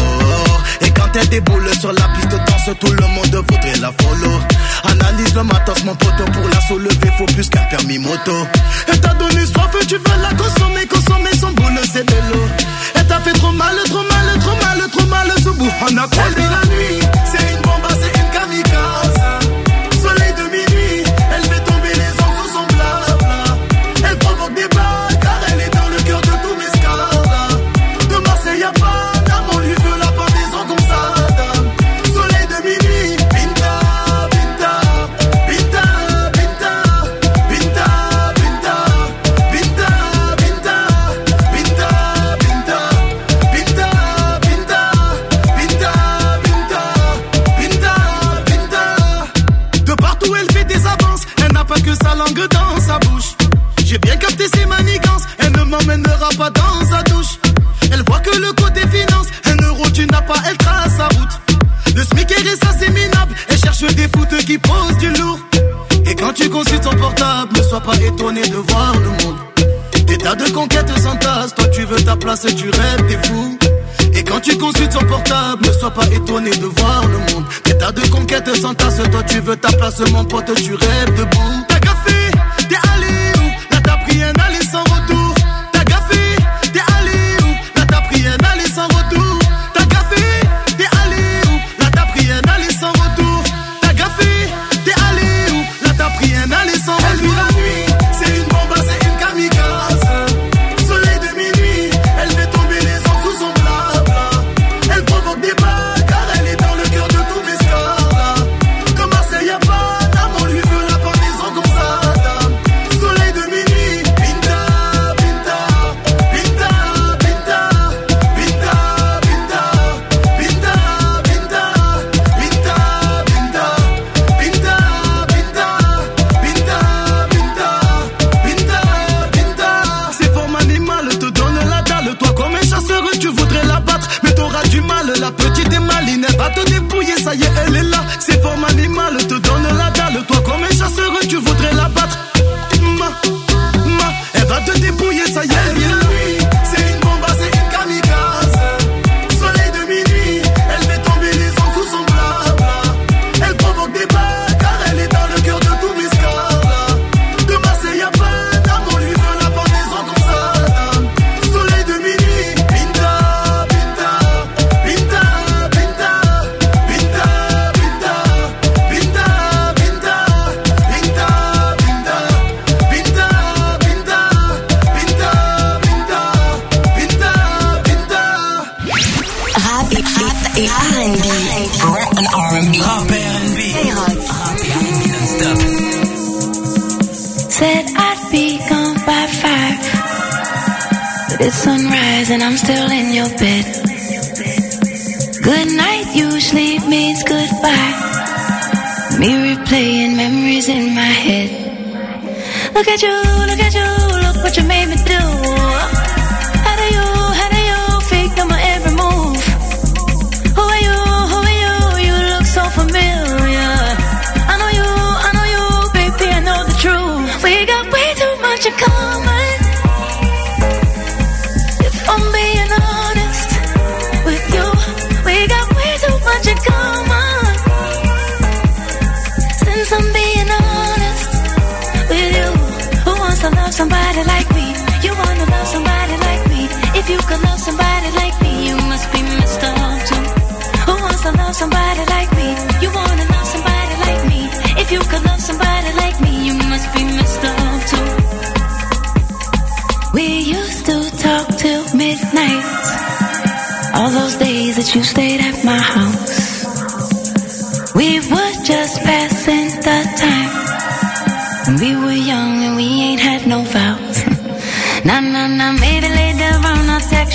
[SPEAKER 21] Et elle déboule sur la piste de danse, tout le monde voudrait la follow. Analyse le matos, mon poteau, pour la soulever, faut plus qu'un permis moto. Elle t'a donné soif, tu veux la consommer, consommer son boule, c'est de l'eau. Elle t'a fait trop mal, trop mal, trop mal, trop mal, ce bout. On a Elle dit la nuit, c'est une bombe, c'est elle ne m'emmènera pas dans sa douche. Elle voit que le côté finance, un euro tu n'as pas, elle trace sa route. Le SMIC est ça c'est minable, elle cherche des foutes qui posent du lourd. Et quand tu consultes son portable, ne sois pas étonné de voir le monde. Des tas de conquêtes s'entassent, toi tu veux ta place et tu rêves, t'es fou. Et quand tu consultes son portable, ne sois pas étonné de voir le monde. Des tas de conquêtes s'entassent, toi tu veux ta place, mon pote, tu rêves debout. T'as gaffé, t'es allé où? Là t'as pris un aller sans
[SPEAKER 26] it's sunrise and I'm still in your bed. Good night usually means goodbye. Me replaying memories in my head. Look at you, look at you, look what you made me do. Love somebody like me, you must be messed up too. Who wants to love somebody like me? You wanna love somebody like me? If you could love somebody like me, you must be messed up too. We used to talk till midnight. All those days that you stayed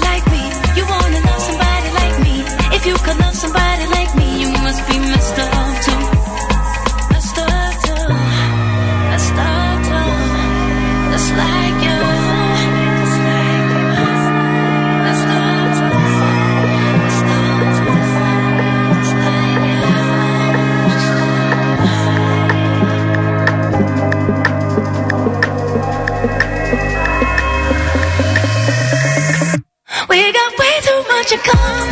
[SPEAKER 26] Like you come?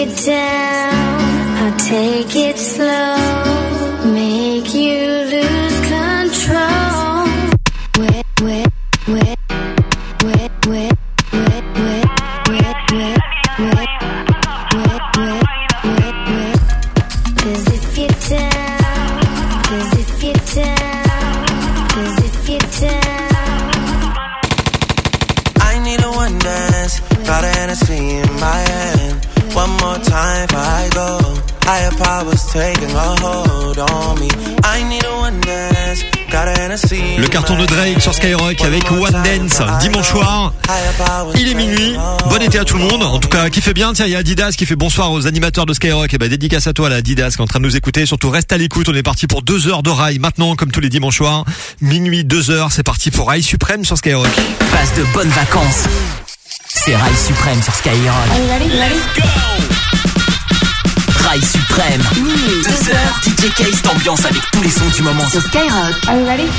[SPEAKER 40] Cause down, I'll take it slow. Make you lose control. Wet, wet, wet, wet, wet,
[SPEAKER 15] time before I go. Higher powers taking a hold on me. I need a one dance, got a Hennessy.
[SPEAKER 6] Le carton de Drake sur Skyrock avec One Dance dimanche soir. Il est minuit. Bon été à tout le monde. En tout cas, qui fait bien. Tiens, il y a Adidas qui fait bonsoir aux animateurs de Skyrock. Et ben, dédicace à toi, la Adidas, qui est en train de nous écouter. Surtout, reste à l'écoute. On est parti pour deux heures de rail. Maintenant, comme tous les dimanches soirs. Minuit, deux heures. C'est parti pour Rail Suprême sur Skyrock.
[SPEAKER 3] Passe de bonnes vacances. C'est Rail Suprême sur Skyrock.
[SPEAKER 35] Let's go!
[SPEAKER 3] Rail Suprême. Deux heures. DJ Case d'ambiance avec tous les sons du moment.
[SPEAKER 13] Sur Skyrock.
[SPEAKER 35] Are you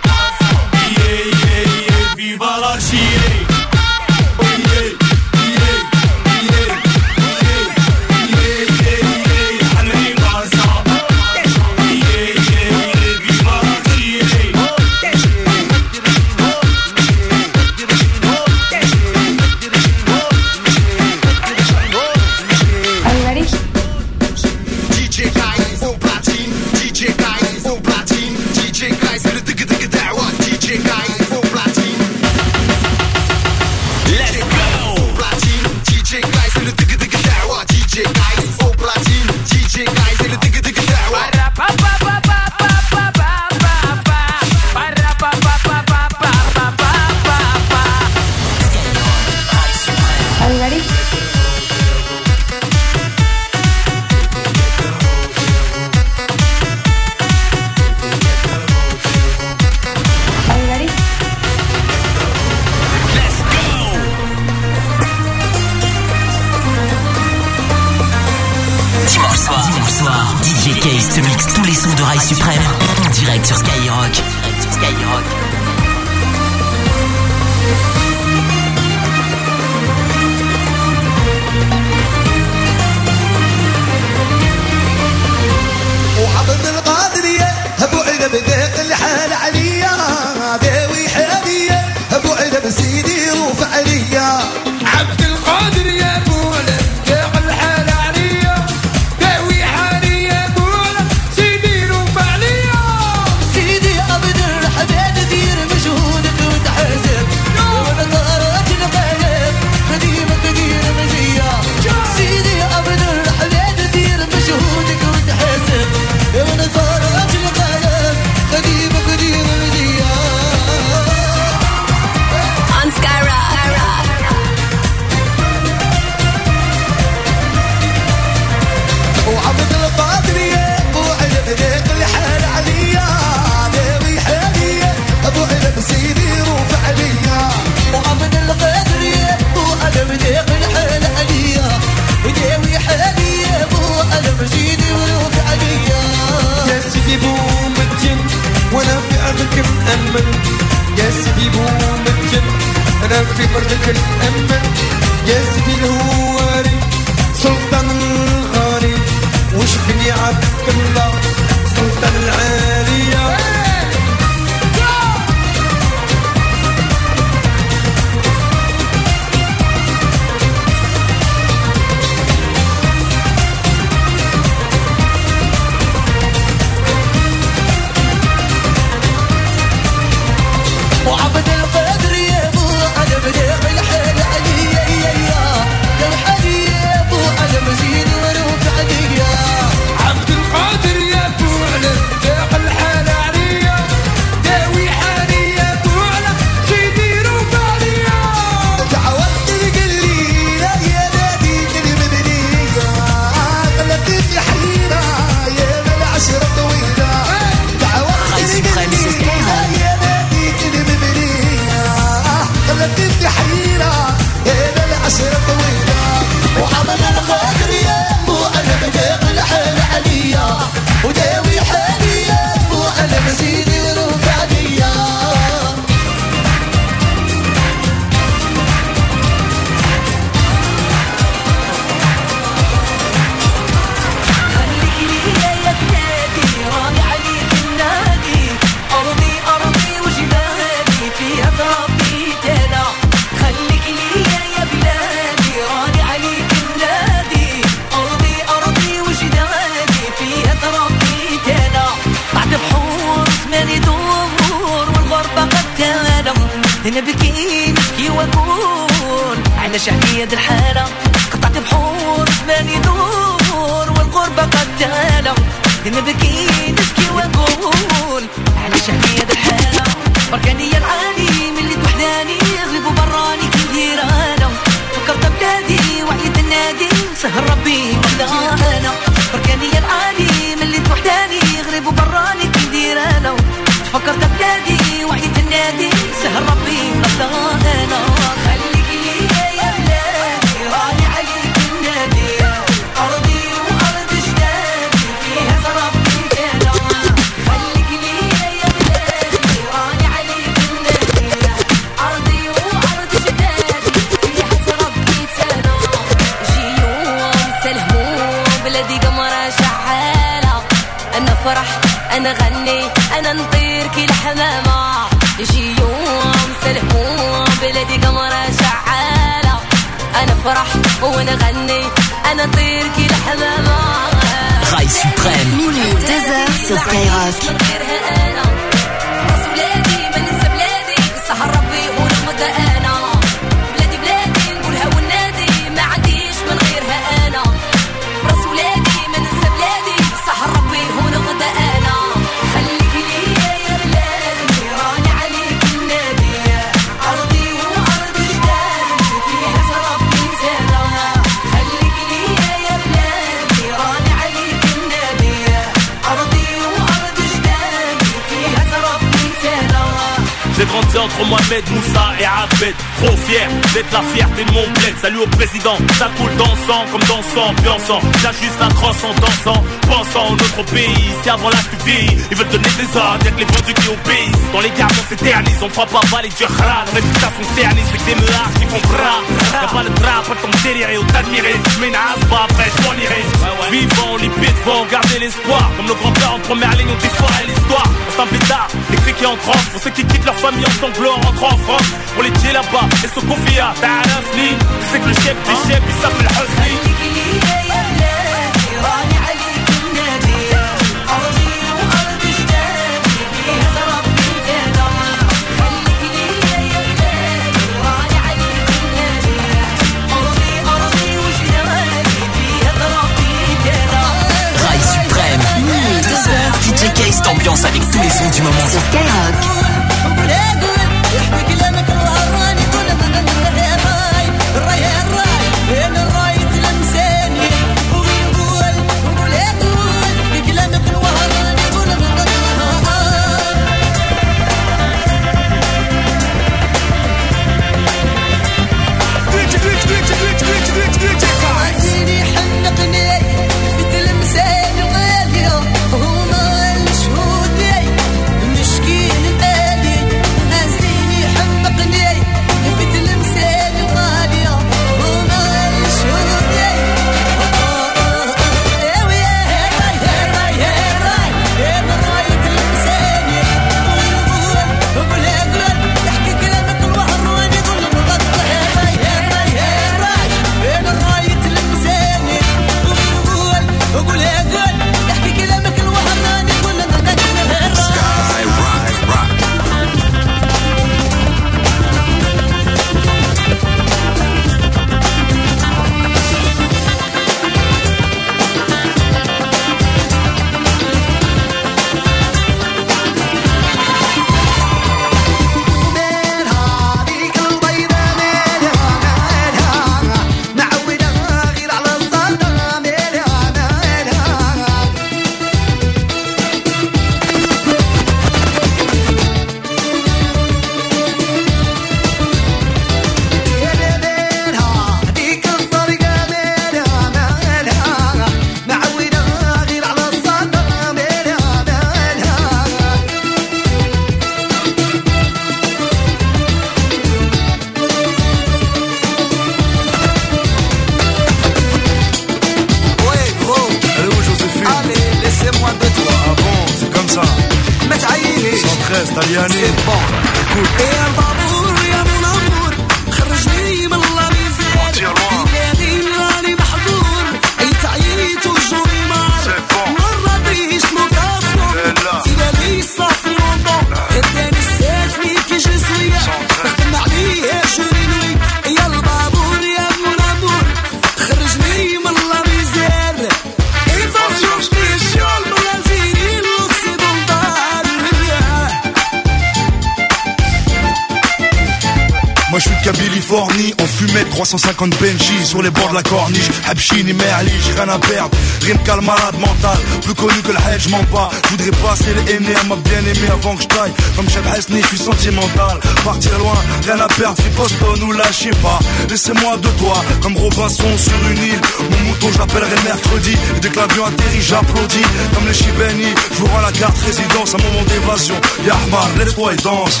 [SPEAKER 26] Chini, mais Ali,
[SPEAKER 10] j'ai
[SPEAKER 18] rien à perdre. Rien qu'à le malade mental, plus connu que le hedge, m'en bats. Voudrais passer le aîné à ma bien-aimée avant que je taille. Comme Cheb Hasni, je suis sentimental. Partir loin, rien à perdre, si Boston ou lâchez pas. Laissez-moi de toi, comme Robinson sur une île. Mon mouton, je l'appellerai mercredi. Et dès que l'avion atterrit, j'applaudis. Comme les Chibeni, je vous rends la carte résidence, un moment d'évasion. Yahmar, lève-toi et danse.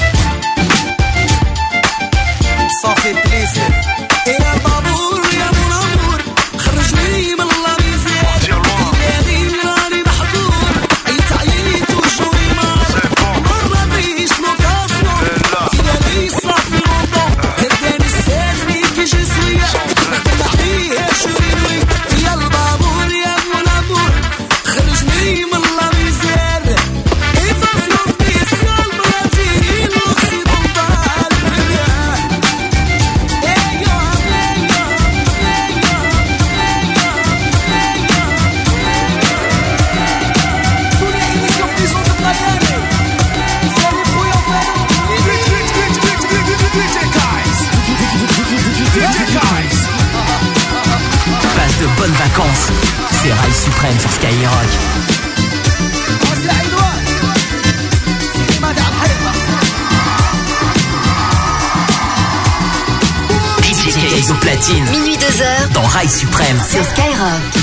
[SPEAKER 3] Sans fait plaisir. Et la Sur Skyrock. Au platine.
[SPEAKER 21] Minuit 2 heures
[SPEAKER 3] Dans Rail Suprême.
[SPEAKER 21] sur Skyrock.